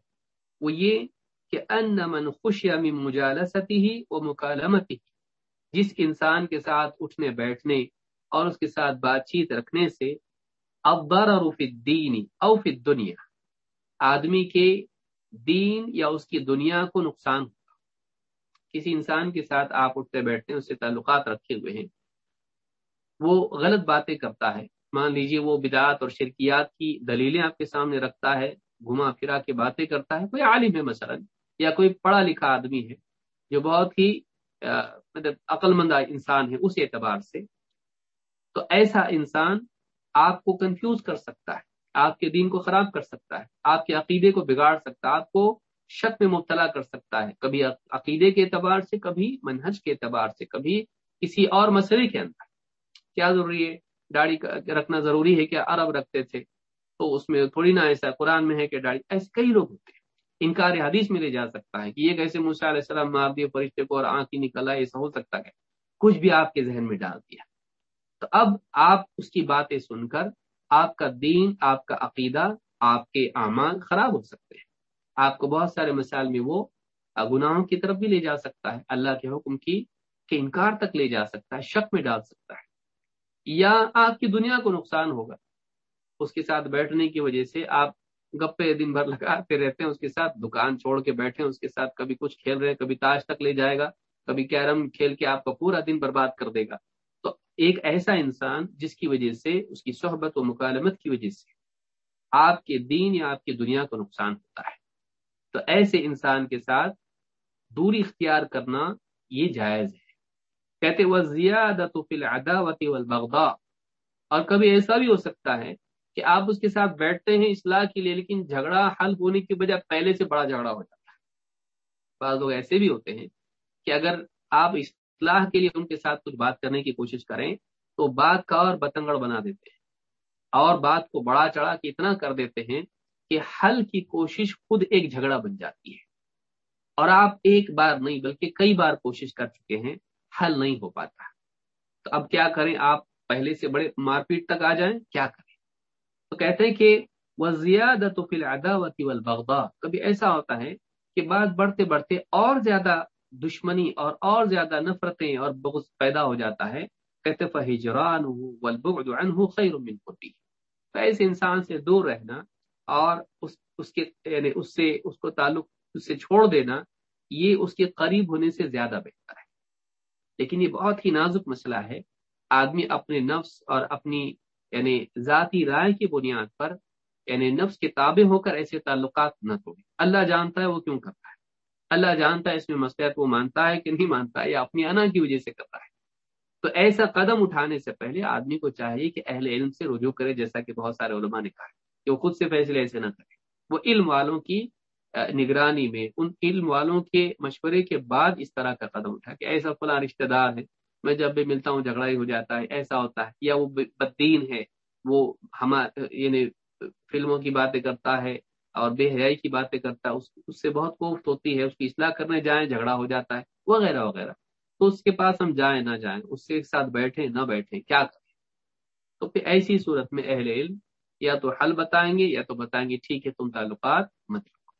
S2: وہ یہ کہ ان من خشی من مجالسته ومكالمته جس انسان کے ساتھ اٹھنے بیٹھنے اور اس کے ساتھ بات چیت رکھنے سے ابر الدین اوف دنیا آدمی کے دین یا اس کی دنیا کو نقصان ہوگا کسی انسان کے ساتھ آپ اٹھتے بیٹھتے ہیں، اس سے تعلقات رکھے ہوئے ہیں۔ وہ غلط باتیں کرتا ہے۔ مان لیجیے وہ بدعات اور شرکیات کی دلیلیں آپ کے سامنے رکھتا ہے، گھما پھرا کے باتیں کرتا ہے۔ کوئی عالم ہے مثلا، یا کوئی پڑھا لکھا آدمی ہے جو بہت ہی مطلب عقل مند انسان ہے اس اعتبار سے۔ تو ایسا انسان آپ کو کنفیوز کر سکتا ہے، آپ کے دین کو خراب کر سکتا ہے، آپ کے عقیدے کو بگاڑ سکتا ہے، آپ کو شک میں مبتلا کر سکتا ہے۔ کبھی عقیدے کے اعتبار سے، کبھی منہج کے اعتبار سے، کبھی کسی اور مسئلے کے اندر۔ کیا ضروری ہے؟ داڑھی رکھنا ضروری ہے کیا؟ عرب رکھتے تھے۔ تو اس میں تھوڑی نہ ایسا قرآن میں ہے کہ داڑھی، ایسے کئی لوگ ہوتے ہیں۔ انکار حدیث میں لے جا سکتا ہے کہ یہ کیسے موسیٰ علیہ السلام مار دیے فرشتے کو اور آنکھ ہی نکلا ایسا ہو سکتا ہے۔ کچھ بھی آپ کے ذہن میں ڈال دیا۔ تو اب آپ اس کی باتیں سن کر، آپ کا دین، آپ کا عقیدہ، آپ کے اعمال خراب ہو سکتے ہیں۔ آپ کو بہت سارے مسائل میں وہ گناہوں کی طرف بھی لے جا سکتا ہے، اللہ کے حکم کی کہ انکار تک لے جا سکتا ہے، شک میں ڈال سکتا ہے۔ یا آپ کی دنیا کو نقصان ہوگا۔ اس کے ساتھ بیٹھنے کی وجہ سے آپ گپے دن بھر لگاتے رہتے ہیں، اس کے ساتھ دکان چھوڑ کے بیٹھے اس کے ساتھ کبھی کچھ کھیل رہے ہیں، کبھی تاش تک لے جائے گا، کبھی کیرم کھیل کے آپ کا پورا دن برباد کر دے گا۔ تو ایک ایسا انسان جس کی وجہ سے، اس کی صحبت و مکالمت کی وجہ سے آپ کے دین یا آپ کی دنیا کو نقصان ہوتا ہے۔ تو ایسے انسان کے ساتھ دوری اختیار کرنا یہ جائز ہے۔ کہتے وہ زیادہ اور کبھی ایسا بھی ہو سکتا ہے کہ آپ اس کے ساتھ بیٹھتے ہیں اصلاح کے لیے، لیکن جھگڑا حل ہونے کی بجائے پہلے سے بڑا جھگڑا ہو جاتا ہے۔ بعض لوگ ایسے بھی ہوتے ہیں کہ اگر آپ اصلاح کے لیے ان کے ساتھ کچھ بات کرنے کی کوشش کریں تو بات کا اور بتنگڑ بنا دیتے ہیں اور بات کو بڑا چڑھا کے اتنا کر دیتے ہیں کہ حل کی کوشش خود ایک جھگڑا بن جاتی ہے۔ اور آپ ایک بار نہیں بلکہ کئی بار کوشش کر چکے ہیں، حل نہیں ہو پاتا۔ تو اب کیا کریں؟ آپ پہلے سے بڑے مار پیٹ تک آ جائیں، کیا کریں؟ تو کہتے ہیں کہ وہ زیادہ تو والبغضاء۔ کبھی ایسا ہوتا ہے کہ بات بڑھتے بڑھتے اور زیادہ دشمنی اور اور زیادہ نفرتیں اور بغض پیدا ہو جاتا ہے۔ کہتے فہجران والبعد خیر من قربه تو ایسے انسان سے دور رہنا اور اس اس کے یعنی اس سے، اس کو تعلق اس سے چھوڑ دینا، یہ اس کے قریب ہونے سے زیادہ بہتر ہے۔ لیکن یہ بہت ہی نازک مسئلہ ہے۔ آدمی اپنے نفس اور اپنی یعنی ذاتی رائے کی بنیاد پر یعنی نفس کے تابع ہو کر ایسے تعلقات نہ توڑے۔ اللہ جانتا ہے وہ کیوں کرتا ہے۔ اللہ جانتا ہے اس میں مسئلہ وہ مانتا ہے کہ نہیں مانتا ہے یا اپنی انا کی وجہ سے کرتا ہے۔ تو ایسا قدم اٹھانے سے پہلے آدمی کو چاہیے کہ اہل علم سے رجوع کرے، جیسا کہ بہت سارے علماء نے کہا۔ کہ وہ خود سے فیصلے ایسے نہ کرے۔ وہ علم والوں کی نگرانی میں، ان علم والوں کے مشورے کے بعد اس طرح کا قدم اٹھا کہ ایسا فلاں رشتہ دار ہے، میں جب بھی ملتا ہوں جھگڑا ہی ہو جاتا ہے، ایسا ہوتا ہے، یا وہ بدین ہے، وہ یعنی فلموں کی باتیں کرتا ہے اور بے حیائی کی باتیں کرتا ہے اس سے بہت کوفت ہوتی ہے، اس کی اصلاح کرنے جائیں، جھگڑا ہو جاتا ہے، وغیرہ وغیرہ۔ تو اس کے پاس ہم جائیں نہ جائیں، اس سے ایک ساتھ بیٹھیں نہ بیٹھیں، کیا کریں؟ تو پھر ایسی صورت میں اہل علم یا تو حل بتائیں گے یا تو بتائیں گے ٹھیک ہے، تم تعلقات مت رکھو۔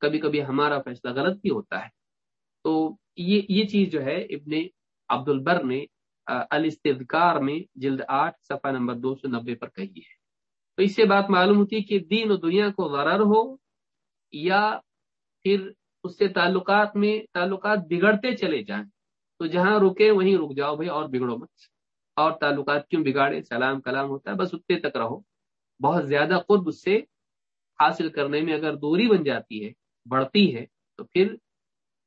S2: کبھی کبھی ہمارا فیصلہ غلط بھی ہوتا ہے۔ تو یہ یہ چیز جو ہے، ابن عبد البر نے الاستذکار میں جلد آٹھ، صفحہ نمبر دو سو نبے پر کہی ہے۔ تو اس سے بات معلوم ہوتی ہے کہ دین و دنیا کو غرر ہو یا پھر اس سے تعلقات میں تعلقات بگڑتے چلے جائیں۔ تو جہاں رکے وہیں رک جاؤ بھائی، اور بگڑو مت۔ اور تعلقات کیوں بگاڑے؟ سلام، کلام ہوتا ہے، بس اتنے تک رہو۔ بہت زیادہ قرب سے حاصل کرنے میں اگر دوری بن جاتی ہے، بڑھتی ہے، تو پھر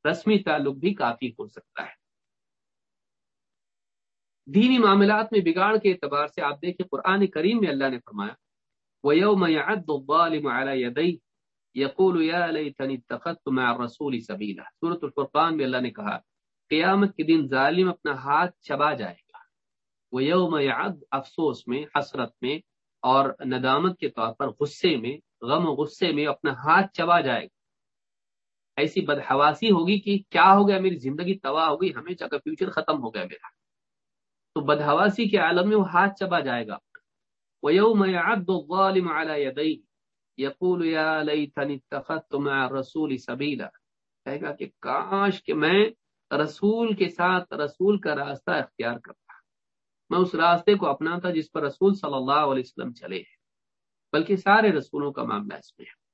S2: رسمی تعلق بھی کافی ہو سکتا ہے۔ دینی معاملات میں بگاڑ کے اعتبار سے آپ دیکھیں، قرآن کریم میں اللہ نے فرمایا، وَيَوْمَ يَعَدُّ الظَّالِمُ عَلَى يَدَيْهِ يَقُولُ يَا لَيْتَنِ اتَّخَذْتُ مَعَ الرَّسُولِ سَبِيلًا۔ الفرقان میں اللہ نے کہا، قیامت کے دن ظالم اپنا ہاتھ چبا جائے گا۔ وَيَوْمَ يَعَدُّ، افسوس میں، حسرت میں اور ندامت کے طور پر غصے میں، غم و غصے میں اپنا ہاتھ چبا جائے گا۔ ایسی بدحواسی ہوگی کہ کیا ہو گیا، میری زندگی تباہ ہوگی ہمیشہ کا فیوچر ختم ہو گیا میرا۔ تو بدہواسی کے عالم میں وہ ہاتھ چبا جائے گا۔ وَيَوْمَ يَعَدُّ الظَّالِمُ عَلَى يَدَيْهِ يَقُولُ يَا لَيْتَنِ اتَّخَذْتُ مَعَ الرَّسُولِ سَبِيلًا۔ کہے گا کہ کاش کہ میں رسول کے ساتھ رسول کا راستہ اختیار کرتا۔ میں اس راستے کو اپنا تھا جس پر رسول صلی اللہ علیہ وسلم چلے ہیں، بلکہ سارے رسولوں کا معاملہ اس میں ہے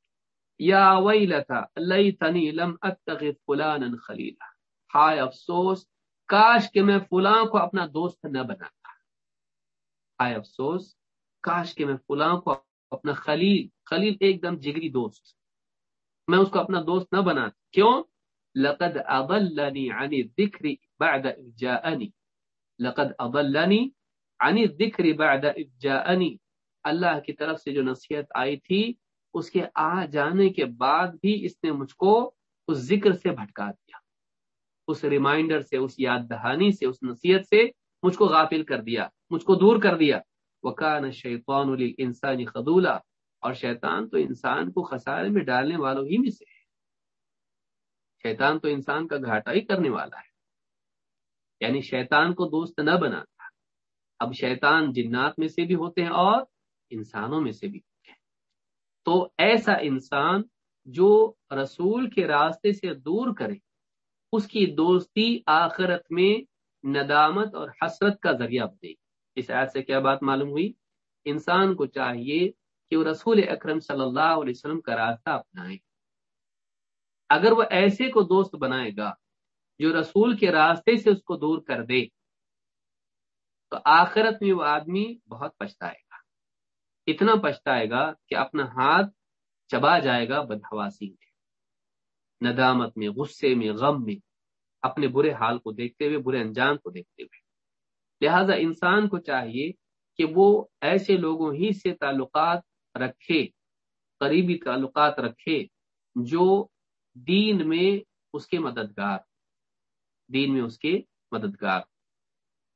S2: یا ویلتا لیتنی لم اتخذ فلانا خلیلا۔ ہائے افسوس، کاش کہ میں فلاں کو اپنا دوست نہ بناتا۔ آئے افسوس، کاش کہ میں فلاں کو اپنا خلیل خلیل ایک دم جگری دوست۔ میں اس کو اپنا دوست نہ بنا کیوں؟ لقد اضلنی عن الذکر بعد جاءنی۔ لقد اضلنی عن الذکر بعد جاءنی اللہ کی طرف سے جو نصیحت آئی تھی، اس کے آ جانے کے بعد بھی اس نے مجھ کو اس ذکر سے بھٹکا دیا۔ اس ریمائنڈر سے، اس یاد دہانی سے، اس نصیحت سے مجھ کو غافل کر دیا، مجھ کو دور کر دیا۔ وکان شیطان انسانی خدولہ اور شیطان تو انسان کو خسارے میں ڈالنے والوں ہی میں سے ہے۔ شیطان تو انسان کا گھاٹا ہی کرنے والا ہے۔ یعنی شیطان کو دوست نہ بناتا اب شیطان جنات میں سے بھی ہوتے ہیں اور انسانوں میں سے بھی ہوتے ہیں۔ تو ایسا انسان جو رسول کے راستے سے دور کرے، اس کی دوستی آخرت میں ندامت اور حسرت کا ذریعہ بنے۔ گی اس عید سے کیا بات معلوم ہوئی؟ انسان کو چاہیے کہ وہ رسول اکرم صلی اللہ علیہ وسلم کا راستہ اپنائے۔ اگر وہ ایسے کو دوست بنائے گا جو رسول کے راستے سے اس کو دور کر دے، تو آخرت میں وہ آدمی بہت پچھتائے گا۔ اتنا پچھتائے گا کہ اپنا ہاتھ چبا جائے گا بدہواسی میں ندامت میں، غصے میں، غم میں، اپنے برے حال کو دیکھتے ہوئے، برے انجام کو دیکھتے ہوئے۔ لہذا انسان کو چاہیے کہ وہ ایسے لوگوں ہی سے تعلقات رکھے، قریبی تعلقات رکھے، جو دین میں اس کے مددگار دین میں اس کے مددگار۔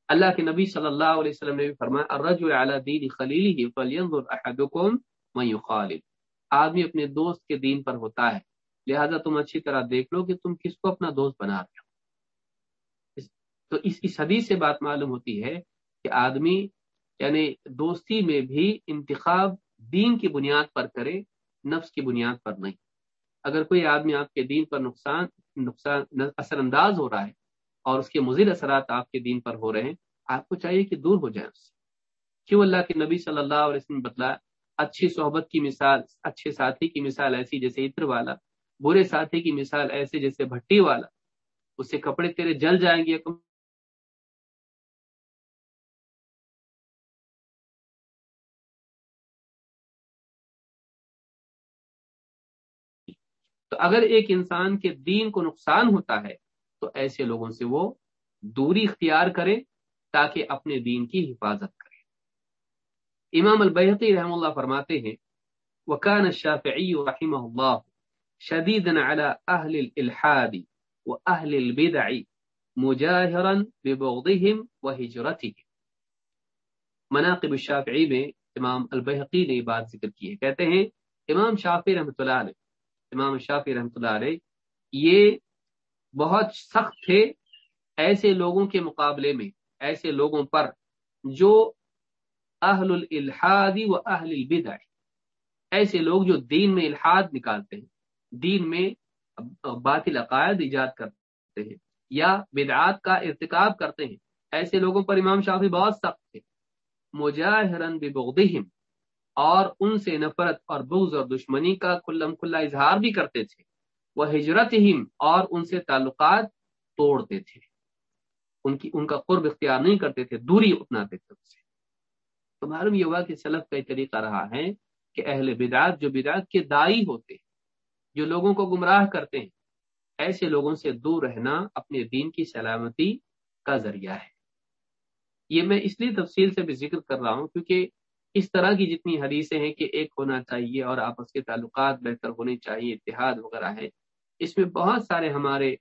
S2: اللہ کے نبی صلی اللہ علیہ وسلم نے بھی فرمایا، الرجل علی دین فلینظر احدکم من یخالف۔ آدمی اپنے دوست کے دین پر ہوتا ہے، لہذا تم اچھی طرح دیکھ لو کہ تم کس کو اپنا دوست بنا رہے ہو۔ تو اس اس حدیث سے بات معلوم ہوتی ہے کہ آدمی یعنی دوستی میں بھی انتخاب دین کی بنیاد پر کرے، نفس کی بنیاد پر نہیں۔ اگر کوئی آدمی آپ کے دین پر نقصان نقصان اثر انداز ہو رہا ہے اور اس کے مضر اثرات آپ کے دین پر ہو رہے ہیں، آپ کو چاہیے کہ دور ہو جائیں اس سے۔ کیوں اللہ کے نبی صلی اللہ علیہ وسلم بتلا، اچھی صحبت کی مثال، اچھے ساتھی کی مثال ایسی جیسے عطر والا، برے ساتھی کی مثال ایسے جیسے بھٹی والا، اس سے کپڑے تیرے جل جائیں گے تو اگر ایک انسان کے دین کو نقصان ہوتا ہے، تو ایسے لوگوں سے وہ دوری اختیار کرے تاکہ اپنے دین کی حفاظت کرے۔ امام البحقی رحم اللہ فرماتے ہیں، وکان الشافعی رحمہ اللہ شدید على اہل الالحاد و البدع مجاہرا ببغضهم و مناقب الشافعی میں امام البحقی نے بات ذکر کی ہے۔ کہتے ہیں، امام شافعی رحمۃ اللہ علیہ امام شافی رحمۃ اللہ علیہ، یہ بہت سخت تھے ایسے لوگوں کے مقابلے میں، ایسے لوگوں پر جو اہل الحاد و اہل البدع ایسے لوگ جو دین میں الحاد نکالتے ہیں، دین میں باطل عقائد ایجاد کرتے ہیں یا بدعات کا ارتکاب کرتے ہیں۔ ایسے لوگوں پر امام شافی بہت سخت تھے۔ مجاہرن ببغضہم اور ان سے نفرت اور بغض اور دشمنی کا کلم کھلا اظہار بھی کرتے تھے۔ وہ ہجرت ہی اور ان سے تعلقات توڑتے تھے۔ ان کی، ان کا قرب اختیار نہیں کرتے تھے، دوری اپناتے تھے ان سے۔ تو معلوم یہ ہوا کہ سلف کا طریقہ رہا ہے کہ اہل بدعات جو بدعات کے دائی ہوتے ہیں، جو لوگوں کو گمراہ کرتے ہیں، ایسے لوگوں سے دور رہنا اپنے دین کی سلامتی کا ذریعہ ہے۔ یہ میں اس لیے تفصیل سے بھی ذکر کر رہا ہوں کیونکہ اس طرح کی جتنی حدیثیں ہیں کہ ایک ہونا چاہیے اور آپس کے تعلقات بہتر ہونے چاہیے، اتحاد وغیرہ ہے۔ اس میں بہت سارے ہمارے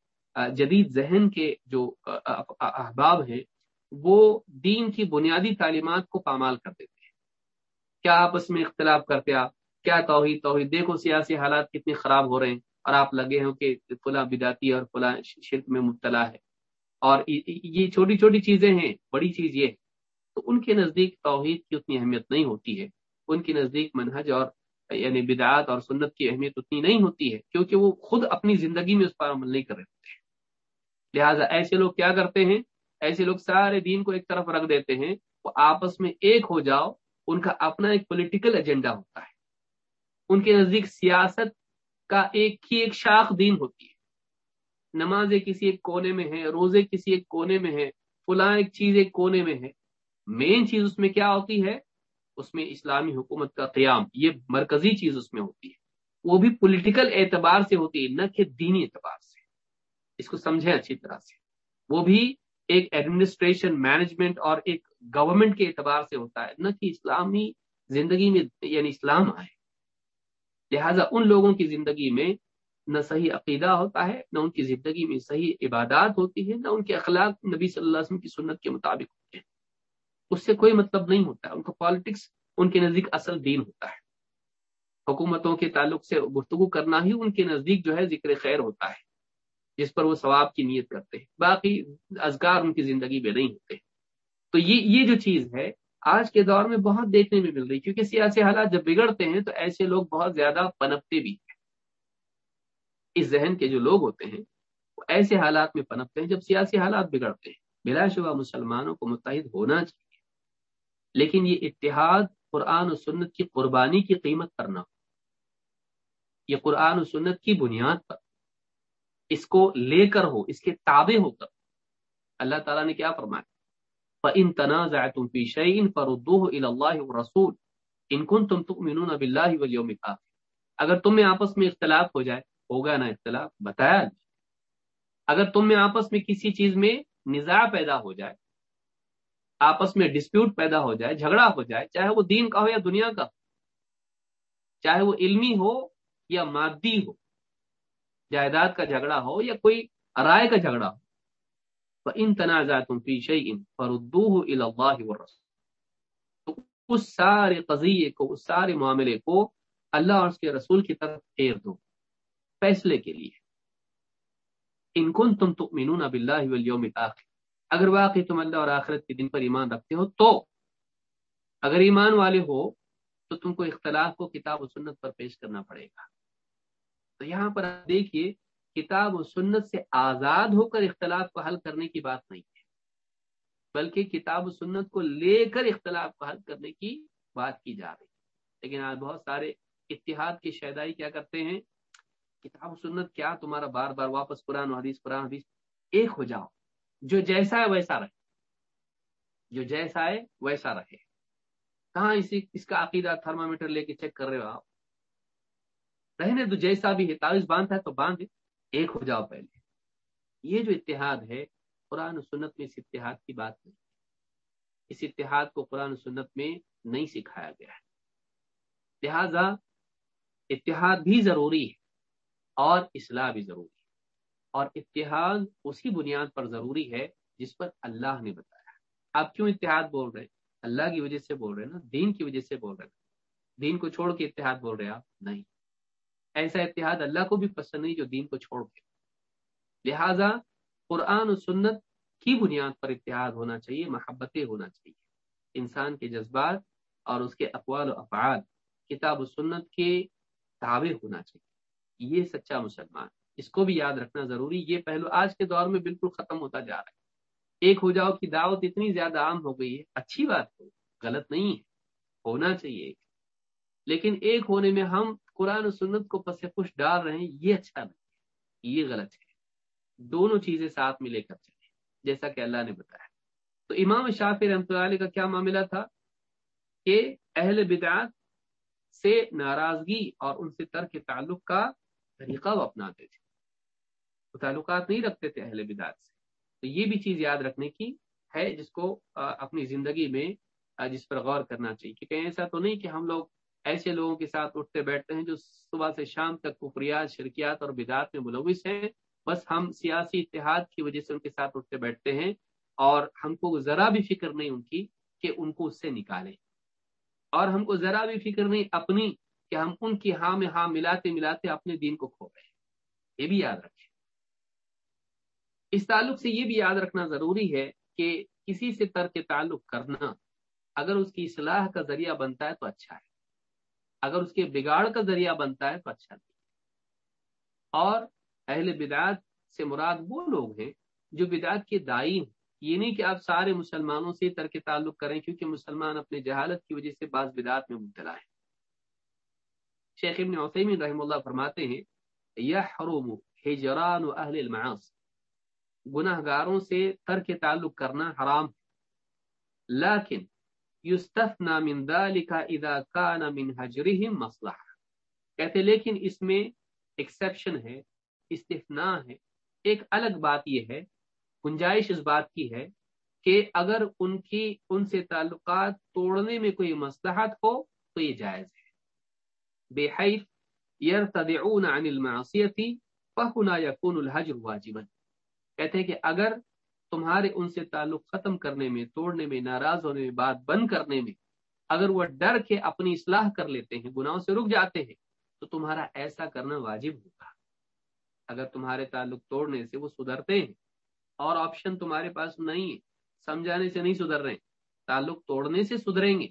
S2: جدید ذہن کے جو احباب ہیں، وہ دین کی بنیادی تعلیمات کو پامال کر دیتے ہیں۔ کیا آپس میں اختلاف کرتے آپ کیا توحید توحید؟ دیکھو سیاسی حالات کتنے خراب ہو رہے ہیں اور آپ لگے ہو کہ فلاں بداتی اور فلاں شرک میں مبتلا ہے۔ اور یہ چھوٹی چھوٹی چیزیں ہیں، بڑی چیز یہ ہے۔ تو ان کے نزدیک توحید کی اتنی اہمیت نہیں ہوتی ہے۔ ان کے نزدیک منہج اور یعنی بدعات اور سنت کی اہمیت اتنی نہیں ہوتی ہے کیونکہ وہ خود اپنی زندگی میں اس پر عمل نہیں کر رہے ہوتے لہٰذا ایسے لوگ کیا کرتے ہیں؟ ایسے لوگ سارے دین کو ایک طرف رکھ دیتے ہیں، وہ آپس میں ایک ہو جاؤ، ان کا اپنا ایک پولیٹیکل ایجنڈا ہوتا ہے۔ ان کے نزدیک سیاست کا ایک ہی ایک شاخ دین ہوتی ہے۔ نمازیں کسی ایک کونے میں ہے روزے کسی ایک کونے میں ہے فلاں ایک چیز ایک کونے میں ہے۔ مین چیز اس میں کیا ہوتی ہے؟ اس میں اسلامی حکومت کا قیام، یہ مرکزی چیز اس میں ہوتی ہے۔ وہ بھی پولیٹیکل اعتبار سے ہوتی ہے، نہ کہ دینی اعتبار سے۔ اس کو سمجھیں اچھی طرح سے۔ وہ بھی ایک ایڈمنسٹریشن مینجمنٹ اور ایک گورنمنٹ کے اعتبار سے ہوتا ہے، نہ کہ اسلامی زندگی میں یعنی اسلام آئے۔ لہذا ان لوگوں کی زندگی میں نہ صحیح عقیدہ ہوتا ہے، نہ ان کی زندگی میں صحیح عبادات ہوتی ہے نہ ان کے اخلاق نبی صلی اللہ علیہ وسلم کی سنت کے مطابق۔ اس سے کوئی مطلب نہیں ہوتا، ان کو پالیٹکس ان کے نزدیک اصل دین ہوتا ہے۔ حکومتوں کے تعلق سے گفتگو کرنا ہی ان کے نزدیک جو ہے ذکر خیر ہوتا ہے، جس پر وہ ثواب کی نیت کرتے ہیں۔ باقی ازگار ان کی زندگی میں نہیں ہوتے۔ تو یہ یہ جو چیز ہے، آج کے دور میں بہت دیکھنے میں مل رہی کیونکہ سیاسی حالات جب بگڑتے ہیں تو ایسے لوگ بہت زیادہ پنپتے بھی ہیں۔ اس ذہن کے جو لوگ ہوتے ہیں، وہ ایسے حالات میں پنپتے ہیں جب سیاسی حالات بگڑتے ہیں۔ بلا شبہ مسلمانوں کو متحد ہونا چاہیے۔ لیکن یہ اتحاد قرآن و سنت کی قربانی کی قیمت کرنا یہ قرآن و سنت کی بنیاد پر۔ اس کو لے کر ہو، اس کے تابع ہو کر۔ اللہ تعالیٰ نے کیا فرمایا؟ فَإِن تَنَازَعْتُمْ فِي شَيْءٍ فَرُدُّوهُ إِلَى اللَّهِ وَالرَّسُولِ إِن كُنتُمْ تُؤْمِنُونَ بِاللَّهِ وَالْيَوْمِ الْآخِرِ۔ اگر تم میں آپس میں اختلاف ہو جائے، ہوگا نا اختلاف؟ بتایا اگر تم میں آپس میں کسی چیز میں نزاع پیدا ہو جائے آپس میں ڈسپیوٹ پیدا ہو جائے، جھگڑا ہو جائے، چاہے وہ دین کا ہو یا دنیا کا، چاہے وہ علمی ہو یا مادی ہو، جائیداد کا جھگڑا ہو یا کوئی رائے کا جھگڑا ہو تو ان تنازع تم پیشے ان فردو تو اس سارے قضیے کو، اس سارے معاملے کو اللہ اور اس کے رسول کی طرف پھیر دو۔ فیصلے کے لیے۔ ان کن تم تؤمنون باللہ والیوم الاخر اگر واقعی تم اللہ اور آخرت کے دن پر ایمان رکھتے ہو، تو اگر ایمان والے ہو، تو تم کو اختلاف کو کتاب و سنت پر پیش کرنا پڑے گا۔ تو یہاں پر دیکھیے، کتاب و سنت سے آزاد ہو کر اختلاف کو حل کرنے کی بات نہیں ہے، بلکہ کتاب و سنت کو لے کر اختلاف کو حل کرنے کی بات کی جا رہی ہے۔ لیکن آج بہت سارے اتحاد کی شیدائی کیا کرتے ہیں؟ کتاب و سنت کیا تمہارا بار بار واپس قرآن و حدیث، قرآن حدیث، ایک ہو جاؤ۔ جو جیسا ہے ویسا رہے۔ جو جیسا ہے ویسا رہے۔ کہاں اسی، اس کا عقیدہ تھرمامیٹر لے کے چیک کر رہے ہو آپ؟ رہنے تو جیسا بھی ہے تعویذ باندھ ہے تو باندھ، ایک ہو جاؤ پہلے۔ یہ جو اتحاد ہے، قرآن و سنت میں اس اتحاد کی بات نہیں۔ اس اتحاد کو قرآن و سنت میں نہیں سکھایا گیا ہے۔ لہذا اتحاد بھی ضروری ہے اور اصلاح بھی ضروری ہے۔ اور اتحاد اسی بنیاد پر ضروری ہے جس پر اللہ نے بتایا۔ آپ کیوں اتحاد بول رہے ہیں؟ اللہ کی وجہ سے بول رہے ہیں نا؟ دین کی وجہ سے بول رہے ہیں۔ دین کو چھوڑ کے اتحاد بول رہے ہیں آپ؟ نہیں۔ ایسا اتحاد اللہ کو بھی پسند نہیں جو دین کو چھوڑ کے۔ لہذا قرآن و سنت کی بنیاد پر اتحاد ہونا چاہیے، محبتیں ہونا چاہیے۔ انسان کے جذبات اور اس کے اقوال و افعال، کتاب و سنت کے تابع ہونا چاہیے۔ یہ سچا مسلمان۔ اس کو بھی یاد رکھنا ضروری، یہ پہلو آج کے دور میں بالکل ختم ہوتا جا رہا ہے۔ ایک ہو جاؤ کی دعوت اتنی زیادہ عام ہو گئی ہے، اچھی بات ہو غلط نہیں ہے، ہونا چاہیے۔ ایک لیکن ایک ہونے میں ہم قرآن و سنت کو پس خوش ڈال رہے ہیں، یہ اچھا نہیں یہ غلط ہے۔ دونوں چیزیں ساتھ میں لے کر چلیں، جیسا کہ اللہ نے بتایا۔ تو امام شافی رحمۃ اللہ علیہ کا کیا معاملہ تھا؟ کہ اہل بدعات سے ناراضگی اور ان سے ترک تعلق کا طریقہ وہ اپناتے تھے۔ تعلقات نہیں رکھتے تھے اہل بدعت سے۔ تو یہ بھی چیز یاد رکھنے کی ہے جس کو اپنی زندگی میں جس پر غور کرنا چاہیے۔ کیونکہ ایسا تو نہیں کہ ہم لوگ ایسے لوگوں کے ساتھ اٹھتے بیٹھتے ہیں جو صبح سے شام تک کفریات، شرکیات اور بدعت میں ملوث ہیں۔ بس ہم سیاسی اتحاد کی وجہ سے ان کے ساتھ اٹھتے بیٹھتے ہیں اور ہم کو ذرا بھی فکر نہیں ان کی کہ ان کو اس سے نکالیں۔ اور ہم کو ذرا بھی فکر نہیں اپنی کہ ہم ان کی ہاں میں ہاں ملاتے ملاتے اپنے دین کو کھو گئے یہ بھی یاد رکھیں۔ اس تعلق سے یہ بھی یاد رکھنا ضروری ہے کہ کسی سے ترک تعلق کرنا اگر اس کی اصلاح کا ذریعہ بنتا ہے تو اچھا ہے۔ اگر اس کے بگاڑ کا ذریعہ بنتا ہے تو اچھا نہیں۔ اور اہل بدعات سے مراد وہ لوگ ہیں جو بدعات کے دائی ہیں یہ نہیں کہ آپ سارے مسلمانوں سے ترک تعلق کریں کیونکہ مسلمان اپنے جہالت کی وجہ سے بعض بدعات میں مبتلا ہے شیخ ابن عثیمین رحم اللہ فرماتے ہیں، یحرم حجران اہل المعاص گناہ گاروں سے ترک تعلق کرنا حرام لیکن یستثنا من ذلك اذا كان من حجرهم مصلحہ۔ کہتے لیکن اس میں ایکسیپشن ہے، استثناء ہے۔ ایک الگ بات یہ ہے، گنجائش اس بات کی ہے کہ اگر ان کی، ان سے تعلقات توڑنے میں کوئی مصلحت ہو تو یہ جائز ہے۔ بے حیف یرتدعون عن المعصیتی فہنا یکون الحجر واجبا۔ کہتے ہیں کہ اگر تمہارے ان سے تعلق ختم کرنے میں، توڑنے میں، ناراض ہونے میں، بات بند کرنے میں اگر وہ ڈر کے اپنی اصلاح کر لیتے ہیں، گناہوں سے رک جاتے ہیں، تو تمہارا ایسا کرنا واجب ہوگا۔ اگر تمہارے تعلق توڑنے سے وہ سدھرتے ہیں، اور آپشن تمہارے پاس نہیں ہے، سمجھانے سے نہیں سدھر رہے، تعلق توڑنے سے سدھریں گے،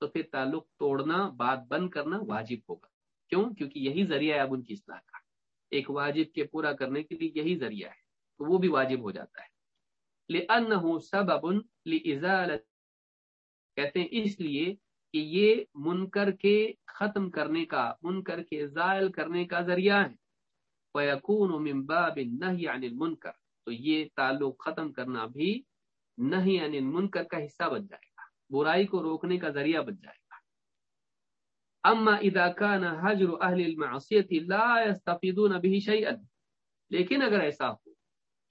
S2: تو پھر تعلق توڑنا، بات بند کرنا واجب ہوگا۔ کیوں؟ کیونکہ یہی ذریعہ ہے اب ان کی اصلاح کا۔ ایک واجب کے پورا کرنے کے لیے یہی ذریعہ ہے۔ تو وہ بھی واجب ہو جاتا ہے۔ لِأَنَّهُ سَبَبٌ لِإِزَالَةِ، کہتے ہیں اس لیے کہ یہ منکر کے ختم کرنے کا، منکر کے زائل کرنے کا ذریعہ ہے۔ وَيَكُونُ مِن بَابِ النَّهِ عَنِ الْمُنْكَرِ، تو یہ تعلق ختم کرنا بھی نہیں عن المنکر کا حصہ بن جائے گا، برائی کو روکنے کا ذریعہ بن جائے گا۔ اما اذا كان حجر اهل المعصيه لا يستفيدون به شيئا، لیکن اگر ایسا ہو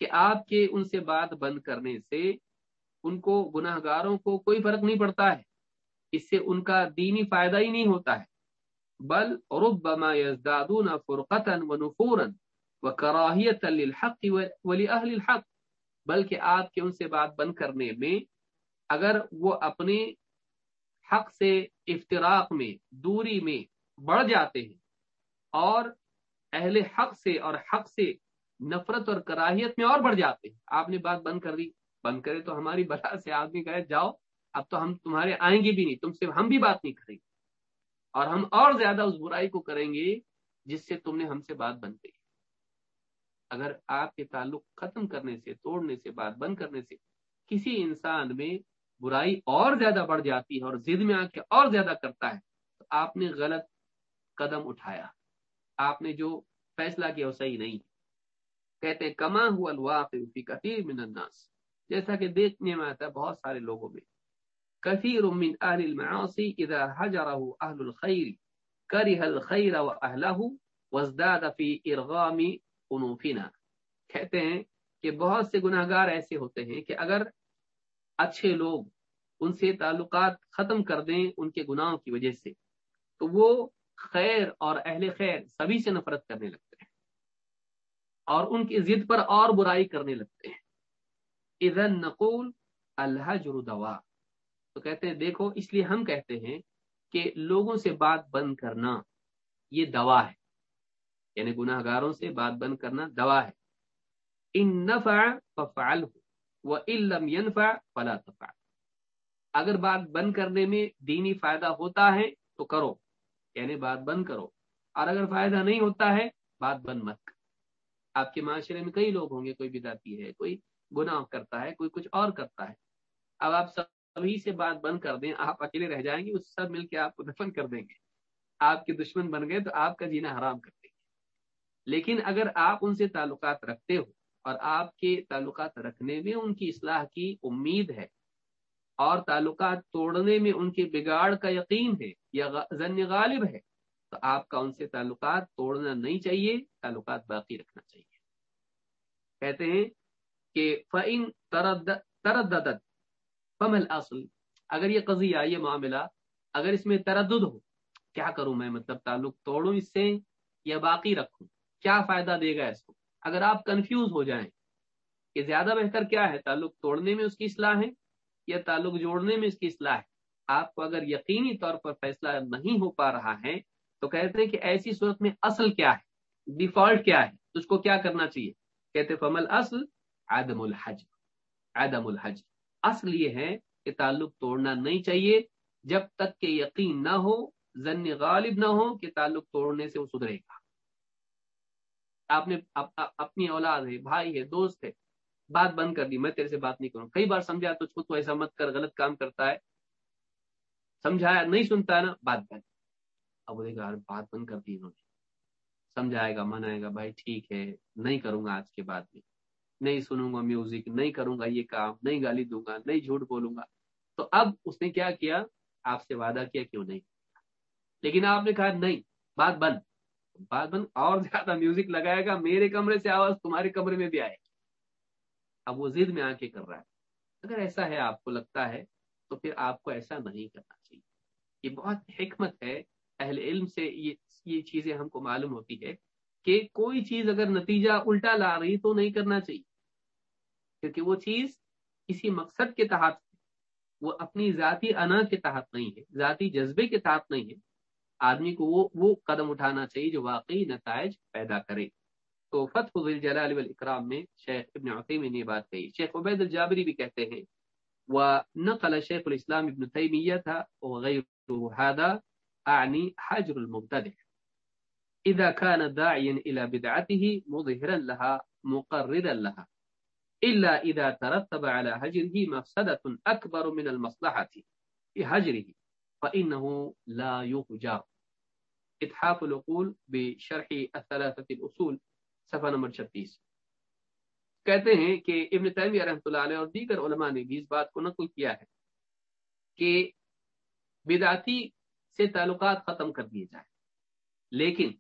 S2: کہ آپ کے ان سے بات بند کرنے سے ان کو گناہ گاروں کو کوئی فرق نہیں پڑتا ہے۔ اس سے ان کا دینی فائدہ ہی نہیں ہوتا ہے۔ بل ربما يزدادون فرقتا ونفورا وكراهيه للحق ولاهل الحق۔ بلکہ آپ کے ان سے بات بند کرنے میں اگر وہ اپنے حق سے افتراق میں، دوری میں بڑھ جاتے ہیں اور اہل حق سے اور حق سے نفرت اور کراہیت میں اور بڑھ جاتے ہیں۔ آپ نے بات بند کر دی۔ بند کرے تو ہماری بلا سے آدمی کہے، جاؤ، اب تو ہم تمہارے آئیں گے بھی نہیں، تم سے ہم بھی بات نہیں کریں گے۔ اور ہم اور زیادہ اس برائی کو کریں گے جس سے تم نے ہم سے بات بند کی اگر آپ کے تعلق ختم کرنے سے، توڑنے سے، بات بند کرنے سے کسی انسان میں برائی اور زیادہ بڑھ جاتی ہے اور ضد میں آ کے اور زیادہ کرتا ہے، تو آپ نے غلط قدم اٹھایا۔ آپ نے جو فیصلہ کیا وہ صحیح نہیں۔ کہتے ہیں، کما ہوا الواقع فی کثیر من الناس۔ جیسا کہ دیکھنے میں آتا ہے بہت سارے لوگوں میں۔ کثیر من اہل المعاصی اذا حجرہ اہل الخیر کرہ الخیر و اہلہ وازداد فی ارغام انوفینا کہتے ہیں کہ بہت سے گناہ گار ایسے ہوتے ہیں کہ اگر اچھے لوگ ان سے تعلقات ختم کر دیں ان کے گناہوں کی وجہ سے، تو وہ خیر اور اہل خیر سبھی سے نفرت کرنے لگتے اور ان کی ضد پر اور برائی کرنے لگتے ہیں۔ اذن نقول الحجر دوا۔ تو کہتے ہیں، دیکھو، اس لیے ہم کہتے ہیں کہ لوگوں سے بات بند کرنا یہ دوا ہے۔ یعنی گناہ گاروں سے بات بند کرنا دوا ہے۔ ان نفع ففعل و علم ينفع فلا تفعل۔ اگر بات بند کرنے میں دینی فائدہ ہوتا ہے تو کرو یعنی بات بند کرو۔ اور اگر فائدہ نہیں ہوتا ہے، بات بند مت کرو۔ آپ کے معاشرے میں کئی لوگ ہوں گے، کوئی بداتی ہے، کوئی گناہ کرتا ہے، کوئی کچھ اور کرتا ہے۔ اب آپ سبھی سے بات بند کر دیں، آپ اکیلے رہ جائیں گے، اس سب مل کے آپ کو دفن کر دیں گے۔ آپ کے دشمن بن گئے تو آپ کا جینا حرام کر دیں گے۔ لیکن اگر آپ ان سے تعلقات رکھتے ہو اور آپ کے تعلقات رکھنے میں ان کی اصلاح کی امید ہے اور تعلقات توڑنے میں ان کے بگاڑ کا یقین ہے یا ذن غالب ہے تو آپ کا ان سے تعلقات توڑنا نہیں چاہیے، تعلقات باقی رکھنا چاہیے۔ کہتے ہیں کہ فعن تردد فمل اصل اگر یہ قضیہ، یہ معاملہ اگر اس میں تردد ہو، کیا کروں میں؟ مطلب تعلق توڑوں اس سے یا باقی رکھوں؟ کیا فائدہ دے گا اس کو؟ اگر آپ کنفیوز ہو جائیں کہ زیادہ بہتر کیا ہے، تعلق توڑنے میں اس کی اصلاح ہے یا تعلق جوڑنے میں اس کی اصلاح ہے؟ آپ کو اگر یقینی طور پر فیصلہ نہیں ہو پا رہا ہے تو کہتے ہیں کہ ایسی صورت میں اصل کیا ہے؟ ڈیفالٹ کیا ہے؟ اس کو کیا کرنا چاہیے؟ کہتے فمل اصل عدم الحج عدم الحج اصل یہ ہے کہ تعلق توڑنا نہیں چاہیے، جب تک کہ یقین نہ ہو ذن غالب نہ ہو کہ تعلق توڑنے سے وہ سدھرے گا۔ آپ نے اپنی اولاد ہے، بھائی ہے، دوست ہے، بات بند کر دی، میں تیرے سے بات نہیں کروں۔ کئی بار سمجھا تو اس کو تو ایسا مت کر، غلط کام کرتا ہے۔ سمجھایا، نہیں سنتا نا، بات بند۔ اب وہ دیکھا بات بند کر دی انہوں نے۔ سمجھائے گا، منائے گا، بھائی ٹھیک ہے، نہیں کروں گا آج کے بعد میں نہیں سنوں گا میوزک، نہیں کروں گا یہ کام، نہیں گالی دوں گا، نہیں جھوٹ بولوں گا۔ تو اب اس نے کیا کیا؟ آپ سے وعدہ کیا کیوں نہیں؟ لیکن آپ نے کہا نہیں، بات بند۔ بات بند، اور زیادہ میوزک لگائے گا، میرے کمرے سے آواز تمہارے کمرے میں بھی آئے اب وہ ضد میں آ کے کر رہا ہے۔ اگر ایسا ہے، آپ کو لگتا ہے، تو پھر آپ کو ایسا نہیں کرنا چاہیے۔ یہ بہت حکمت ہے اہل علم سے یہ یہ چیزیں ہم کو معلوم ہوتی ہے کہ کوئی چیز اگر نتیجہ الٹا لا رہی تو نہیں کرنا چاہیے۔ کیونکہ وہ چیز کسی مقصد کے تحت وہ اپنی ذاتی انا کے تحت نہیں ہے، ذاتی جذبے کے تحت نہیں ہے۔ آدمی کو وہ وہ قدم اٹھانا چاہیے جو واقعی نتائج پیدا کرے۔ تو فتح جلال والاکرام میں شیخ ابن عقیم نے یہ بات کہی۔ شیخ عبید الجابری بھی کہتے ہیں، ونقل شیخ الاسلام ابن تیمیہ هذا اعنی حجر المبتدع. اذا كان داعيا الى بدعته مظهرا لها، مقررا لها. الا اذا ترتب على هجره مفسدة اكبر من المصلحة في هجره فانه لا يهجر. اتحاف العقول بشرح الثلاثة الاصول صفحہ نمبر چھتیس کہتے ہیں کہ ابن تیمیہ رحمۃ اللہ علیہ اور دیگر علماء نے بھی اس بات کو نقل کیا ہے کہ بدعتی سے تعلقات ختم کر دیے جائیں۔ لیکن،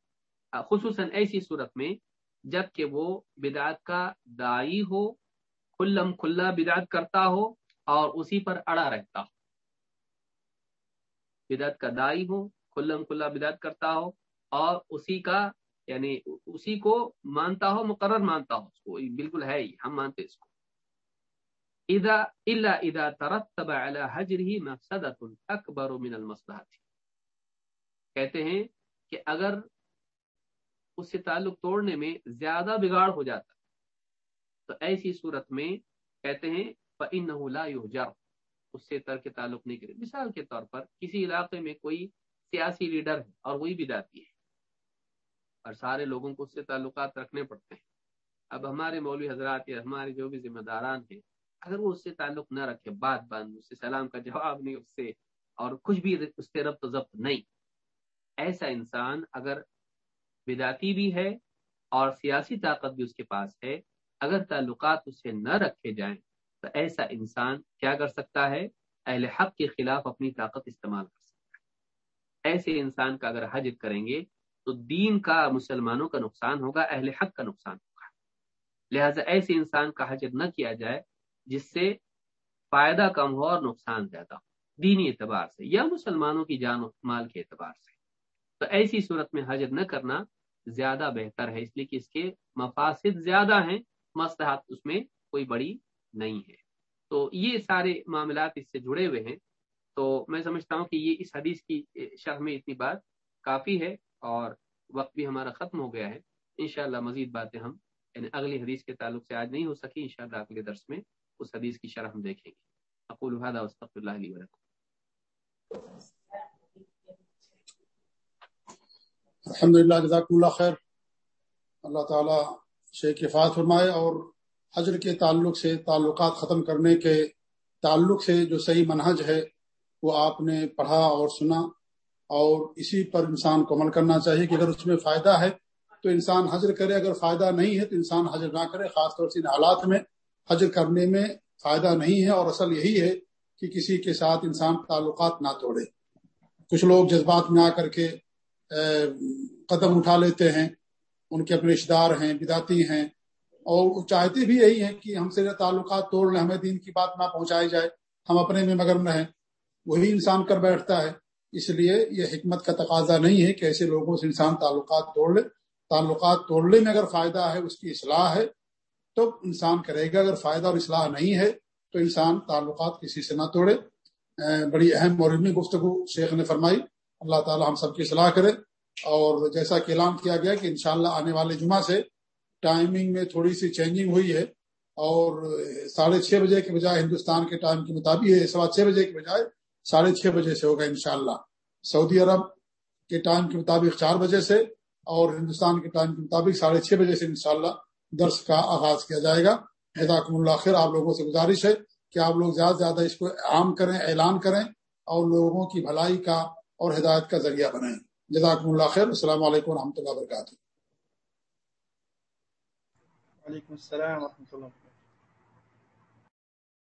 S2: خصوصاً ایسی صورت میں، جبکہ وہ بدعت کا دائی ہو کلم کھلا بدعت کرتا ہو اور اسی پر اڑا رہتا ہو۔ بدعت کا دائی ہو کلم کھلا بدعت کرتا ہو اور اسی کا یعنی اسی کو مانتا ہو، مقرر مانتا ہو۔ اس کو بالکل ہے ہی ہم مانتے اس کو۔ اذا، الا اذا ترتب على حجره مفسدة اكبر من المصلحه کہتے ہیں کہ اگر اس سے تعلق توڑنے میں زیادہ بگاڑ ہو جاتا تو ایسی صورت میں کہتے ہیں فانه اس سے ترک تعلق نہیں کرے۔ مثال کے طور پر کسی علاقے میں کوئی سیاسی لیڈر ہے اور وہی بدعتی ہے اور سارے لوگوں کو اس سے تعلقات رکھنے پڑتے ہیں۔ اب ہمارے مولوی حضرات یا ہمارے جو بھی ذمہ داران ہیں، اگر وہ اس سے تعلق نہ رکھے، بات بند، اس سے سلام کا جواب نہیں، اس سے اور کچھ بھی اس سے ربط و ضبط نہیں۔ ایسا انسان اگر بداتی بھی ہے اور سیاسی طاقت بھی اس کے پاس ہے، اگر تعلقات اس سے نہ رکھے جائیں، تو ایسا انسان کیا کر سکتا ہے؟ اہل حق کے خلاف اپنی طاقت استعمال کر سکتا ہے۔ ایسے انسان کا اگر حجر کریں گے، تو دین کا مسلمانوں کا نقصان ہوگا، اہل حق کا نقصان ہوگا۔ لہذا ایسے انسان کا حجر نہ کیا جائے، جس سے فائدہ کم ہو اور نقصان زیادہ ہو۔ دینی اعتبار سے یا مسلمانوں کی جان و مال کے اعتبار سے۔ تو ایسی صورت میں حجر نہ کرنا زیادہ بہتر ہے، اس لیے کہ اس کے مفاصد زیادہ ہیں مستحط اس میں کوئی بڑی نہیں ہے۔ تو یہ سارے معاملات اس سے جڑے ہوئے ہیں۔ تو میں سمجھتا ہوں کہ یہ اس حدیث کی شرح میں اتنی بات کافی ہے اور وقت بھی ہمارا ختم ہو گیا ہے۔ انشاءاللہ مزید باتیں ہم یعنی اگلی حدیث کے تعلق سے آج نہیں ہو سکی، انشاءاللہ اگلے درس میں اس حدیث کی شرح ہم دیکھیں گے۔ اقول هذا واستغفر الله لي ولكم.
S1: الحمد للہ جزاک اللہ خیر۔ اللہ تعالی شیخ کفایت فرمائے اور حجر کے تعلق سے تعلقات ختم کرنے کے تعلق سے جو صحیح منہج ہے، وہ آپ نے پڑھا اور سنا۔ اور اسی پر انسان کو عمل کرنا چاہیے کہ اگر اس میں فائدہ ہے تو انسان حضر کرے، اگر فائدہ نہیں ہے تو انسان حضر نہ کرے، خاص طور سے ان حالات میں حضر کرنے میں فائدہ نہیں ہے۔ اور اصل یہی ہے کہ کسی کے ساتھ انسان تعلقات نہ توڑے۔ کچھ لوگ جذبات میں آ کر کے قدم اٹھا لیتے ہیں، ان کے اپنے رشتے دار ہیں بداتی ہیں، اور چاہتے بھی یہی ہیں کہ ہم سے تعلقات توڑ لیں، ہمیں دین کی بات نہ پہنچائی جائے، ہم اپنے میں مگرم رہیں وہی انسان کر بیٹھتا ہے۔ اس لیے یہ حکمت کا تقاضا نہیں ہے کہ ایسے لوگوں سے انسان تعلقات توڑ لے۔ تعلقات توڑنے میں اگر فائدہ ہے، اس کی اصلاح ہے، تو انسان کرے گا۔ اگر فائدہ اور اصلاح نہیں ہے، تو انسان تعلقات کسی سے نہ توڑے۔ بڑی اہم اور علمی گفتگو شیخ نے فرمائی۔ اللہ تعالی ہم سب کی اصلاح کرے۔ اور جیسا کہ اعلان کیا گیا کہ انشاءاللہ آنے والے جمعہ سے ٹائمنگ میں تھوڑی سی چینجنگ ہوئی ہے۔ اور ساڑھے چھ بجے کے بجائے ہندوستان کے ٹائم کے مطابق ہے سوا چھ بجے کے بجائے ساڑھے چھ بجے سے ہوگا انشاءاللہ۔ سعودی عرب کے ٹائم کے مطابق چار بجے سے اور ہندوستان کے ٹائم کے مطابق ساڑھے چھ بجے سے انشاءاللہ درس کا آغاز کیا جائے گا۔ جزاکم اللہ خیر۔ آپ لوگوں سے گزارش ہے کہ آپ لوگ زیادہ سے زیادہ اس کو عام کریں، اعلان کریں اور لوگوں کی بھلائی کا اور ہدایت کا ذریعہ بنائیں۔ جزاکم اللہ خیر۔ السلام علیکم و رحمۃ اللہ وبرکاتہ۔
S3: وعلیکم السلام و رحمۃ اللہ